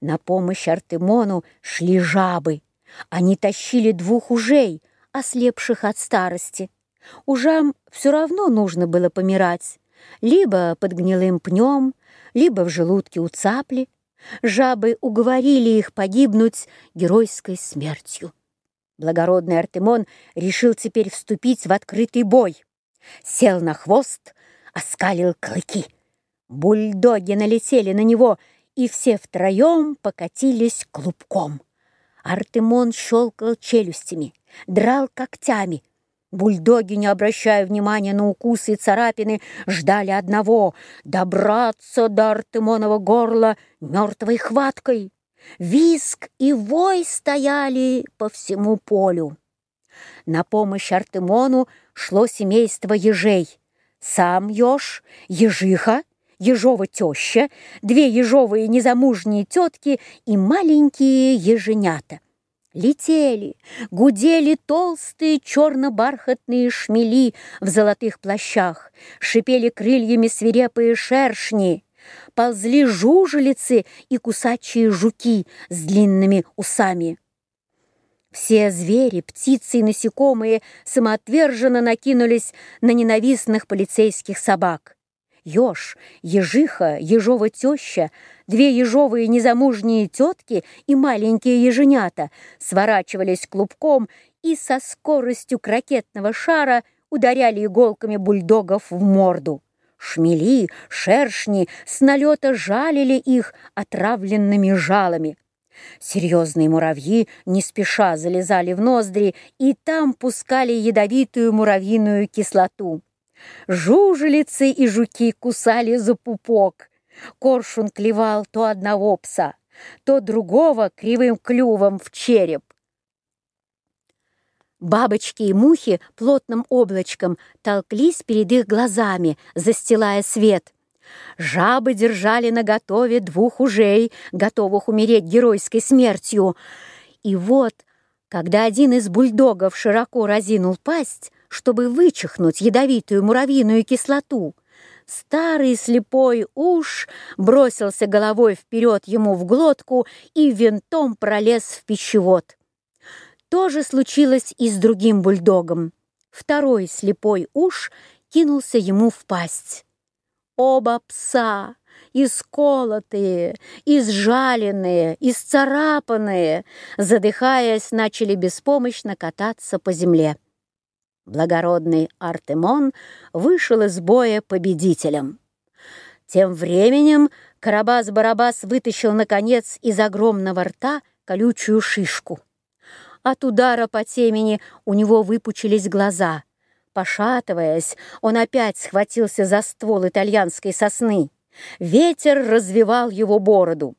На помощь Артемону шли жабы. Они тащили двух ужей, ослепших от старости. Ужам все равно нужно было помирать, либо под гнилым пнем, либо в желудке у цапли. Жабы уговорили их погибнуть геройской смертью. Благородный Артемон решил теперь вступить в открытый бой. Сел на хвост, оскалил клыки. Бульдоги налетели на него, и все втроем покатились клубком. Артемон щелкал челюстями, драл когтями, Бульдоги, не обращая внимания на укусы и царапины, ждали одного — добраться до Артемонова горла мертвой хваткой. Виск и вой стояли по всему полю. На помощь Артемону шло семейство ежей. Сам еж, ежиха, ежова теща, две ежовые незамужние тетки и маленькие еженята. Летели, гудели толстые черно-бархатные шмели в золотых плащах, шипели крыльями свирепые шершни, ползли жужелицы и кусачие жуки с длинными усами. Все звери, птицы и насекомые самоотверженно накинулись на ненавистных полицейских собак еж, ежиха, ежова теща, две ежовые незамужние тетки и маленькие еженята сворачивались клубком и со скоростью крокетного шара ударяли иголками бульдогов в морду. Шмели, шершни с налета жалили их отравленными жалами. Серьезные муравьи не спеша залезали в ноздри и там пускали ядовитую муравьиную кислоту. Жужелицы и жуки кусали за пупок. Коршун клевал то одного пса, то другого кривым клювом в череп. Бабочки и мухи плотным облачком толклись перед их глазами, застилая свет. Жабы держали наготове двух ужей, готовых умереть геройской смертью. И вот, когда один из бульдогов широко разинул пасть, чтобы вычихнуть ядовитую муравьиную кислоту. Старый слепой уж бросился головой вперед ему в глотку и винтом пролез в пищевод. То же случилось и с другим бульдогом. Второй слепой уж кинулся ему в пасть. Оба пса, исколотые, изжаленные, исцарапанные, задыхаясь, начали беспомощно кататься по земле благородный Артемон вышел из боя победителем. Тем временем Карабас-Барабас вытащил, наконец, из огромного рта колючую шишку. От удара по темени у него выпучились глаза. Пошатываясь, он опять схватился за ствол итальянской сосны. Ветер развивал его бороду.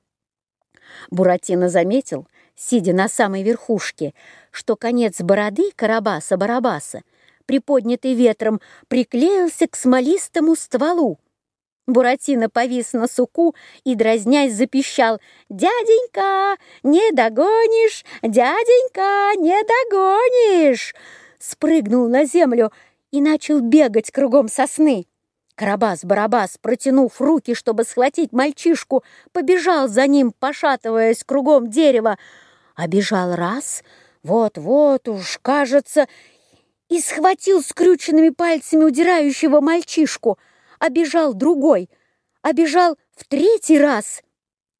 Буратино заметил, сидя на самой верхушке, что конец бороды Карабаса-Барабаса приподнятый ветром, приклеился к смолистому стволу. Буратино повис на суку и, дразнясь, запищал «Дяденька, не догонишь! Дяденька, не догонишь!» Спрыгнул на землю и начал бегать кругом сосны. Карабас-барабас, протянув руки, чтобы схватить мальчишку, побежал за ним, пошатываясь кругом дерева. Обежал раз, вот-вот уж, кажется, и схватил скрюченными пальцами удирающего мальчишку — обежал другой, обежал в третий раз.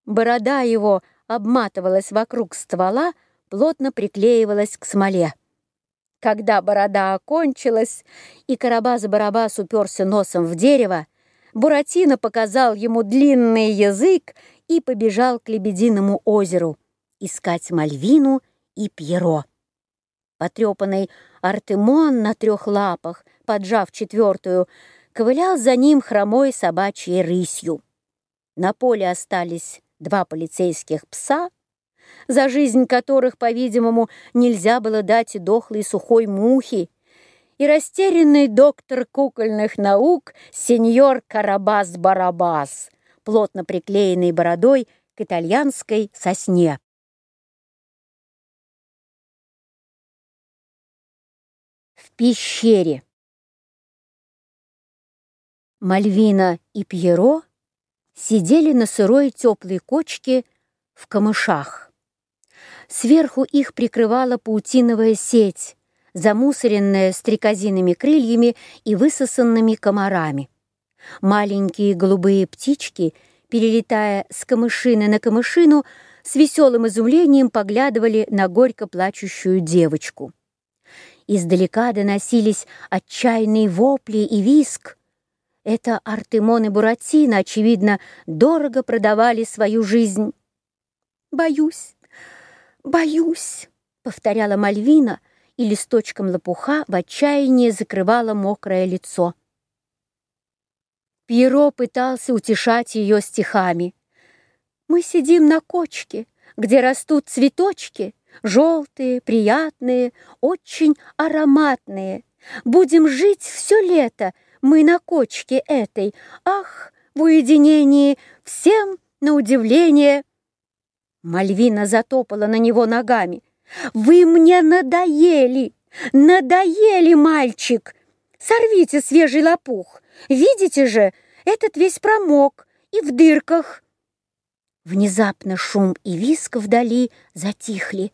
Борода его обматывалась вокруг ствола, плотно приклеивалась к смоле. Когда борода окончилась, и Карабас-Барабас уперся носом в дерево, Буратино показал ему длинный язык и побежал к Лебединому озеру искать Мальвину и Пьеро. Потрепанный Артемон на трех лапах, поджав четвертую, ковылял за ним хромой собачьей рысью. На поле остались два полицейских пса, за жизнь которых, по-видимому, нельзя было дать и дохлой сухой мухи, и растерянный доктор кукольных наук сеньор Карабас-Барабас, плотно приклеенный бородой к итальянской сосне. пещере. Мальвина и Пьеро сидели на сырой теплой кочке в камышах. Сверху их прикрывала паутиновая сеть, замусоренная стрекозиными крыльями и высосанными комарами. Маленькие голубые птички, перелетая с камышины на камышину, с веселым изумлением поглядывали на горько плачущую девочку. Издалека доносились отчаянные вопли и виск. Это Артемон и Буратино, очевидно, дорого продавали свою жизнь. «Боюсь, боюсь», — повторяла Мальвина, и листочком лопуха в отчаянии закрывала мокрое лицо. Пьеро пытался утешать ее стихами. «Мы сидим на кочке, где растут цветочки», желтые, приятные, очень ароматные. Будем жить все лето мы на кочке этой. Ах, в уединении всем на удивление. Мальвина затопала на него ногами. Вы мне надоели, надоели, мальчик. Сорвите свежий лопух. Видите же, этот весь промок и в дырках. Внезапно шум и виск вдали затихли.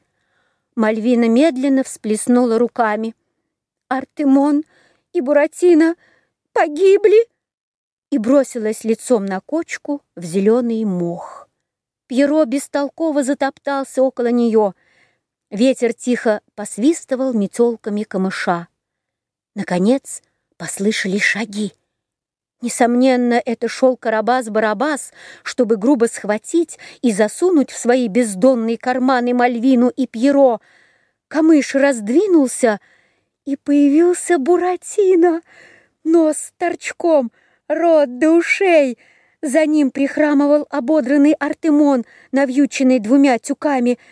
Мальвина медленно всплеснула руками. Артемон и Буратино погибли!» И бросилась лицом на кочку в зеленый мох. Пьеро бестолково затоптался около нее. Ветер тихо посвистывал метелками камыша. Наконец послышались шаги. Несомненно, это шел Карабас-Барабас, чтобы грубо схватить и засунуть в свои бездонные карманы Мальвину и Пьеро. Камыш раздвинулся, и появился Буратино. Нос торчком, рот до ушей. За ним прихрамывал ободранный Артемон, навьюченный двумя тюками —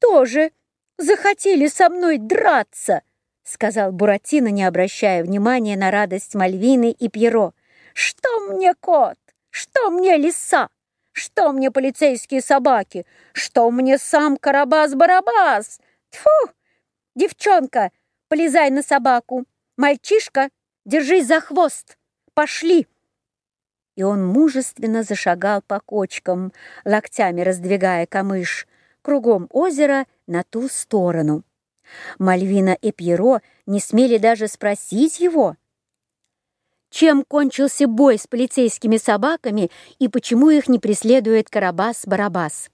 тоже захотели со мной драться!» сказал Буратино, не обращая внимания на радость Мальвины и Пьеро. Что мне кот? Что мне лиса? Что мне полицейские собаки? Что мне сам Карабас-Барабас? Тьфу! Девчонка, полезай на собаку. Мальчишка, держись за хвост. Пошли!» И он мужественно зашагал по кочкам, локтями раздвигая камыш, кругом озера на ту сторону. Мальвина и Пьеро не смели даже спросить его — чем кончился бой с полицейскими собаками и почему их не преследует Карабас-Барабас.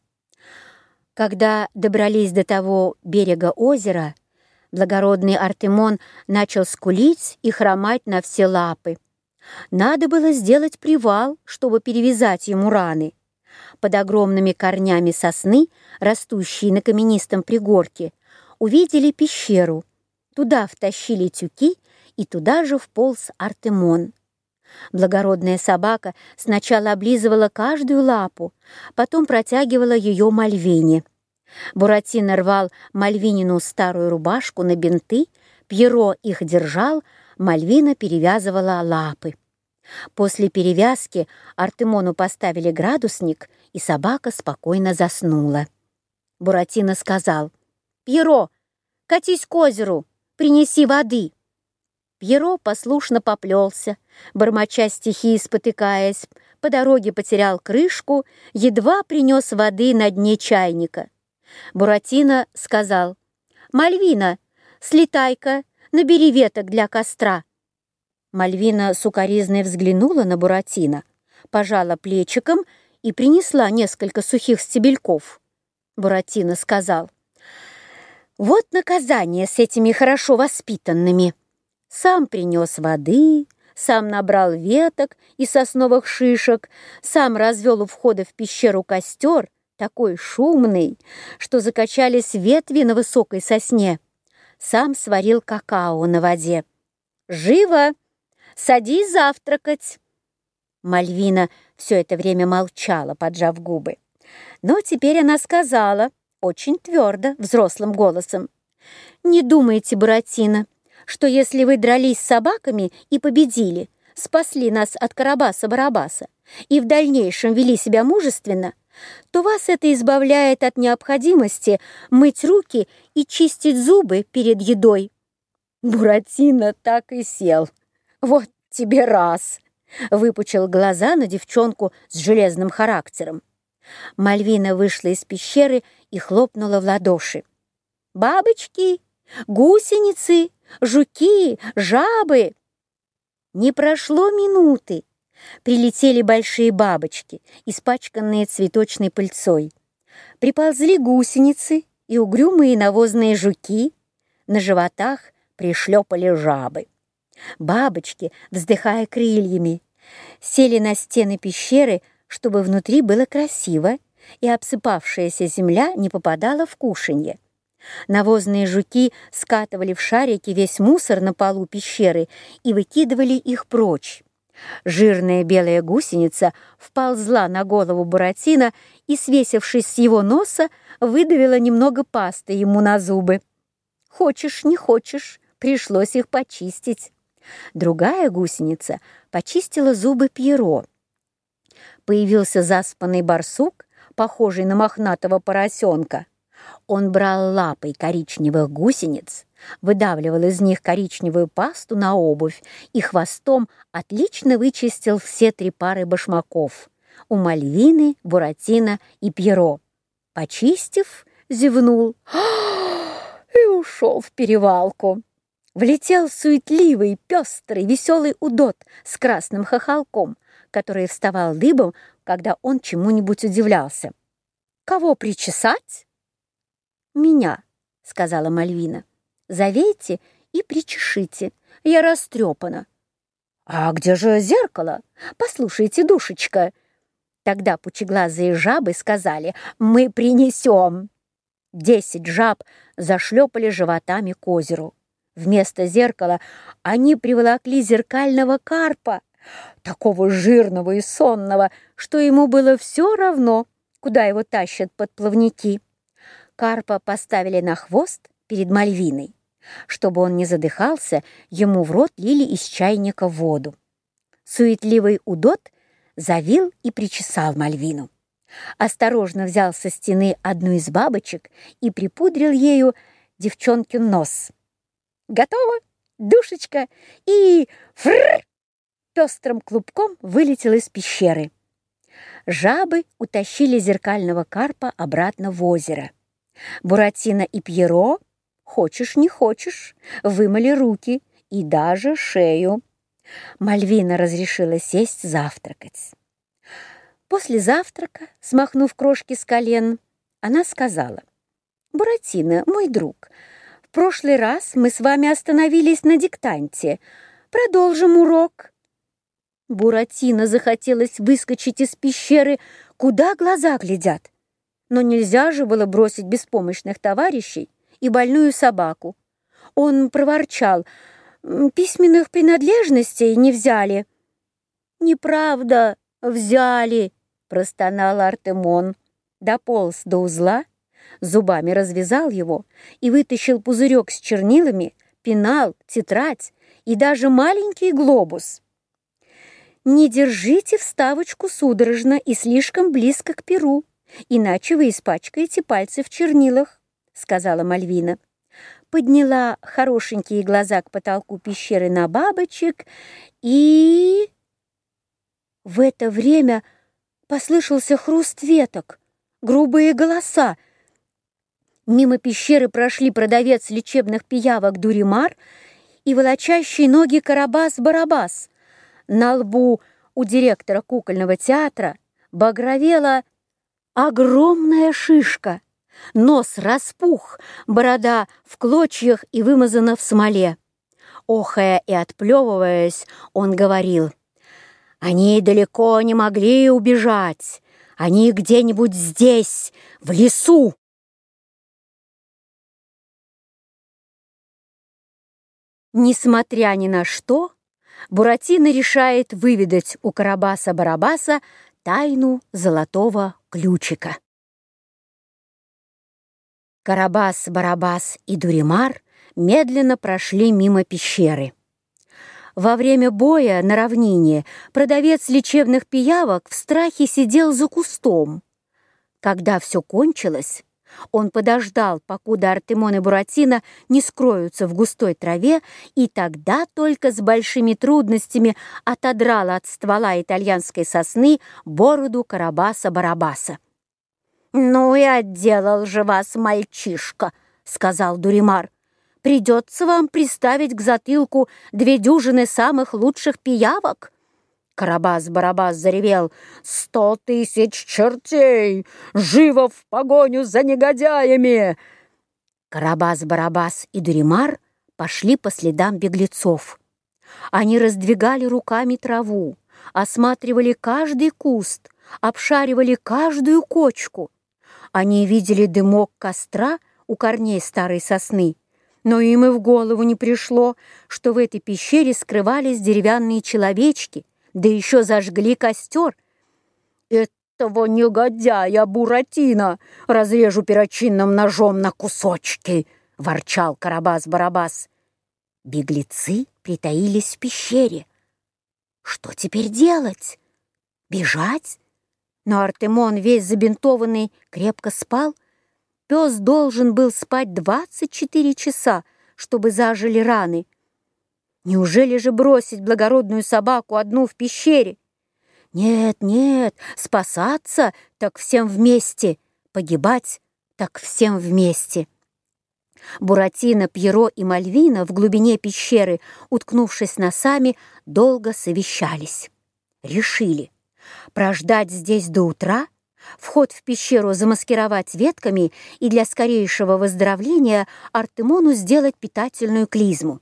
Когда добрались до того берега озера, благородный Артемон начал скулить и хромать на все лапы. Надо было сделать привал, чтобы перевязать ему раны. Под огромными корнями сосны, растущие на каменистом пригорке, увидели пещеру. Туда втащили тюки и туда же вполз Артемон. Благородная собака сначала облизывала каждую лапу, потом протягивала ее Мальвине. Буратино рвал Мальвинину старую рубашку на бинты, Пьеро их держал, Мальвина перевязывала лапы. После перевязки Артемону поставили градусник, и собака спокойно заснула. Буратино сказал, «Пьеро, катись к озеру, принеси воды». Пьеро послушно поплелся, бормоча стихи и спотыкаясь, по дороге потерял крышку, едва принес воды на дне чайника. Буратино сказал, «Мальвина, слетай-ка, набери веток для костра». Мальвина сукоризной взглянула на Буратино, пожала плечиком и принесла несколько сухих стебельков. Буратино сказал, «Вот наказание с этими хорошо воспитанными». Сам принес воды, сам набрал веток и сосновых шишек, сам развел у входа в пещеру костер, такой шумный, что закачались ветви на высокой сосне. сам сварил какао на воде. «Живо! Садись завтракать!» Мальвина все это время молчала, поджав губы. Но теперь она сказала, очень твердо, взрослым голосом, «Не думайте, Буратино, что если вы дрались с собаками и победили, спасли нас от Карабаса-Барабаса и в дальнейшем вели себя мужественно, то вас это избавляет от необходимости мыть руки и чистить зубы перед едой. Буратино так и сел. Вот тебе раз! Выпучил глаза на девчонку с железным характером. Мальвина вышла из пещеры и хлопнула в ладоши. «Бабочки! Гусеницы!» жуки, жабы. Не прошло минуты. Прилетели большие бабочки, испачканные цветочной пыльцой. Приползли гусеницы и угрюмые навозные жуки. На животах пришлепали жабы. Бабочки, вздыхая крыльями, сели на стены пещеры, чтобы внутри было красиво и обсыпавшаяся земля не попадала в кушанье. Навозные жуки скатывали в шарики весь мусор на полу пещеры и выкидывали их прочь. Жирная белая гусеница вползла на голову Буратино и, свесившись с его носа, выдавила немного пасты ему на зубы. Хочешь, не хочешь, пришлось их почистить. Другая гусеница почистила зубы Пьеро. Появился заспанный барсук, похожий на мохнатого поросенка. Он брал лапой коричневых гусениц, выдавливал из них коричневую пасту на обувь и хвостом отлично вычистил все три пары башмаков у Мальвины, Буратино и Пьеро. Почистив, зевнул и ушел в перевалку. Влетел суетливый, пестрый, веселый удот с красным хохолком, который вставал дыбом, когда он чему-нибудь удивлялся. «Кого причесать?» меня», — сказала Мальвина. «Завейте и причешите. Я растрепана». «А где же зеркало? Послушайте, душечка!» Тогда пучеглазые жабы сказали «Мы принесем!» Десять жаб зашлепали животами к озеру. Вместо зеркала они приволокли зеркального карпа, такого жирного и сонного, что ему было все равно, куда его тащат подплавники. Карпа поставили на хвост перед Мальвиной, чтобы он не задыхался, ему в рот лили из чайника воду. Суетливый удот завил и причесал Мальвину. Осторожно взял со стены одну из бабочек и припудрил ею девчонке нос. «Готово, душечка!» И фрррр! Пестрым клубком вылетел из пещеры. Жабы утащили зеркального карпа обратно в озеро. Буратино и Пьеро, хочешь не хочешь, вымыли руки и даже шею. Мальвина разрешила сесть завтракать. После завтрака, смахнув крошки с колен, она сказала, «Буратино, мой друг, в прошлый раз мы с вами остановились на диктанте. Продолжим урок». Буратино захотелось выскочить из пещеры, куда глаза глядят но нельзя же было бросить беспомощных товарищей и больную собаку. Он проворчал, «Письменных принадлежностей не взяли». «Неправда, взяли», — простонал Артемон. Дополз до узла, зубами развязал его и вытащил пузырек с чернилами, пенал, тетрадь и даже маленький глобус. «Не держите вставочку судорожно и слишком близко к перу», иначе вы испачкаете пальцы в чернилах», — сказала Мальвина. Подняла хорошенькие глаза к потолку пещеры на бабочек и... В это время послышался хруст веток, грубые голоса. Мимо пещеры прошли продавец лечебных пиявок Дуримар и волочащие ноги Карабас-Барабас. На лбу у директора кукольного театра багровела огромная шишка, нос распух, борода в клочьях и вымазана в смоле. Охая и отплевываясь, он говорил, «Они далеко не могли убежать, они где-нибудь здесь, в лесу». Несмотря ни на что, Буратино решает выведать у Карабаса-Барабаса тайну золотого ключика. Карабас, Барабас и Дуримар медленно прошли мимо пещеры. Во время боя на равнине продавец лечебных пиявок в страхе сидел за кустом. Когда все кончилось, он подождал, покуда Артемон и Буратино не скроются в густой траве, и тогда только с большими трудностями отодрал от ствола итальянской сосны бороду Карабаса-Барабаса. «Ну и отделал же вас, мальчишка», — сказал Дуримар. «Придется вам приставить к затылку две дюжины самых лучших пиявок». Карабас-барабас заревел. «Сто тысяч чертей! Живо в погоню за негодяями!» Карабас-барабас и Дуримар пошли по следам беглецов. Они раздвигали руками траву, осматривали каждый куст, обшаривали каждую кочку. Они видели дымок костра у корней старой сосны, но им и в голову не пришло, что в этой пещере скрывались деревянные человечки, да еще зажгли костер. Этого негодяя Буратино разрежу перочинным ножом на кусочки, ворчал Карабас-Барабас. Беглецы притаились в пещере. Что теперь делать? Бежать? Но Артемон, весь забинтованный, крепко спал. Пес должен был спать 24 часа, чтобы зажили раны. Неужели же бросить благородную собаку одну в пещере? Нет, нет, спасаться так всем вместе, погибать так всем вместе. Буратино, Пьеро и Мальвина в глубине пещеры, уткнувшись носами, долго совещались. Решили прождать здесь до утра, вход в пещеру замаскировать ветками и для скорейшего выздоровления Артемону сделать питательную клизму.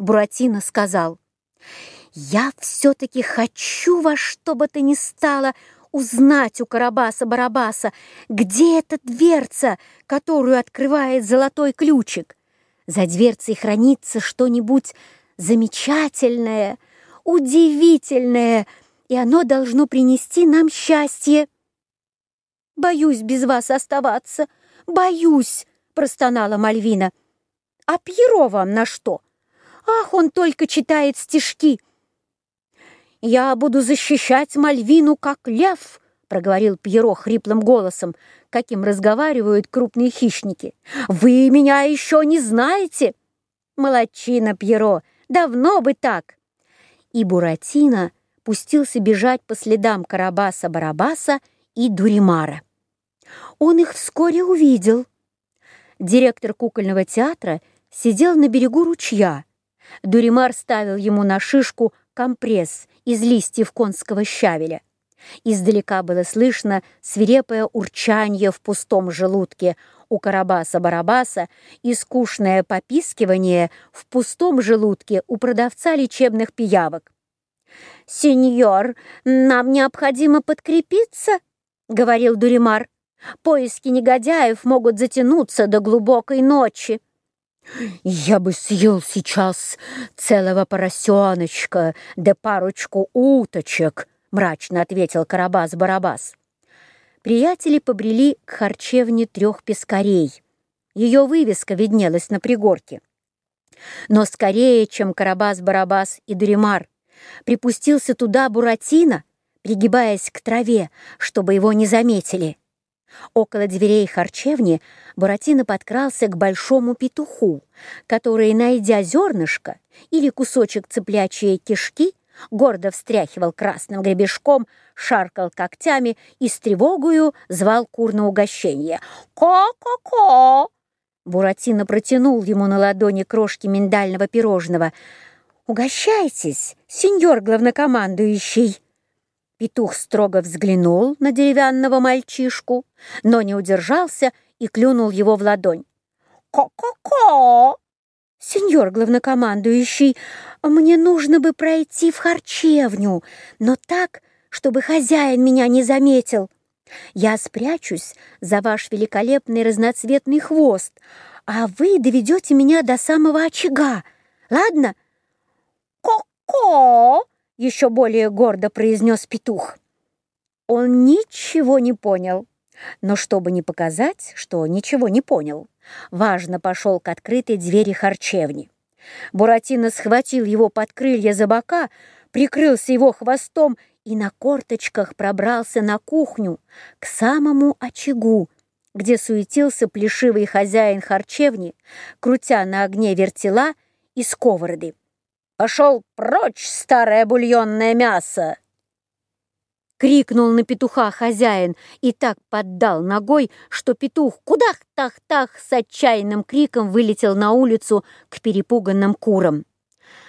Буратино сказал, «Я все-таки хочу во что бы то ни стало узнать у Карабаса-Барабаса, где эта дверца, которую открывает золотой ключик. За дверцей хранится что-нибудь замечательное, удивительное, и оно должно принести нам счастье». «Боюсь без вас оставаться, боюсь», — простонала Мальвина. «А Пьеро вам на что?» «Ах, он только читает стишки!» «Я буду защищать Мальвину, как лев!» — проговорил Пьеро хриплым голосом, каким разговаривают крупные хищники. «Вы меня еще не знаете!» «Молодчина, Пьеро! Давно бы так!» И Буратино пустился бежать по следам Карабаса-Барабаса и Дуримара. Он их вскоре увидел. Директор кукольного театра сидел на берегу ручья — Дуримар ставил ему на шишку компресс из листьев конского щавеля. Издалека было слышно свирепое урчание в пустом желудке у Карабаса-Барабаса и скучное попискивание в пустом желудке у продавца лечебных пиявок. «Сеньор, нам необходимо подкрепиться», — говорил Дуримар. «Поиски негодяев могут затянуться до глубокой ночи». Я бы съел сейчас целого поросеночка да парочку уточек, мрачно ответил Карабас-Барабас. Приятели побрели к харчевне трех пескарей. Ее вывеска виднелась на пригорке. Но скорее, чем Карабас-Барабас и Дуримар, припустился туда Буратино, пригибаясь к траве, чтобы его не заметили. Около дверей харчевни Буратино подкрался к большому петуху, который, найдя зернышко или кусочек цыплячьей кишки, гордо встряхивал красным гребешком, шаркал когтями и с тревогою звал кур на угощение. «Ко-ко-ко!» Буратино протянул ему на ладони крошки миндального пирожного. «Угощайтесь, сеньор главнокомандующий!» Петух строго взглянул на деревянного мальчишку, но не удержался и клюнул его в ладонь. «Ко-ко-ко!» «Сеньор главнокомандующий, мне нужно бы пройти в харчевню, но так, чтобы хозяин меня не заметил. Я спрячусь за ваш великолепный разноцветный хвост, а вы доведете меня до самого очага, ладно?» «Ко-ко!» еще более гордо произнес петух. Он ничего не понял. Но чтобы не показать, что ничего не понял, важно пошел к открытой двери харчевни. Буратино схватил его под крылья за бока, прикрылся его хвостом и на корточках пробрался на кухню, к самому очагу, где суетился плешивый хозяин харчевни, крутя на огне вертела и сковороды. «Пошел прочь, старое бульонное мясо!» Крикнул на петуха хозяин и так поддал ногой, что петух кудах-тах-тах с отчаянным криком вылетел на улицу к перепуганным курам.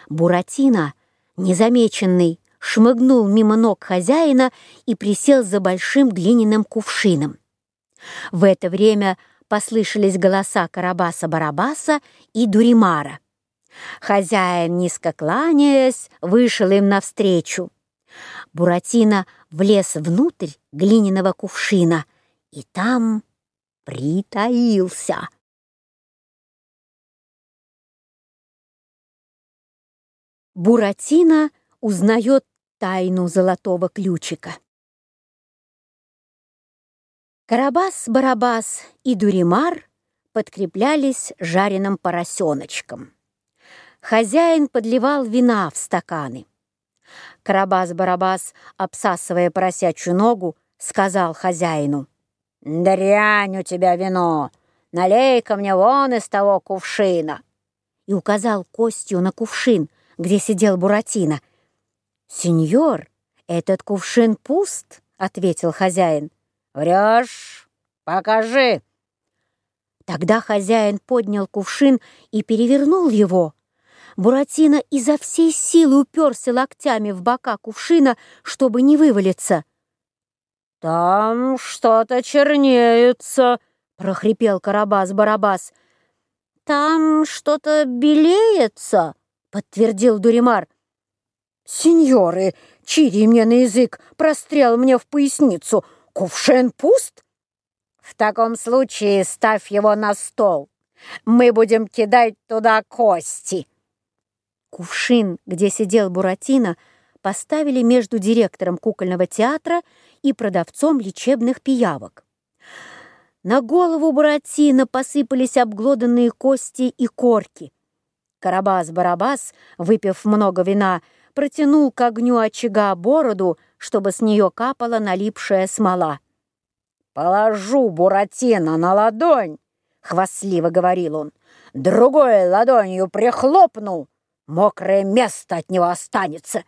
Буратино, незамеченный, шмыгнул мимо ног хозяина и присел за большим глиняным кувшином. В это время послышались голоса Карабаса-Барабаса и Дуримара. Хозяин, низко кланяясь, вышел им навстречу. Буратино влез внутрь глиняного кувшина и там притаился. Буратино узнает тайну золотого ключика. Карабас-барабас и дуримар подкреплялись жареным поросеночком. Хозяин подливал вина в стаканы. Карабас-барабас, обсасывая поросячью ногу, сказал хозяину. «Дрянь у тебя вино! Налей-ка мне вон из того кувшина!» И указал костью на кувшин, где сидел Буратино. «Сеньор, этот кувшин пуст!» — ответил хозяин. «Врешь? Покажи!» Тогда хозяин поднял кувшин и перевернул его, Буратино изо всей силы уперся локтями в бока кувшина, чтобы не вывалиться. «Там что-то чернеется», — прохрипел Карабас-Барабас. «Там что-то белеется», — подтвердил Дуримар. «Сеньоры, чири мне на язык, прострел мне в поясницу. Кувшин пуст?» «В таком случае ставь его на стол. Мы будем кидать туда кости», кувшин, где сидел Буратино, поставили между директором кукольного театра и продавцом лечебных пиявок. На голову Буратино посыпались обглоданные кости и корки. Карабас-барабас, выпив много вина, протянул к огню очага бороду, чтобы с нее капала налипшая смола. «Положу Буратино на ладонь!» — хвастливо говорил он. «Другой ладонью прихлопну, Мокрое место от него останется».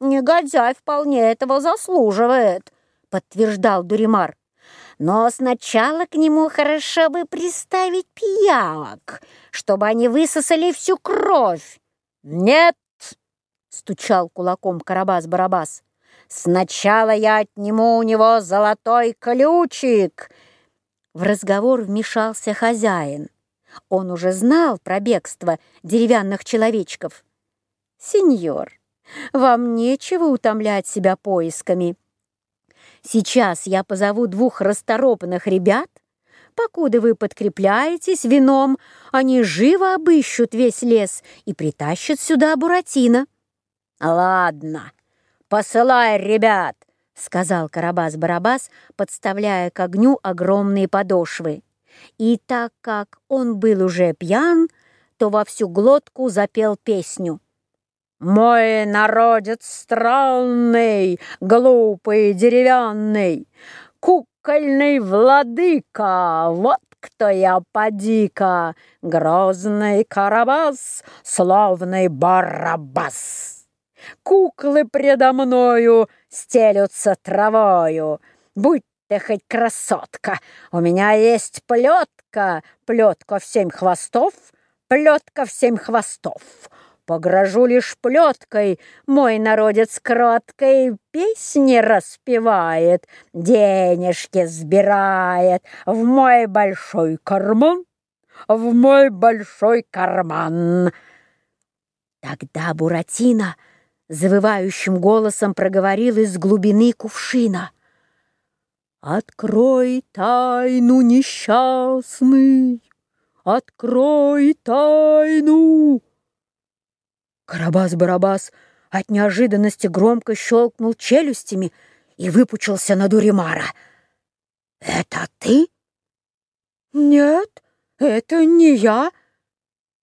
«Негодяй вполне этого заслуживает», — подтверждал Дуримар. «Но сначала к нему хорошо бы приставить пиявок, чтобы они высосали всю кровь». «Нет!» — стучал кулаком Карабас-Барабас. «Сначала я отниму у него золотой ключик!» В разговор вмешался хозяин. Он уже знал про бегство деревянных человечков. «Сеньор, вам нечего утомлять себя поисками. Сейчас я позову двух расторопанных ребят. Покуда вы подкрепляетесь вином, они живо обыщут весь лес и притащат сюда Буратино». «Ладно, посылай ребят», — сказал Карабас-Барабас, подставляя к огню огромные подошвы. И так как он был уже пьян, то во всю глотку запел песню. «Мой народец странный, глупый, деревянный, кукольный владыка, вот кто я, поди-ка, грозный карабас, словный барабас. Куклы предо мною стелются травою, будь ты хоть красотка. У меня есть плетка, плетка в семь хвостов, плетка в семь хвостов. Погрожу лишь плеткой, мой народец краткой песни распевает, денежки сбирает в мой большой карман, в мой большой карман. Тогда Буратино завывающим голосом проговорил из глубины кувшина — Открой тайну, несчастный! Открой тайну!» Карабас-барабас от неожиданности громко щелкнул челюстями и выпучился на Дуримара. «Это ты?» «Нет, это не я!»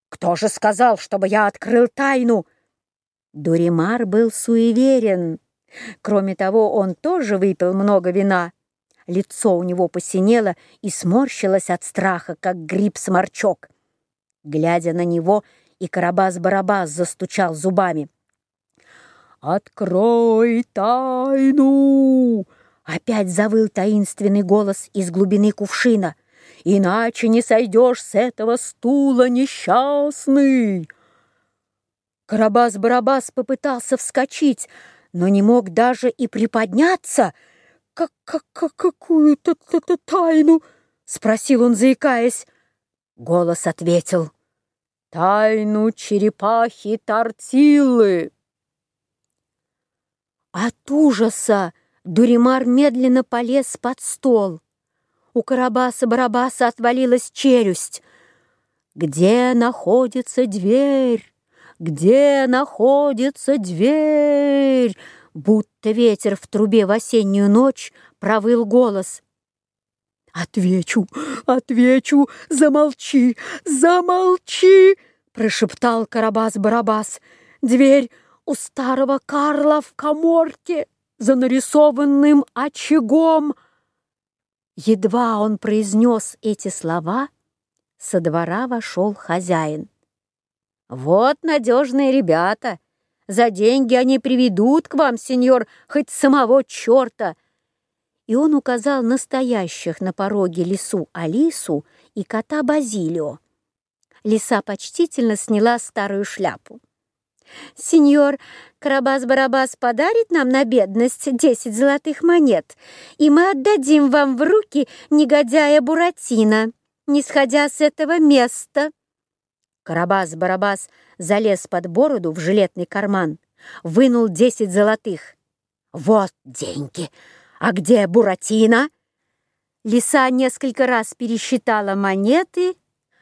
«Кто же сказал, чтобы я открыл тайну?» Дуримар был суеверен. Кроме того, он тоже выпил много вина. Лицо у него посинело и сморщилось от страха, как гриб-сморчок. Глядя на него, и Карабас-Барабас застучал зубами. «Открой тайну!» Опять завыл таинственный голос из глубины кувшина. «Иначе не сойдешь с этого стула, несчастный!» Карабас-Барабас попытался вскочить, но не мог даже и приподняться — как как как «Какую-то — тайну? – спросил он, заикаясь. Голос ответил. «Тайну черепахи Тортилы!» От ужаса Дуримар медленно полез под стол. У Карабаса-Барабаса отвалилась челюсть. «Где находится дверь? Где находится дверь?» будто ветер в трубе в осеннюю ночь провыл голос. «Отвечу, отвечу, замолчи, замолчи!» прошептал Карабас-Барабас. «Дверь у старого Карла в коморке за нарисованным очагом!» Едва он произнес эти слова, со двора вошел хозяин. «Вот надежные ребята!» За деньги они приведут к вам, сеньор, хоть самого черта!» И он указал настоящих на пороге лису Алису и кота Базилио. Лиса почтительно сняла старую шляпу. «Сеньор Карабас-Барабас подарит нам на бедность десять золотых монет, и мы отдадим вам в руки негодяя Буратино, не сходя с этого места». Карабас Барабас залез под бороду в жилетный карман, вынул десять золотых. «Вот деньги! А где Буратино?» Лиса несколько раз пересчитала монеты,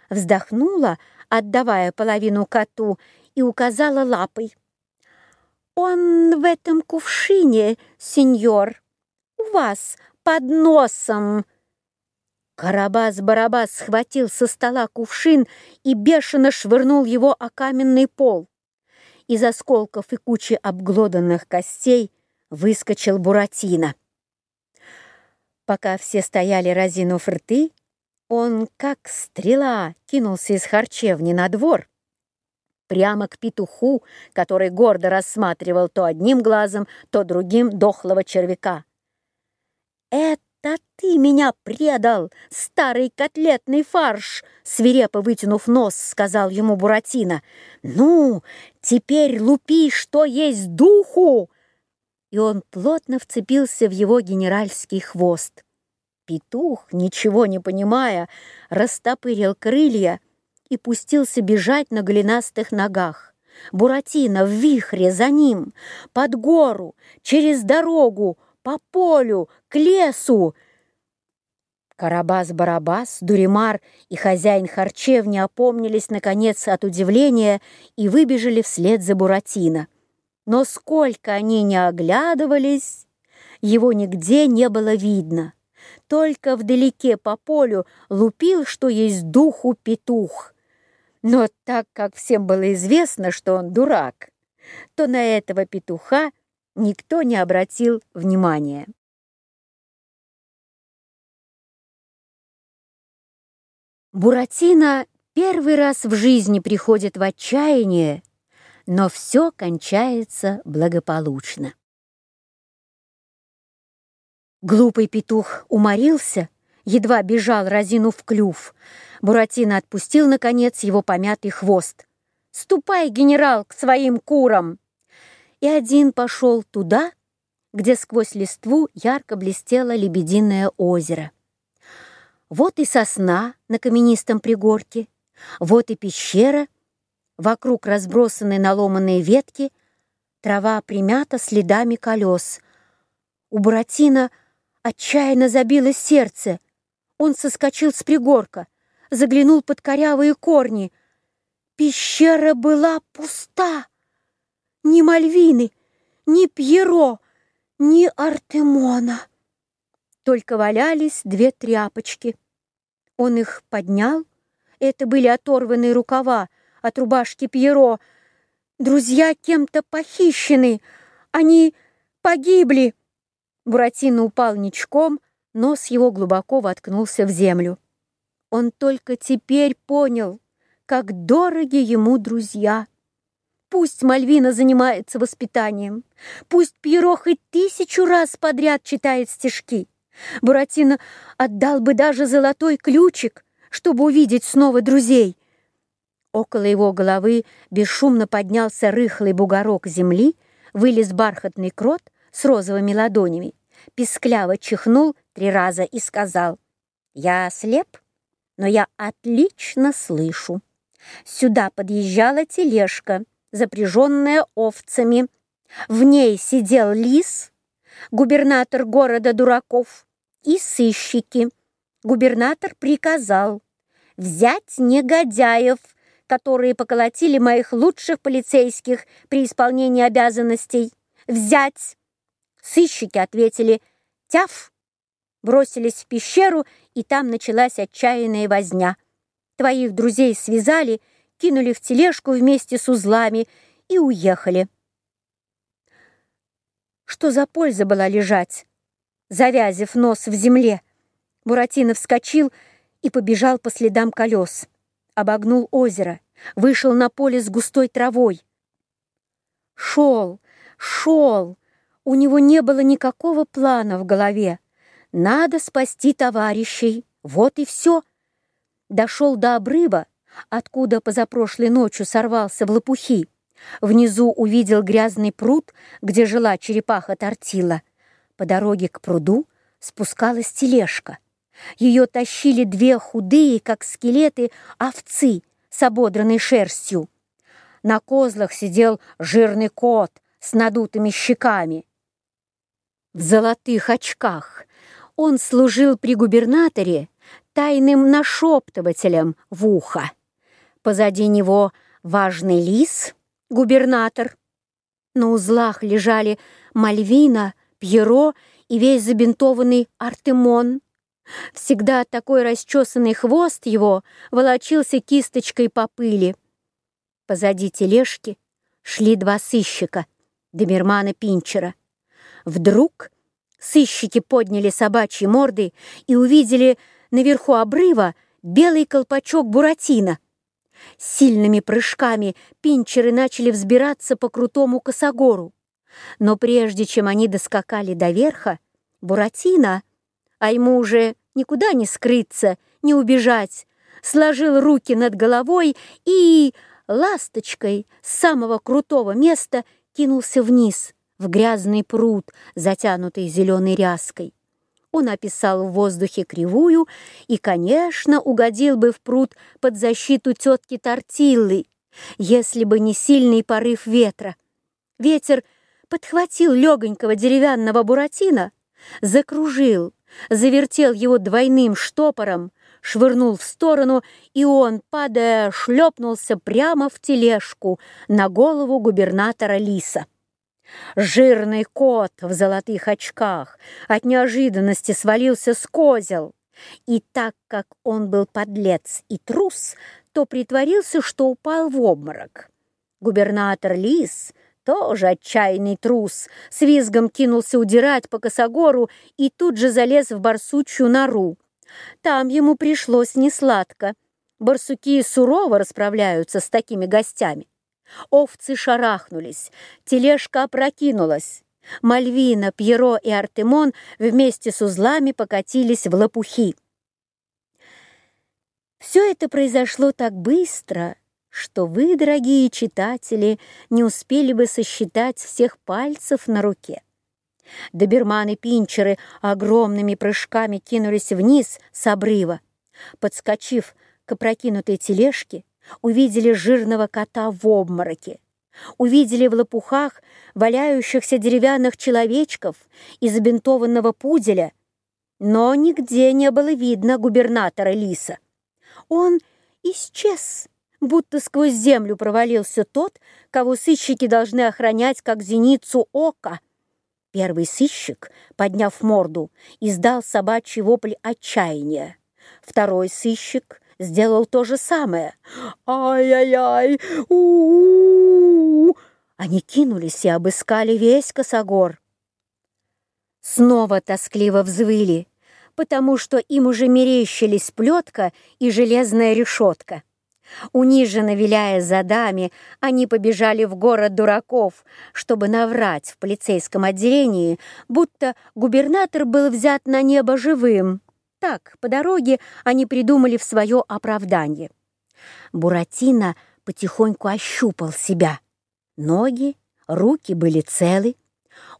вздохнула, отдавая половину коту, и указала лапой. «Он в этом кувшине, сеньор, у вас под носом!» Карабас Барабас схватил со стола кувшин и бешено швырнул его о каменный пол. Из осколков и кучи обглоданных костей выскочил Буратино. Пока все стояли, разинув рты, он, как стрела, кинулся из харчевни на двор, прямо к петуху, который гордо рассматривал то одним глазом, то другим дохлого червяка. «Это это ты меня предал, старый котлетный фарш!» Свирепо вытянув нос, сказал ему Буратино. «Ну, теперь лупи, что есть духу!» И он плотно вцепился в его генеральский хвост. Петух, ничего не понимая, растопырил крылья и пустился бежать на голенастых ногах. Буратино в вихре за ним, под гору, через дорогу, по полю, к лесу!» Карабас-Барабас, Дуримар и хозяин харчевни опомнились, наконец, от удивления и выбежали вслед за Буратино. Но сколько они не оглядывались, его нигде не было видно. Только вдалеке по полю лупил, что есть духу петух. Но так как всем было известно, что он дурак, то на этого петуха никто не обратил внимания. Буратино первый раз в жизни приходит в отчаяние, но все кончается благополучно. Глупый петух уморился, едва бежал, разинув клюв. Буратино отпустил, наконец, его помятый хвост. «Ступай, генерал, к своим курам!» и один пошел туда, где сквозь листву ярко блестело лебединое озеро. Вот и сосна на каменистом пригорке, вот и пещера, вокруг разбросаны наломанные ветки, трава примята следами колес. У Буратино отчаянно забилось сердце. Он соскочил с пригорка, заглянул под корявые корни. Пещера была пуста ни Мальвины, ни Пьеро, ни Артемона. Только валялись две тряпочки. Он их поднял. Это были оторванные рукава от рубашки Пьеро. Друзья кем-то похищены. Они погибли. Буратино упал ничком, нос его глубоко воткнулся в землю. Он только теперь понял, как дороги ему друзья. Пусть Мальвина занимается воспитанием, пусть Пьеро хоть тысячу раз подряд читает стишки. Буратино отдал бы даже золотой ключик, чтобы увидеть снова друзей. Около его головы бесшумно поднялся рыхлый бугорок земли, вылез бархатный крот с розовыми ладонями, пискляво чихнул три раза и сказал, «Я слеп, но я отлично слышу. Сюда подъезжала тележка, запряженная овцами. В ней сидел лис, губернатор города дураков и сыщики. Губернатор приказал взять негодяев, которые поколотили моих лучших полицейских при исполнении обязанностей. Взять! Сыщики ответили «Тяф!» Бросились в пещеру, и там началась отчаянная возня. Твоих друзей связали – кинули в тележку вместе с узлами и уехали. Что за польза была лежать, завязив нос в земле? Буратино вскочил и побежал по следам колес. Обогнул озеро, вышел на поле с густой травой. Шел, шел. У него не было никакого плана в голове. Надо спасти товарищей. Вот и все. Дошел до обрыва, откуда позапрошлой ночью сорвался в лопухи. Внизу увидел грязный пруд, где жила черепаха Тортила. По дороге к пруду спускалась тележка. Ее тащили две худые, как скелеты, овцы с ободранной шерстью. На козлах сидел жирный кот с надутыми щеками. В золотых очках он служил при губернаторе тайным нашептывателем в ухо. Позади него важный лис, губернатор. На узлах лежали Мальвина, Пьеро и весь забинтованный Артемон. Всегда такой расчесанный хвост его волочился кисточкой по пыли. Позади тележки шли два сыщика, Демермана Пинчера. Вдруг сыщики подняли собачьи морды и увидели наверху обрыва белый колпачок Буратино. Сильными прыжками пинчеры начали взбираться по крутому косогору. Но прежде чем они доскакали до верха, Буратино, а ему уже никуда не скрыться, не убежать, сложил руки над головой и ласточкой с самого крутого места кинулся вниз, в грязный пруд, затянутый зеленой ряской. Он описал в воздухе кривую и, конечно, угодил бы в пруд под защиту тетки Тортиллы, если бы не сильный порыв ветра. Ветер подхватил легонького деревянного буратино, закружил, завертел его двойным штопором, швырнул в сторону, и он, падая, шлепнулся прямо в тележку на голову губернатора Лиса. Жирный кот в золотых очках от неожиданности свалился с козел. И так как он был подлец и трус, то притворился, что упал в обморок. Губернатор Лис, тоже отчаянный трус, с визгом кинулся удирать по косогору и тут же залез в барсучью нору. Там ему пришлось несладко. Барсуки сурово расправляются с такими гостями. Овцы шарахнулись, тележка опрокинулась. Мальвина, Пьеро и Артемон вместе с узлами покатились в лопухи. Все это произошло так быстро, что вы, дорогие читатели, не успели бы сосчитать всех пальцев на руке. Доберманы-пинчеры огромными прыжками кинулись вниз с обрыва. Подскочив к опрокинутой тележке, увидели жирного кота в обмороке, увидели в лопухах валяющихся деревянных человечков и забинтованного пуделя, но нигде не было видно губернатора Лиса. Он исчез, будто сквозь землю провалился тот, кого сыщики должны охранять как зеницу ока. Первый сыщик, подняв морду, издал собачий вопль отчаяния. Второй сыщик сделал то же самое. ай ай ай У-у-у!» Они кинулись и обыскали весь косогор. Снова тоскливо взвыли, потому что им уже мерещились плетка и железная решетка. Униженно виляя задами, они побежали в город дураков, чтобы наврать в полицейском отделении, будто губернатор был взят на небо живым так, по дороге они придумали в свое оправдание. Буратино потихоньку ощупал себя. Ноги, руки были целы.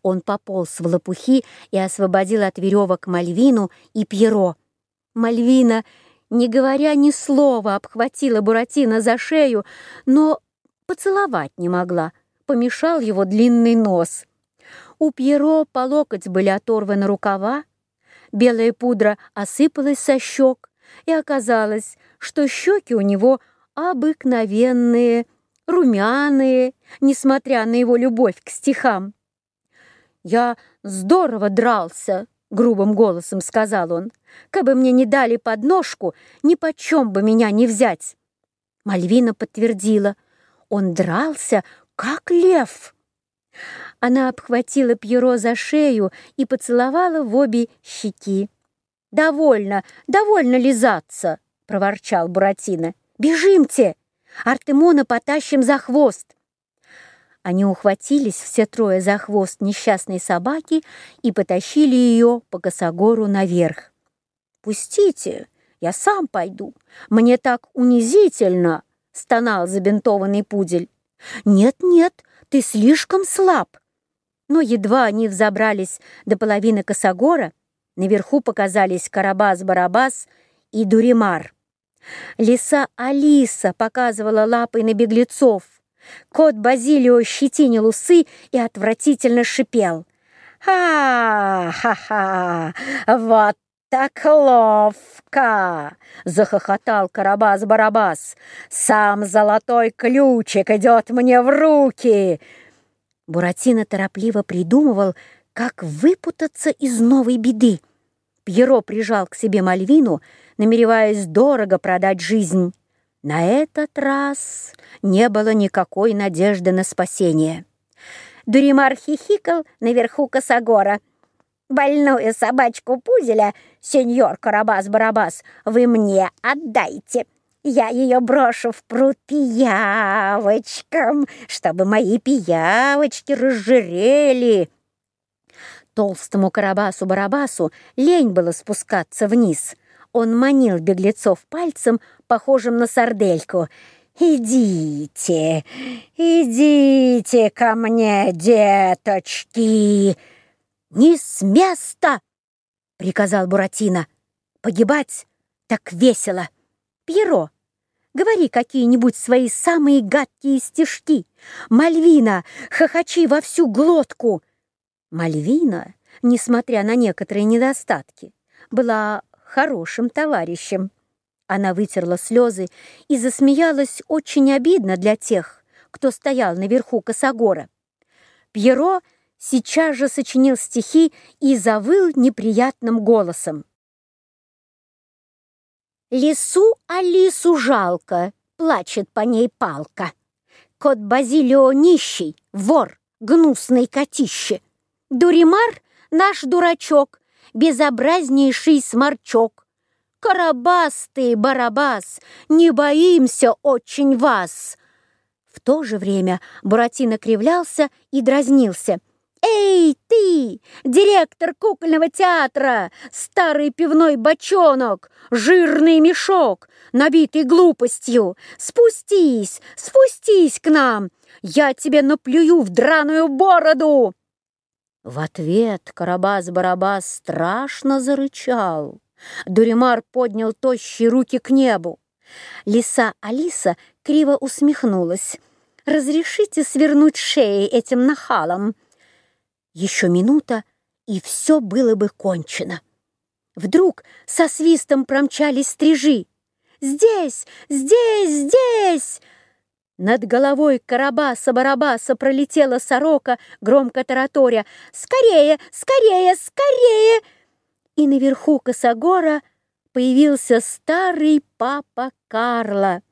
Он пополз в лопухи и освободил от веревок Мальвину и Пьеро. Мальвина, не говоря ни слова, обхватила Буратино за шею, но поцеловать не могла. Помешал его длинный нос. У Пьеро по локоть были оторваны рукава, белая пудра осыпалась со щек, и оказалось, что щеки у него обыкновенные, румяные, несмотря на его любовь к стихам. «Я здорово дрался», — грубым голосом сказал он. «Кабы мне не дали подножку, ни почем бы меня не взять». Мальвина подтвердила. «Он дрался, как лев». Она обхватила Пьеро за шею и поцеловала в обе щеки. «Довольно, довольно лизаться!» — проворчал Буратино. «Бежимте! Артемона потащим за хвост!» Они ухватились все трое за хвост несчастной собаки и потащили ее по косогору наверх. «Пустите! Я сам пойду! Мне так унизительно!» — стонал забинтованный пудель. «Нет-нет, ты слишком слаб!» Но едва они взобрались до половины косогора, наверху показались Карабас-Барабас и Дуримар. Лиса Алиса показывала лапой на беглецов. Кот Базилио щетинил усы и отвратительно шипел. «Ха-ха-ха! Вот так ловко!» — захохотал Карабас-Барабас. «Сам золотой ключик идет мне в руки!» Буратино торопливо придумывал, как выпутаться из новой беды. Пьеро прижал к себе Мальвину, намереваясь дорого продать жизнь. На этот раз не было никакой надежды на спасение. Дуримар хихикал наверху косогора — больную собачку Пузеля, сеньор Карабас-Барабас, вы мне отдайте. Я ее брошу в пруд пиявочкам, чтобы мои пиявочки разжирели». Толстому Карабасу-Барабасу лень было спускаться вниз. Он манил беглецов пальцем, похожим на сардельку. «Идите, идите ко мне, деточки!» «Не с места!» — приказал Буратино. «Погибать так весело! Пьеро, говори какие-нибудь свои самые гадкие стишки! Мальвина, хохочи во всю глотку!» Мальвина, несмотря на некоторые недостатки, была хорошим товарищем. Она вытерла слезы и засмеялась очень обидно для тех, кто стоял наверху косогора. Пьеро сейчас же сочинил стихи и завыл неприятным голосом. Лису Алису жалко, плачет по ней палка. Кот Базилио нищий, вор, гнусный котище. Дуримар — наш дурачок, безобразнейший сморчок. Карабастый барабас, не боимся очень вас. В то же время Буратино кривлялся и дразнился — «Эй, ты, директор кукольного театра, старый пивной бочонок, жирный мешок, набитый глупостью, спустись, спустись к нам, я тебе наплюю в драную бороду!» В ответ Карабас-Барабас страшно зарычал. Дуримар поднял тощие руки к небу. Лиса Алиса криво усмехнулась. «Разрешите свернуть шеи этим нахалам?» Еще минута, и все было бы кончено. Вдруг со свистом промчались стрижи. «Здесь! Здесь! Здесь!» Над головой Карабаса-Барабаса пролетела сорока, громко тараторя. «Скорее! Скорее! Скорее!» И наверху косогора появился старый папа Карла.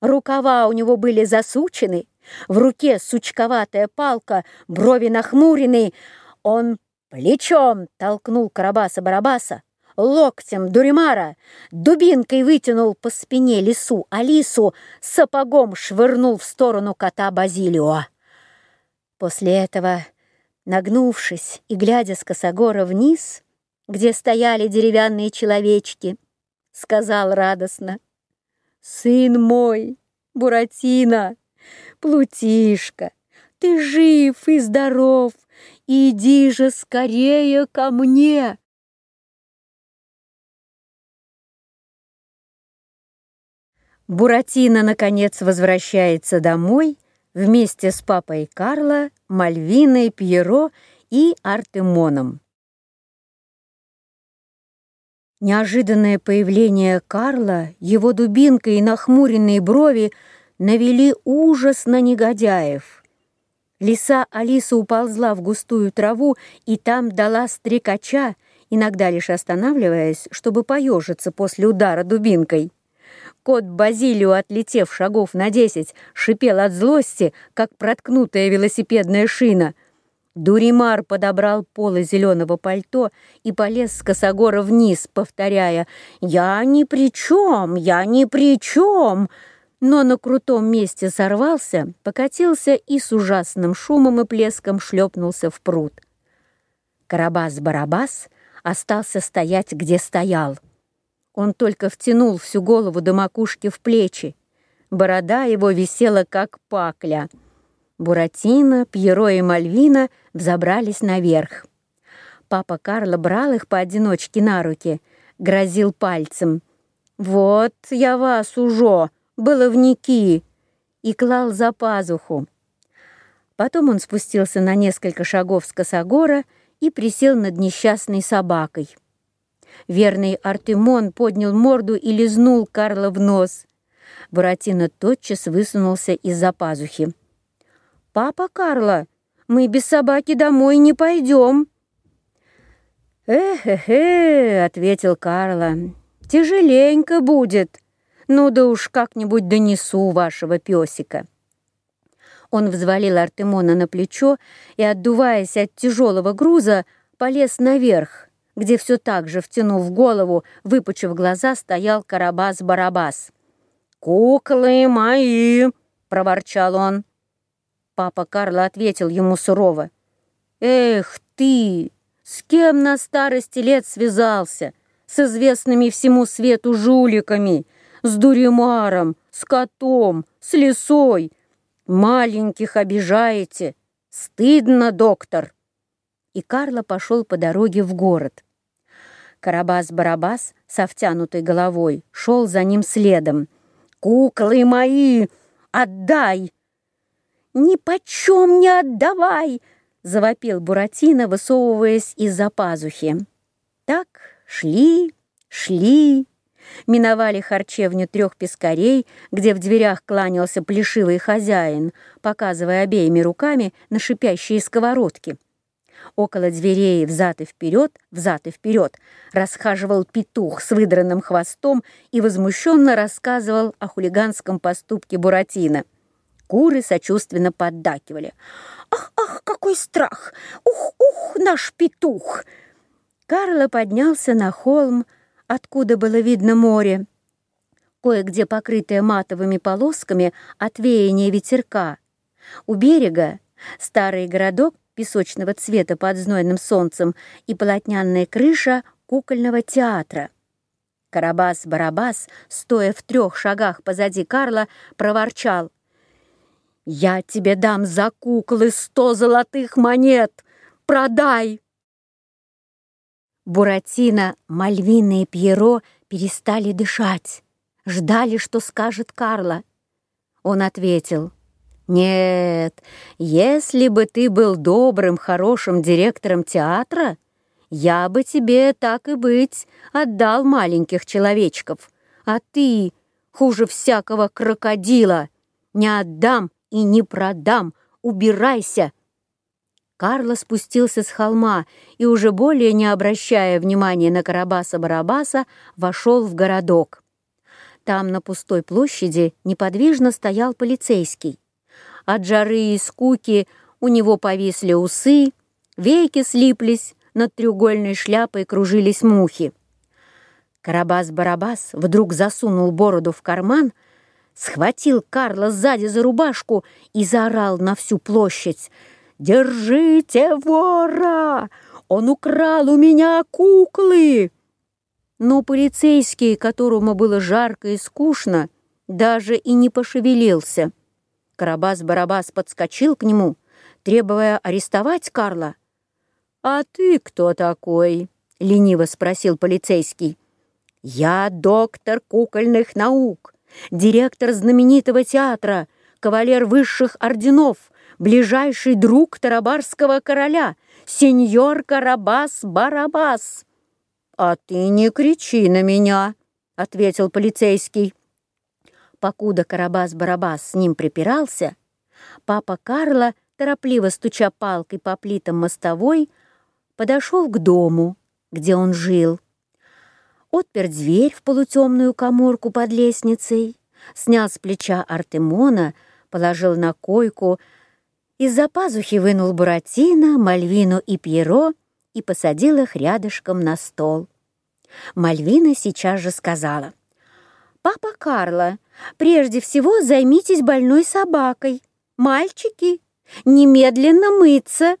Рукава у него были засучены, в руке сучковатая палка, брови нахмурены. Он плечом толкнул Карабаса-Барабаса, локтем Дуримара, дубинкой вытянул по спине лису Алису, сапогом швырнул в сторону кота Базилио. После этого, нагнувшись и глядя с косогора вниз, где стояли деревянные человечки, сказал радостно, «Сын мой, Буратино!» Плутишка, ты жив и здоров, иди же скорее ко мне!» Буратино, наконец, возвращается домой вместе с папой Карло, Мальвиной, Пьеро и Артемоном. Неожиданное появление Карла, его дубинка и нахмуренные брови – навели ужас на негодяев. Лиса Алиса уползла в густую траву и там дала стрекача, иногда лишь останавливаясь, чтобы поежиться после удара дубинкой. Кот Базилио, отлетев шагов на десять, шипел от злости, как проткнутая велосипедная шина. Дуримар подобрал полы зеленого пальто и полез с косогора вниз, повторяя «Я ни при чем! Я ни при чем!» но на крутом месте сорвался, покатился и с ужасным шумом и плеском шлепнулся в пруд. Карабас-барабас остался стоять, где стоял. Он только втянул всю голову до макушки в плечи. Борода его висела, как пакля. Буратино, Пьеро и Мальвина взобрались наверх. Папа Карло брал их поодиночке на руки, грозил пальцем. «Вот я вас ужо!» уже, баловники!» и клал за пазуху. Потом он спустился на несколько шагов с косогора и присел над несчастной собакой. Верный Артемон поднял морду и лизнул Карла в нос. Буратино тотчас высунулся из-за пазухи. «Папа Карла, мы без собаки домой не пойдем». «Эх-эх-эх», — ответил Карла, — «тяжеленько будет. Ну да уж как-нибудь донесу вашего песика». Он взвалил Артемона на плечо и, отдуваясь от тяжелого груза, полез наверх, где все так же, втянув голову, выпучив глаза, стоял Карабас-Барабас. «Куклы мои!» — проворчал он. Папа Карло ответил ему сурово. «Эх ты! С кем на старости лет связался? С известными всему свету жуликами!» с дуримаром, с котом, с лисой. Маленьких обижаете. Стыдно, доктор!» И Карло пошел по дороге в город. Карабас-барабас со втянутой головой шел за ним следом. «Куклы мои! Отдай!» «Ни почем не отдавай!» — завопил Буратино, высовываясь из-за пазухи. Так шли, шли, миновали харчевню трех пескарей, где в дверях кланялся плешивый хозяин, показывая обеими руками на шипящие сковородки. Около дверей взад и вперед, взад и вперед, расхаживал петух с выдранным хвостом и возмущенно рассказывал о хулиганском поступке Буратино. Куры сочувственно поддакивали. «Ах, ах, какой страх! Ух, ух, наш петух!» Карло поднялся на холм, откуда было видно море, кое-где покрытое матовыми полосками от веяния ветерка. У берега старый городок песочного цвета под знойным солнцем и полотняная крыша кукольного театра. Карабас-Барабас, стоя в трех шагах позади Карла, проворчал. «Я тебе дам за куклы сто золотых монет! Продай!» Буратино и Пьеро перестали дышать, ждали, что скажет Карло. Он ответил, «Нет, если бы ты был добрым, хорошим директором театра, я бы тебе, так и быть, отдал маленьких человечков, а ты, хуже всякого крокодила, не отдам и не продам, убирайся!» Карлос спустился с холма и, уже более не обращая внимания на Карабаса-Барабаса, вошел в городок. Там, на пустой площади, неподвижно стоял полицейский. От жары и скуки у него повисли усы, веки слиплись, над треугольной шляпой кружились мухи. Карабас-Барабас вдруг засунул бороду в карман, схватил Карла сзади за рубашку и заорал на всю площадь — «Держите вора! Он украл у меня куклы!» Но полицейский, которому было жарко и скучно, даже и не пошевелился. Карабас-барабас подскочил к нему, требуя арестовать Карла. «А ты кто такой?» — лениво спросил полицейский. «Я доктор кукольных наук, директор знаменитого театра, кавалер высших орденов», ближайший друг тарабарского короля, сеньор Карабас Барабас. «А ты не кричи на меня», — ответил полицейский. Покуда Карабас-Барабас с ним припирался, папа Карла, торопливо стуча палкой по плитам мостовой, подошел к дому, где он жил. Отпер дверь в полутемную коморку под лестницей, снял с плеча Артемона, положил на койку, из-за пазухи вынул Буратино, Мальвину и Пьеро и посадил их рядышком на стол. Мальвина сейчас же сказала. «Папа Карло, прежде всего займитесь больной собакой. Мальчики, немедленно мыться!»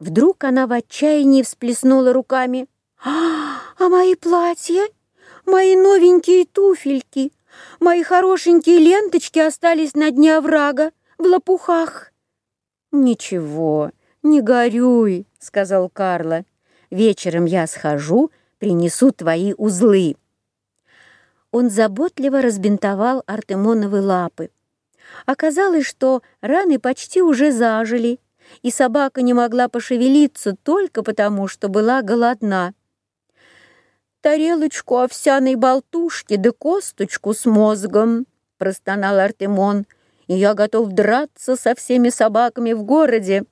Вдруг она в отчаянии всплеснула руками. «А, а мои платья? Мои новенькие туфельки? Мои хорошенькие ленточки остались на дне оврага, в лопухах!» Ничего, не горюй, сказал Карла. Вечером я схожу, принесу твои узлы. Он заботливо разбинтовал Артемоновы лапы. Оказалось, что раны почти уже зажили, и собака не могла пошевелиться только потому, что была голодна тарелочку овсяной болтушки да косточку с мозгом», — простонал Артемон, «и я готов драться со всеми собаками в городе».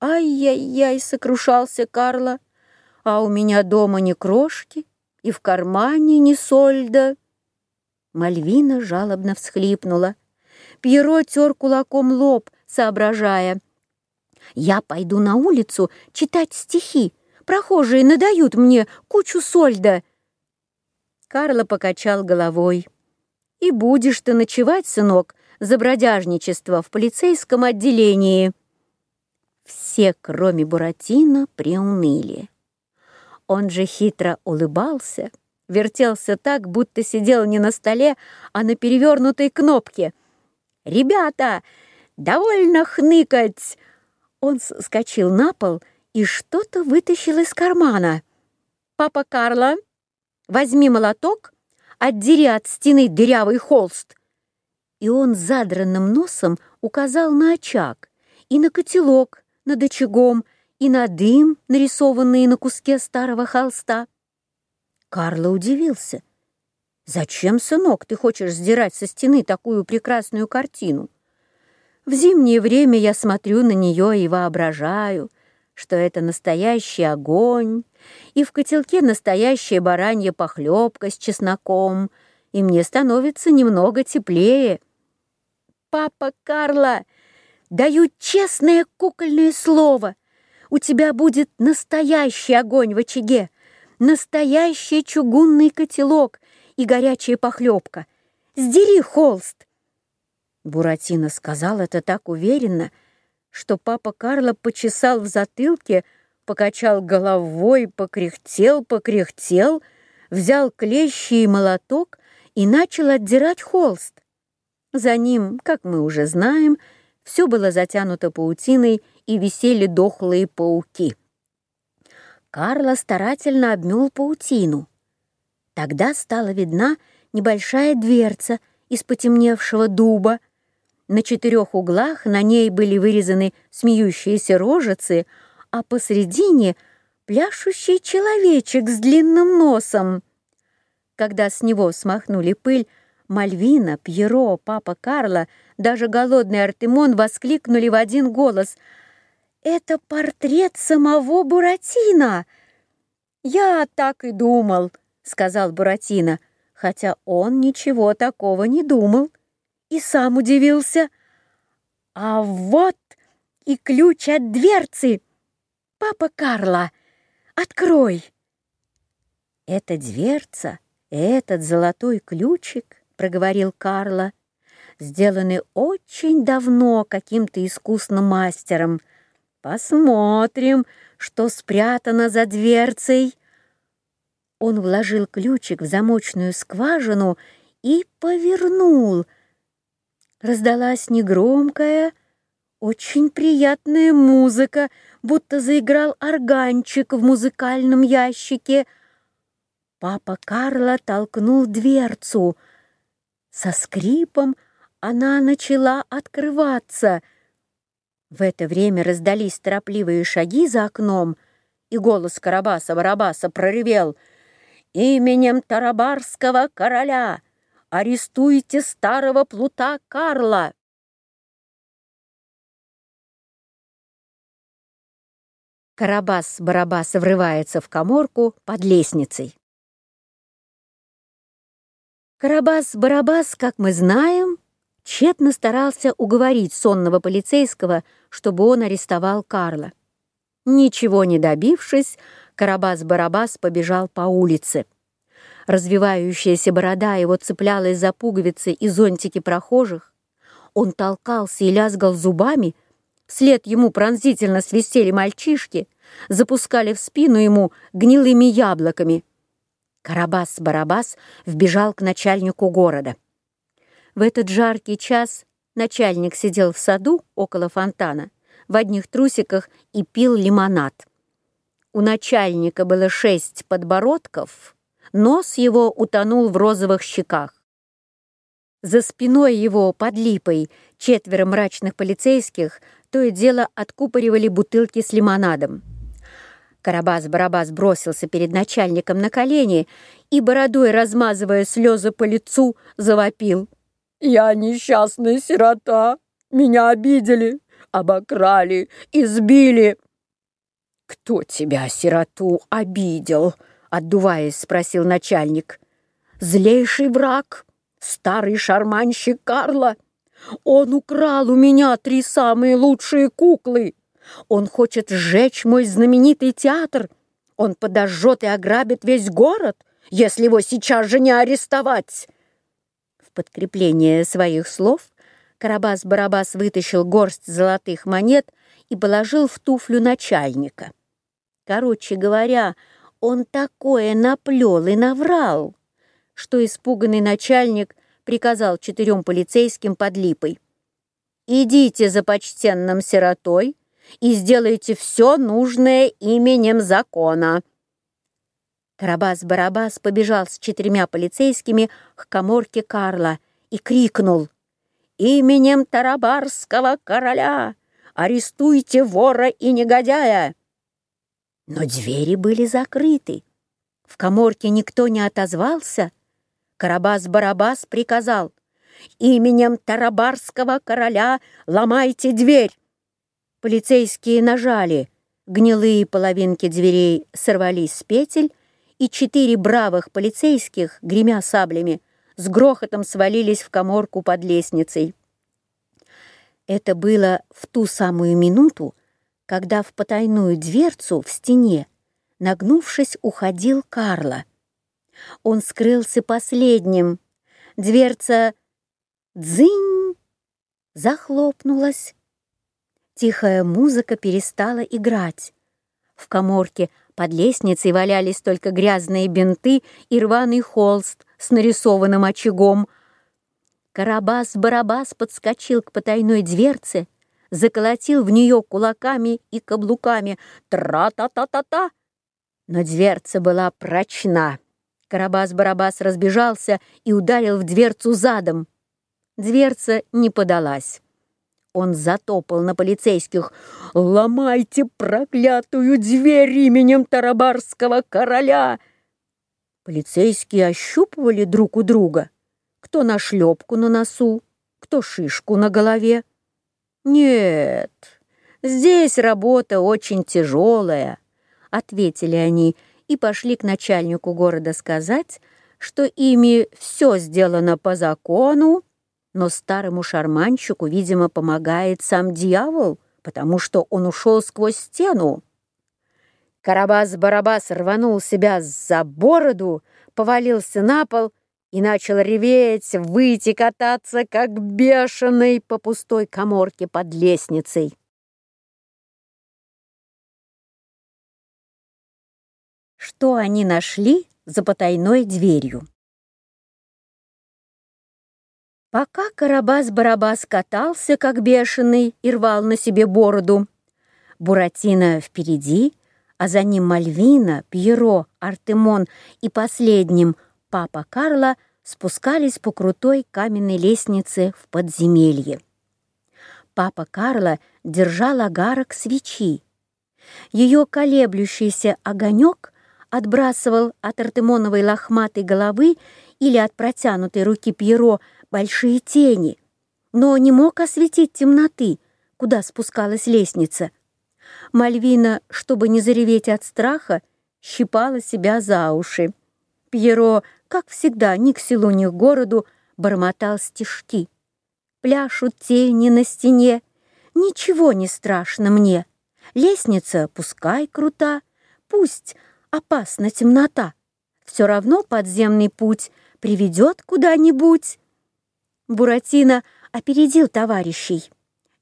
«Ай-яй-яй!» — сокрушался Карло. «А у меня дома ни крошки, и в кармане ни сольда». Мальвина жалобно всхлипнула. Пьеро тер кулаком лоб, соображая. «Я пойду на улицу читать стихи, Прохожие надают мне кучу сольда». Карло покачал головой. «И будешь ты ночевать, сынок, за бродяжничество в полицейском отделении. Все, кроме Буратино, приуныли. Он же хитро улыбался, вертелся так, будто сидел не на столе, а на перевернутой кнопке. «Ребята, довольно хныкать!» Он скочил на пол и что-то вытащил из кармана. «Папа Карло, возьми молоток, отдери от стены дырявый холст!» и он задранным носом указал на очаг, и на котелок над очагом, и на дым, нарисованный на куске старого холста. Карло удивился. «Зачем, сынок, ты хочешь сдирать со стены такую прекрасную картину? В зимнее время я смотрю на нее и воображаю, что это настоящий огонь, и в котелке настоящая баранья похлебка с чесноком, и мне становится немного теплее» папа Карло! Даю честное кукольное слово! У тебя будет настоящий огонь в очаге, настоящий чугунный котелок и горячая похлебка. Сдери холст!» Буратино сказал это так уверенно, что папа Карло почесал в затылке, покачал головой, покряхтел, покряхтел, взял клещи и молоток и начал отдирать холст. За ним, как мы уже знаем, все было затянуто паутиной и висели дохлые пауки. Карло старательно обмел паутину. Тогда стала видна небольшая дверца из потемневшего дуба. На четырех углах на ней были вырезаны смеющиеся рожицы, а посредине — пляшущий человечек с длинным носом. Когда с него смахнули пыль, Мальвина, Пьеро, папа Карло, даже голодный Артемон воскликнули в один голос. «Это портрет самого Буратино!» «Я так и думал», — сказал Буратино, хотя он ничего такого не думал и сам удивился. «А вот и ключ от дверцы! Папа Карло, открой!» Эта дверца, этот золотой ключик проговорил Карло, сделаны очень давно каким-то искусным мастером. Посмотрим, что спрятано за дверцей. Он вложил ключик в замочную скважину и повернул. Раздалась негромкая, очень приятная музыка, будто заиграл органчик в музыкальном ящике. Папа Карло толкнул дверцу — со скрипом она начала открываться. В это время раздались торопливые шаги за окном, и голос Карабаса-Барабаса проревел «Именем Тарабарского короля арестуйте старого плута Карла!» Карабас-Барабас врывается в коморку под лестницей. Карабас Барабас, как мы знаем, тщетно старался уговорить сонного полицейского, чтобы он арестовал Карла. Ничего не добившись, Карабас-Барабас побежал по улице. Развивающаяся борода его цеплялась за пуговицы и зонтики прохожих. Он толкался и лязгал зубами. Вслед ему пронзительно свистели мальчишки, запускали в спину ему гнилыми яблоками — Карабас Барабас вбежал к начальнику города. В этот жаркий час начальник сидел в саду около фонтана в одних трусиках и пил лимонад. У начальника было шесть подбородков, нос его утонул в розовых щеках. За спиной его под липой четверо мрачных полицейских то и дело откупоривали бутылки с лимонадом. Карабас Барабас бросился перед начальником на колени и, бородой размазывая слезы по лицу, завопил. «Я несчастная сирота! Меня обидели, обокрали, избили!» «Кто тебя, сироту, обидел?» — отдуваясь, спросил начальник. «Злейший враг, старый шарманщик Карла. Он украл у меня три самые лучшие куклы!» Он хочет сжечь мой знаменитый театр. Он подожжет и ограбит весь город, если его сейчас же не арестовать. В подкрепление своих слов Карабас-Барабас вытащил горсть золотых монет и положил в туфлю начальника. Короче говоря, он такое наплел и наврал, что испуганный начальник приказал четырем полицейским под липой. «Идите за почтенным сиротой», и сделайте все нужное именем закона». Карабас-Барабас побежал с четырьмя полицейскими к коморке Карла и крикнул «Именем Тарабарского короля арестуйте вора и негодяя!» Но двери были закрыты. В коморке никто не отозвался. Карабас-Барабас приказал «Именем Тарабарского короля ломайте дверь!» Полицейские нажали, гнилые половинки дверей сорвались с петель, и четыре бравых полицейских, гремя саблями, с грохотом свалились в коморку под лестницей. Это было в ту самую минуту, когда в потайную дверцу в стене, нагнувшись, уходил Карло. Он скрылся последним. Дверца «дзынь» захлопнулась тихая музыка перестала играть. В коморке под лестницей валялись только грязные бинты и рваный холст с нарисованным очагом. Карабас-барабас подскочил к потайной дверце, заколотил в нее кулаками и каблуками «Тра-та-та-та-та!» Но дверца была прочна. Карабас-барабас разбежался и ударил в дверцу задом. Дверца не подалась. Он затопал на полицейских. «Ломайте проклятую дверь именем Тарабарского короля!» Полицейские ощупывали друг у друга. Кто на шлепку на носу, кто шишку на голове. «Нет, здесь работа очень тяжелая», — ответили они и пошли к начальнику города сказать, что ими все сделано по закону, но старому шарманщику, видимо, помогает сам дьявол, потому что он ушел сквозь стену. Карабас-барабас рванул себя за бороду, повалился на пол и начал реветь, выйти кататься, как бешеный по пустой коморке под лестницей. Что они нашли за потайной дверью? Пока Карабас-Барабас катался, как бешеный, и рвал на себе бороду, Буратино впереди, а за ним Мальвина, Пьеро, Артемон и последним папа Карла спускались по крутой каменной лестнице в подземелье. Папа Карла держал агарок свечи. Ее колеблющийся огонек отбрасывал от Артемоновой лохматой головы или от протянутой руки Пьеро большие тени, но не мог осветить темноты, куда спускалась лестница. Мальвина, чтобы не зареветь от страха, щипала себя за уши. Пьеро, как всегда, ни к селу, ни к городу, бормотал стишки. «Пляшут тени на стене, ничего не страшно мне. Лестница пускай крута, пусть опасна темнота. Все равно подземный путь приведет куда-нибудь». Буратино опередил товарищей.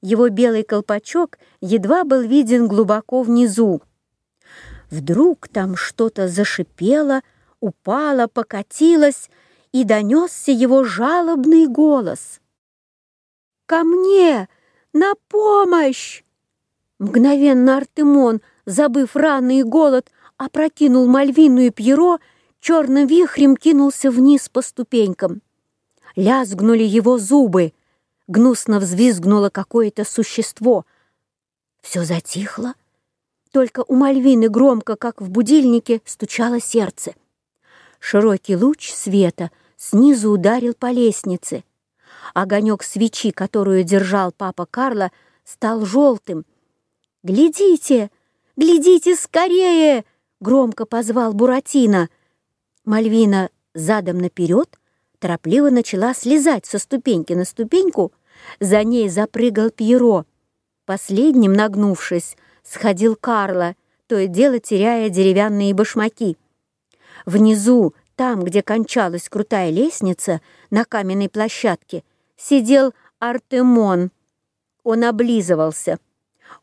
Его белый колпачок едва был виден глубоко внизу. Вдруг там что-то зашипело, упало, покатилось, и донесся его жалобный голос. «Ко мне! На помощь!» Мгновенно Артемон, забыв раны и голод, опрокинул Мальвину и Пьеро, черным вихрем кинулся вниз по ступенькам лязгнули его зубы. Гнусно взвизгнуло какое-то существо. Все затихло. Только у Мальвины громко, как в будильнике, стучало сердце. Широкий луч света снизу ударил по лестнице. Огонек свечи, которую держал папа Карло, стал желтым. «Глядите! Глядите скорее!» — громко позвал Буратино. Мальвина задом наперед — торопливо начала слезать со ступеньки на ступеньку, за ней запрыгал Пьеро. Последним, нагнувшись, сходил Карло, то и дело теряя деревянные башмаки. Внизу, там, где кончалась крутая лестница, на каменной площадке, сидел Артемон. Он облизывался.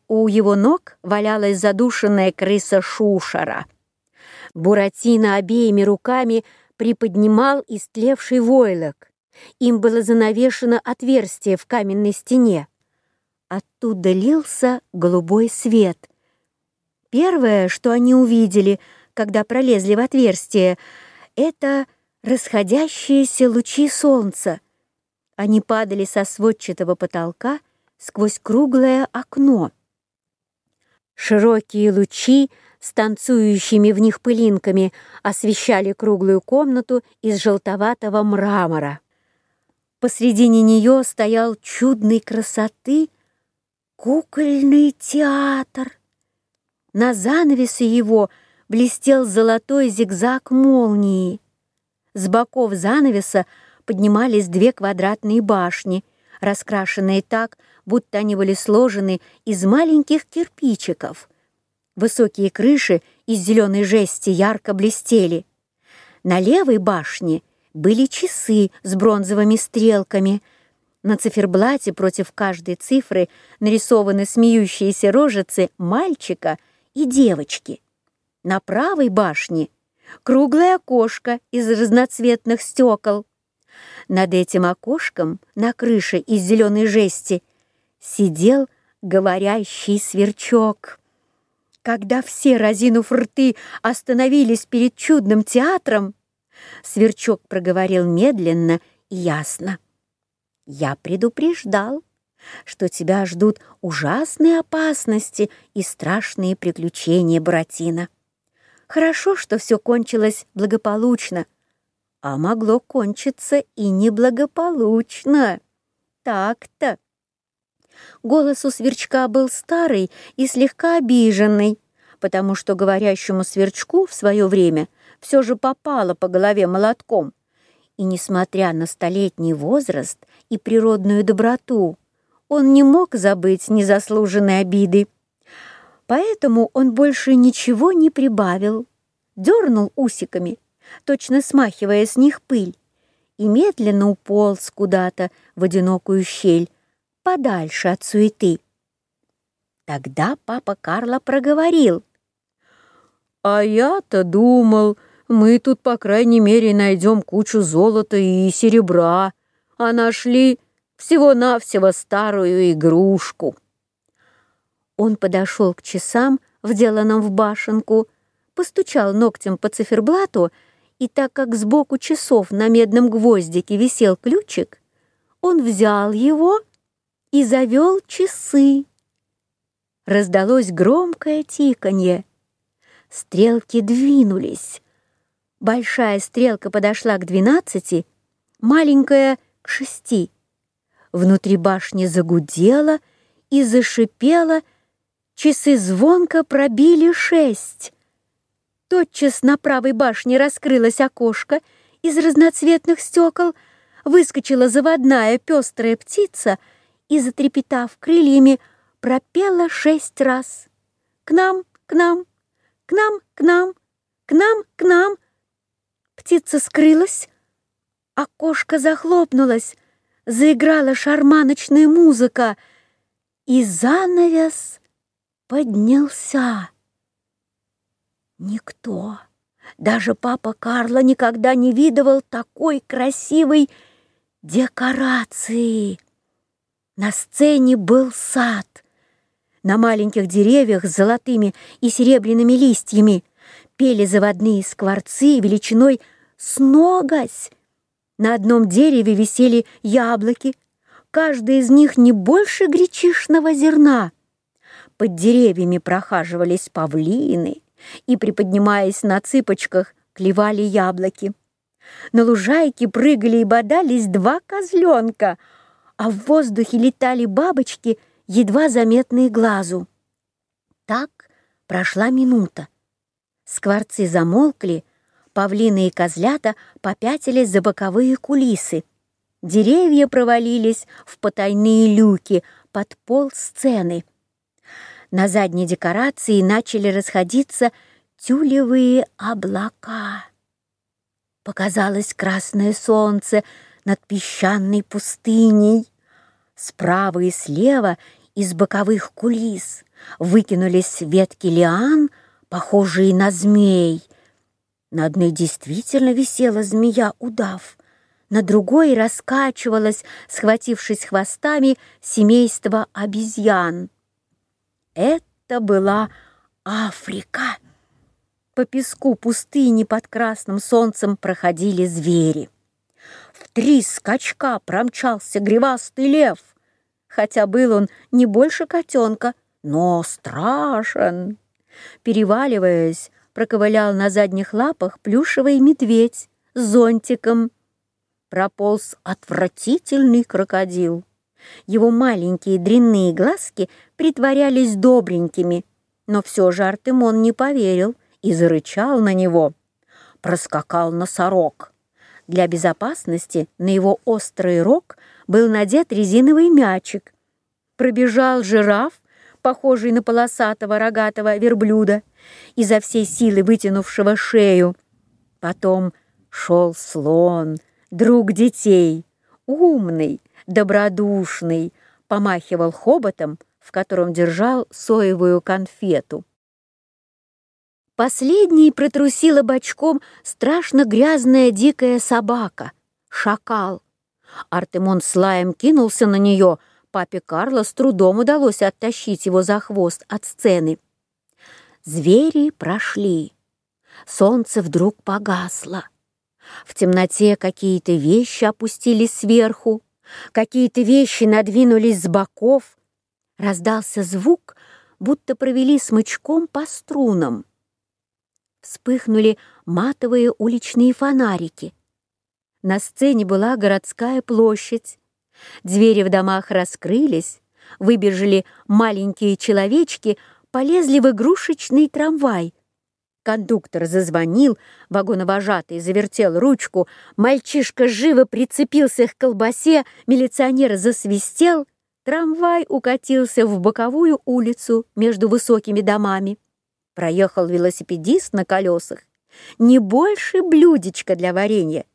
У его ног валялась задушенная крыса Шушера. Буратино обеими руками — приподнимал истлевший войлок. Им было занавешено отверстие в каменной стене. Оттуда лился голубой свет. Первое, что они увидели, когда пролезли в отверстие, это расходящиеся лучи солнца. Они падали со сводчатого потолка сквозь круглое окно. Широкие лучи с танцующими в них пылинками освещали круглую комнату из желтоватого мрамора. Посредине нее стоял чудной красоты кукольный театр. На занавесе его блестел золотой зигзаг молнии. С боков занавеса поднимались две квадратные башни, раскрашенные так, будто они были сложены из маленьких кирпичиков — Высокие крыши из зеленой жести ярко блестели. На левой башне были часы с бронзовыми стрелками. На циферблате против каждой цифры нарисованы смеющиеся рожицы мальчика и девочки. На правой башне круглое окошко из разноцветных стекол. Над этим окошком на крыше из зеленой жести сидел говорящий сверчок. Когда все, разинув рты, остановились перед чудным театром, Сверчок проговорил медленно и ясно. «Я предупреждал, что тебя ждут ужасные опасности и страшные приключения, Буратино. Хорошо, что все кончилось благополучно, а могло кончиться и неблагополучно. Так-то» голос у сверчка был старый и слегка обиженный, потому что говорящему сверчку в свое время все же попало по голове молотком. И несмотря на столетний возраст и природную доброту, он не мог забыть незаслуженной обиды. Поэтому он больше ничего не прибавил, дернул усиками, точно смахивая с них пыль, и медленно уполз куда-то в одинокую щель, подальше от суеты. Тогда папа Карло проговорил. «А я-то думал, мы тут, по крайней мере, найдем кучу золота и серебра, а нашли всего-навсего старую игрушку». Он подошел к часам, вделанным в башенку, постучал ногтем по циферблату, и так как сбоку часов на медном гвоздике висел ключик, он взял его и завел часы. Раздалось громкое тиканье. Стрелки двинулись. Большая стрелка подошла к двенадцати, маленькая — к шести. Внутри башни загудела и зашипела, часы звонко пробили шесть. Тотчас на правой башне раскрылось окошко из разноцветных стекол, выскочила заводная пестрая птица — и, затрепетав крыльями, пропела шесть раз. «К нам, к нам, к нам, к нам, к нам, к нам!» Птица скрылась, окошко захлопнулось, заиграла шарманочная музыка, и занавес поднялся. Никто, даже папа Карло никогда не видывал такой красивой декорации. На сцене был сад. На маленьких деревьях с золотыми и серебряными листьями пели заводные скворцы величиной с ногось. На одном дереве висели яблоки, каждый из них не больше гречишного зерна. Под деревьями прохаживались павлины и, приподнимаясь на цыпочках, клевали яблоки. На лужайке прыгали и бодались два козленка — а в воздухе летали бабочки, едва заметные глазу. Так прошла минута. Скворцы замолкли, павлины и козлята попятились за боковые кулисы. Деревья провалились в потайные люки под пол сцены. На задней декорации начали расходиться тюлевые облака. Показалось красное солнце над песчаной пустыней. Справа и слева из боковых кулис выкинулись ветки лиан, похожие на змей. На одной действительно висела змея-удав, на другой раскачивалась, схватившись хвостами, семейство обезьян. Это была Африка. По песку пустыни под красным солнцем проходили звери три скачка промчался гривастый лев. Хотя был он не больше котенка, но страшен. Переваливаясь, проковылял на задних лапах плюшевый медведь с зонтиком. Прополз отвратительный крокодил. Его маленькие дрянные глазки притворялись добренькими, но все же Артемон не поверил и зарычал на него. Проскакал носорог. Для безопасности на его острый рог был надет резиновый мячик. Пробежал жираф, похожий на полосатого рогатого верблюда, изо всей силы вытянувшего шею. Потом шел слон, друг детей, умный, добродушный, помахивал хоботом, в котором держал соевую конфету. Последней протрусила бочком страшно грязная дикая собака — шакал. Артемон с лаем кинулся на нее. Папе Карло с трудом удалось оттащить его за хвост от сцены. Звери прошли. Солнце вдруг погасло. В темноте какие-то вещи опустились сверху, какие-то вещи надвинулись с боков. Раздался звук, будто провели смычком по струнам вспыхнули матовые уличные фонарики. На сцене была городская площадь. Двери в домах раскрылись, выбежали маленькие человечки, полезли в игрушечный трамвай. Кондуктор зазвонил, вагоновожатый завертел ручку, мальчишка живо прицепился к колбасе, милиционер засвистел, трамвай укатился в боковую улицу между высокими домами. Проехал велосипедист на колесах. Не больше блюдечка для варенья.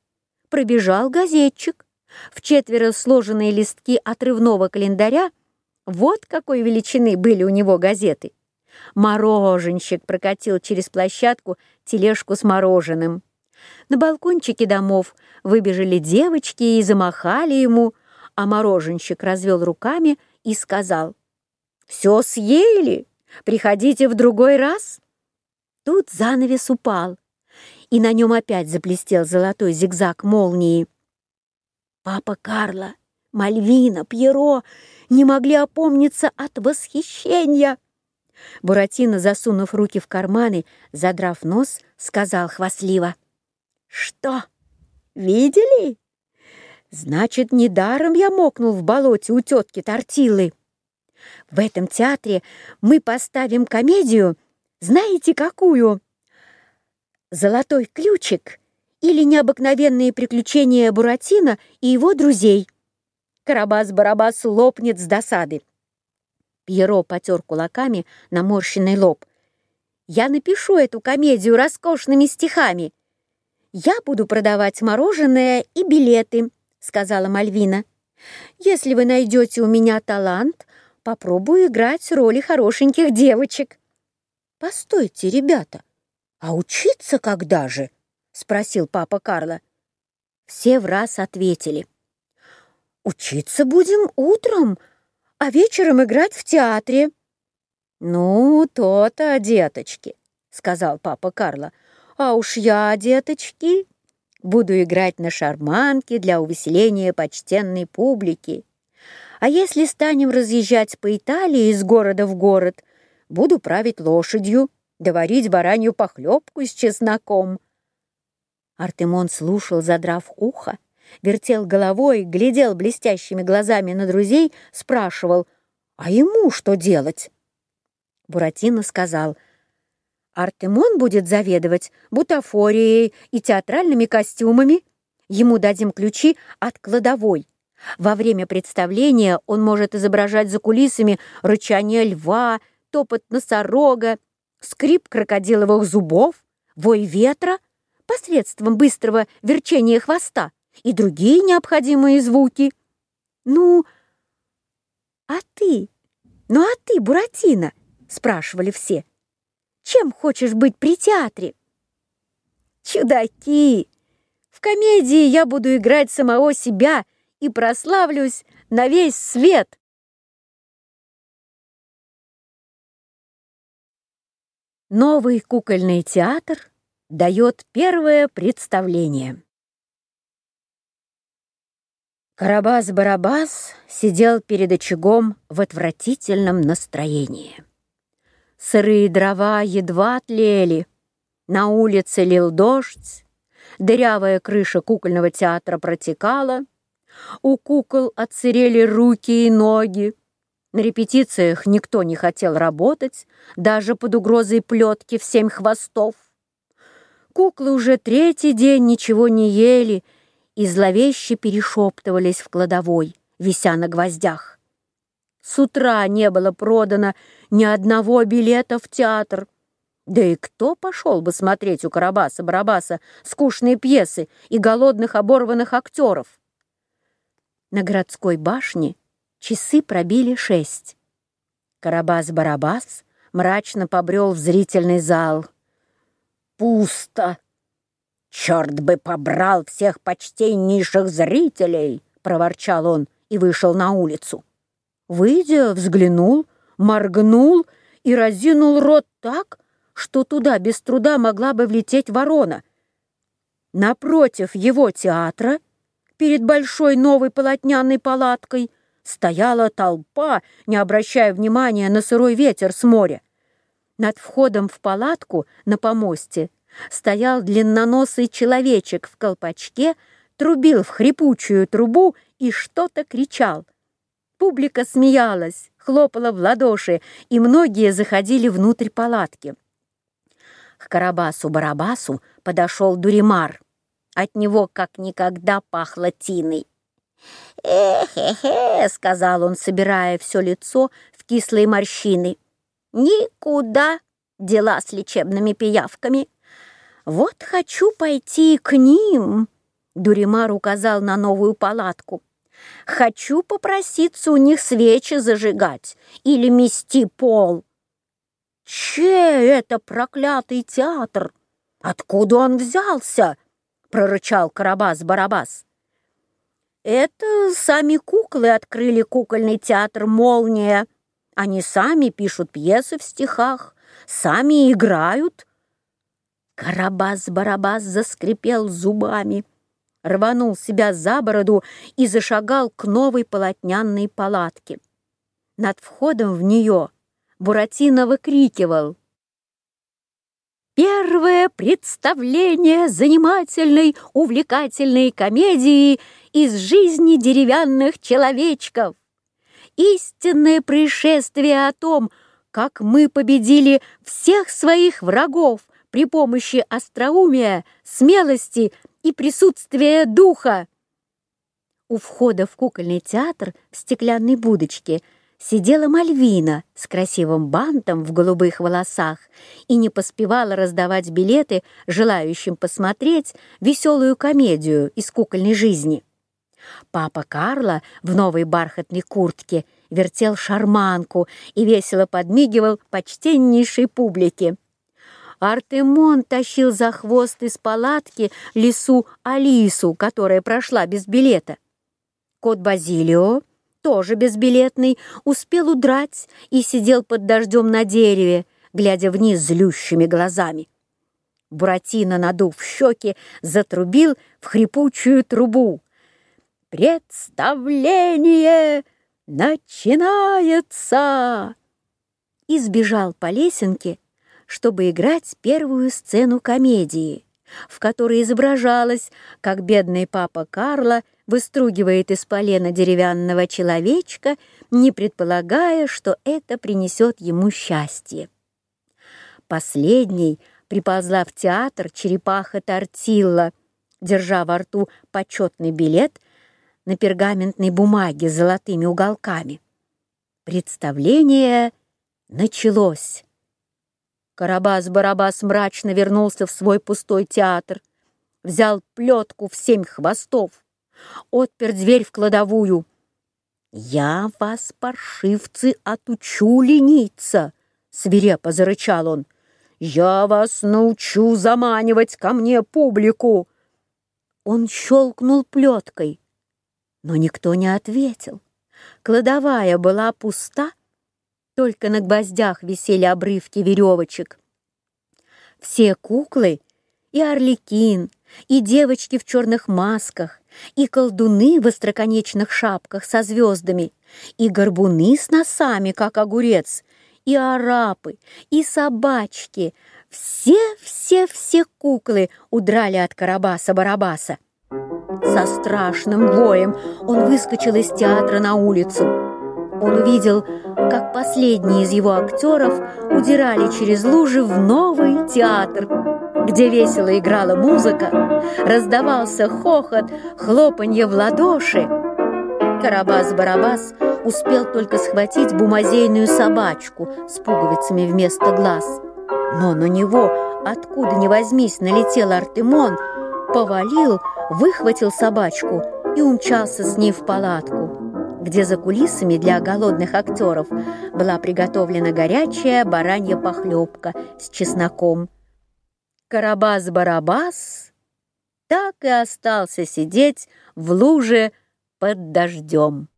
Пробежал газетчик. В четверо сложенные листки отрывного календаря вот какой величины были у него газеты. Мороженщик прокатил через площадку тележку с мороженым. На балкончике домов выбежали девочки и замахали ему, а мороженщик развел руками и сказал, «Все съели!» Приходите в другой раз!» Тут занавес упал, и на нем опять заплестел золотой зигзаг молнии. Папа Карло, Мальвина, Пьеро не могли опомниться от восхищения. Буратино, засунув руки в карманы, задрав нос, сказал хвастливо. «Что? Видели? Значит, недаром я мокнул в болоте у тетки Тортилы». В этом театре мы поставим комедию, знаете какую? «Золотой ключик» или «Необыкновенные приключения Буратино и его друзей». Карабас-барабас лопнет с досады. Пьеро потер кулаками наморщенный лоб. «Я напишу эту комедию роскошными стихами. Я буду продавать мороженое и билеты», — сказала Мальвина. «Если вы найдете у меня талант, попробую играть роли хорошеньких девочек». «Постойте, ребята, а учиться когда же?» — спросил папа Карла. Все в раз ответили. «Учиться будем утром, а вечером играть в театре». «Ну, то-то, деточки», — сказал папа Карла. «А уж я, деточки, буду играть на шарманке для увеселения почтенной публики». А если станем разъезжать по Италии из города в город, буду править лошадью, доварить баранью похлебку с чесноком». Артемон слушал, задрав ухо, вертел головой, глядел блестящими глазами на друзей, спрашивал, «А ему что делать?» Буратино сказал, «Артемон будет заведовать бутафорией и театральными костюмами. Ему дадим ключи от кладовой» Во время представления он может изображать за кулисами рычание льва, топот носорога, скрип крокодиловых зубов, вой ветра посредством быстрого верчения хвоста и другие необходимые звуки. «Ну, а ты? Ну, а ты, Буратино?» — спрашивали все. «Чем хочешь быть при театре?» «Чудаки! В комедии я буду играть самого себя!» и прославлюсь на весь свет!» Новый кукольный театр дает первое представление. Карабас-Барабас сидел перед очагом в отвратительном настроении. Сырые дрова едва тлели, на улице лил дождь, дырявая крыша кукольного театра протекала — у кукол отсырели руки и ноги. На репетициях никто не хотел работать, даже под угрозой плетки в семь хвостов. Куклы уже третий день ничего не ели и зловеще перешептывались в кладовой, вися на гвоздях. С утра не было продано ни одного билета в театр. Да и кто пошел бы смотреть у Карабаса-Барабаса скучные пьесы и голодных оборванных актеров? на городской башне часы пробили шесть. Карабас-Барабас мрачно побрел в зрительный зал. «Пусто! Черт бы побрал всех почтеннейших зрителей!» — проворчал он и вышел на улицу. Выйдя, взглянул, моргнул и разинул рот так, что туда без труда могла бы влететь ворона. Напротив его театра — перед большой новой полотняной палаткой стояла толпа, не обращая внимания на сырой ветер с моря. Над входом в палатку на помосте стоял длинноносый человечек в колпачке, трубил в хрипучую трубу и что-то кричал. Публика смеялась, хлопала в ладоши, и многие заходили внутрь палатки. К Карабасу-Барабасу подошел Дуримар. От него как никогда пахло тиной. «Эх-хе-хе», — сказал он, собирая все лицо в кислые морщины. «Никуда дела с лечебными пиявками. Вот хочу пойти к ним», — Дуримар указал на новую палатку. «Хочу попроситься у них свечи зажигать или мести пол». «Чей это — прорычал Карабас-Барабас. «Это сами куклы открыли кукольный театр «Молния». Они сами пишут пьесы в стихах, сами играют». Карабас-Барабас заскрипел зубами, рванул себя за бороду и зашагал к новой полотнянной палатке. Над входом в нее Буратино выкрикивал — первое представление занимательной, увлекательной комедии из жизни деревянных человечков. Истинное происшествие о том, как мы победили всех своих врагов при помощи остроумия, смелости и присутствия духа. У входа в кукольный театр в стеклянной будочке – сидела Мальвина с красивым бантом в голубых волосах и не поспевала раздавать билеты желающим посмотреть веселую комедию из кукольной жизни. Папа Карла в новой бархатной куртке вертел шарманку и весело подмигивал почтеннейшей публике. Артемон тащил за хвост из палатки лису Алису, которая прошла без билета. Кот Базилио тоже безбилетный, успел удрать и сидел под дождем на дереве, глядя вниз злющими глазами. Буратино, надув щеки, затрубил в хрипучую трубу. «Представление начинается!» И сбежал по лесенке, чтобы играть первую сцену комедии, в которой изображалось, как бедный папа Карло – выстругивает из полена деревянного человечка, не предполагая, что это принесет ему счастье. Последний приползла в театр черепаха Тортилла, держа во рту почетный билет на пергаментной бумаге с золотыми уголками. Представление началось. Карабас-Барабас мрачно вернулся в свой пустой театр, взял плетку в семь хвостов, отпер дверь в кладовую. «Я вас, паршивцы, отучу лениться!» — свирепо зарычал он. «Я вас научу заманивать ко мне публику!» Он щелкнул плеткой, но никто не ответил. Кладовая была пуста, только на гвоздях висели обрывки веревочек. Все куклы, и орликин, и девочки в черных масках, и колдуны в остроконечных шапках со звездами, и горбуны с носами, как огурец, и арапы, и собачки. Все-все-все куклы удрали от Карабаса-Барабаса. Со страшным воем он выскочил из театра на улицу. Он увидел, как последние из его актеров удирали через лужи в новый театр, где весело играла музыка, раздавался хохот, хлопанье в ладоши. Карабас-барабас успел только схватить бумазейную собачку с пуговицами вместо глаз. Но на него, откуда ни возьмись, налетел Артемон, повалил, выхватил собачку и умчался с ней в палатку где за кулисами для голодных актеров была приготовлена горячая баранья похлебка с чесноком. Карабас-барабас так и остался сидеть в луже под дождем.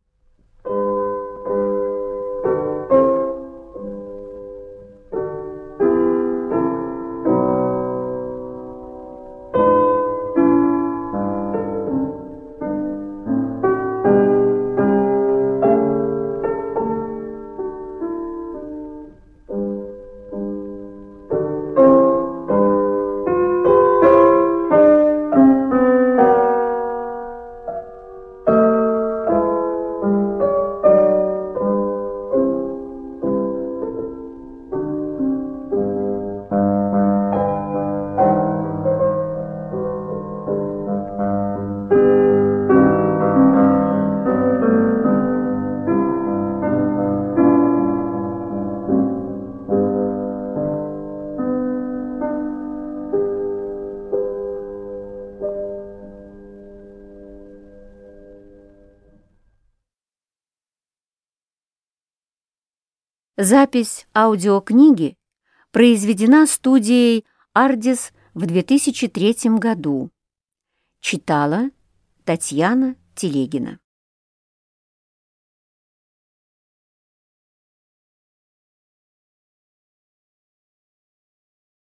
Запись аудиокниги произведена студией «Ардис» в 2003 году. Читала Татьяна Телегина.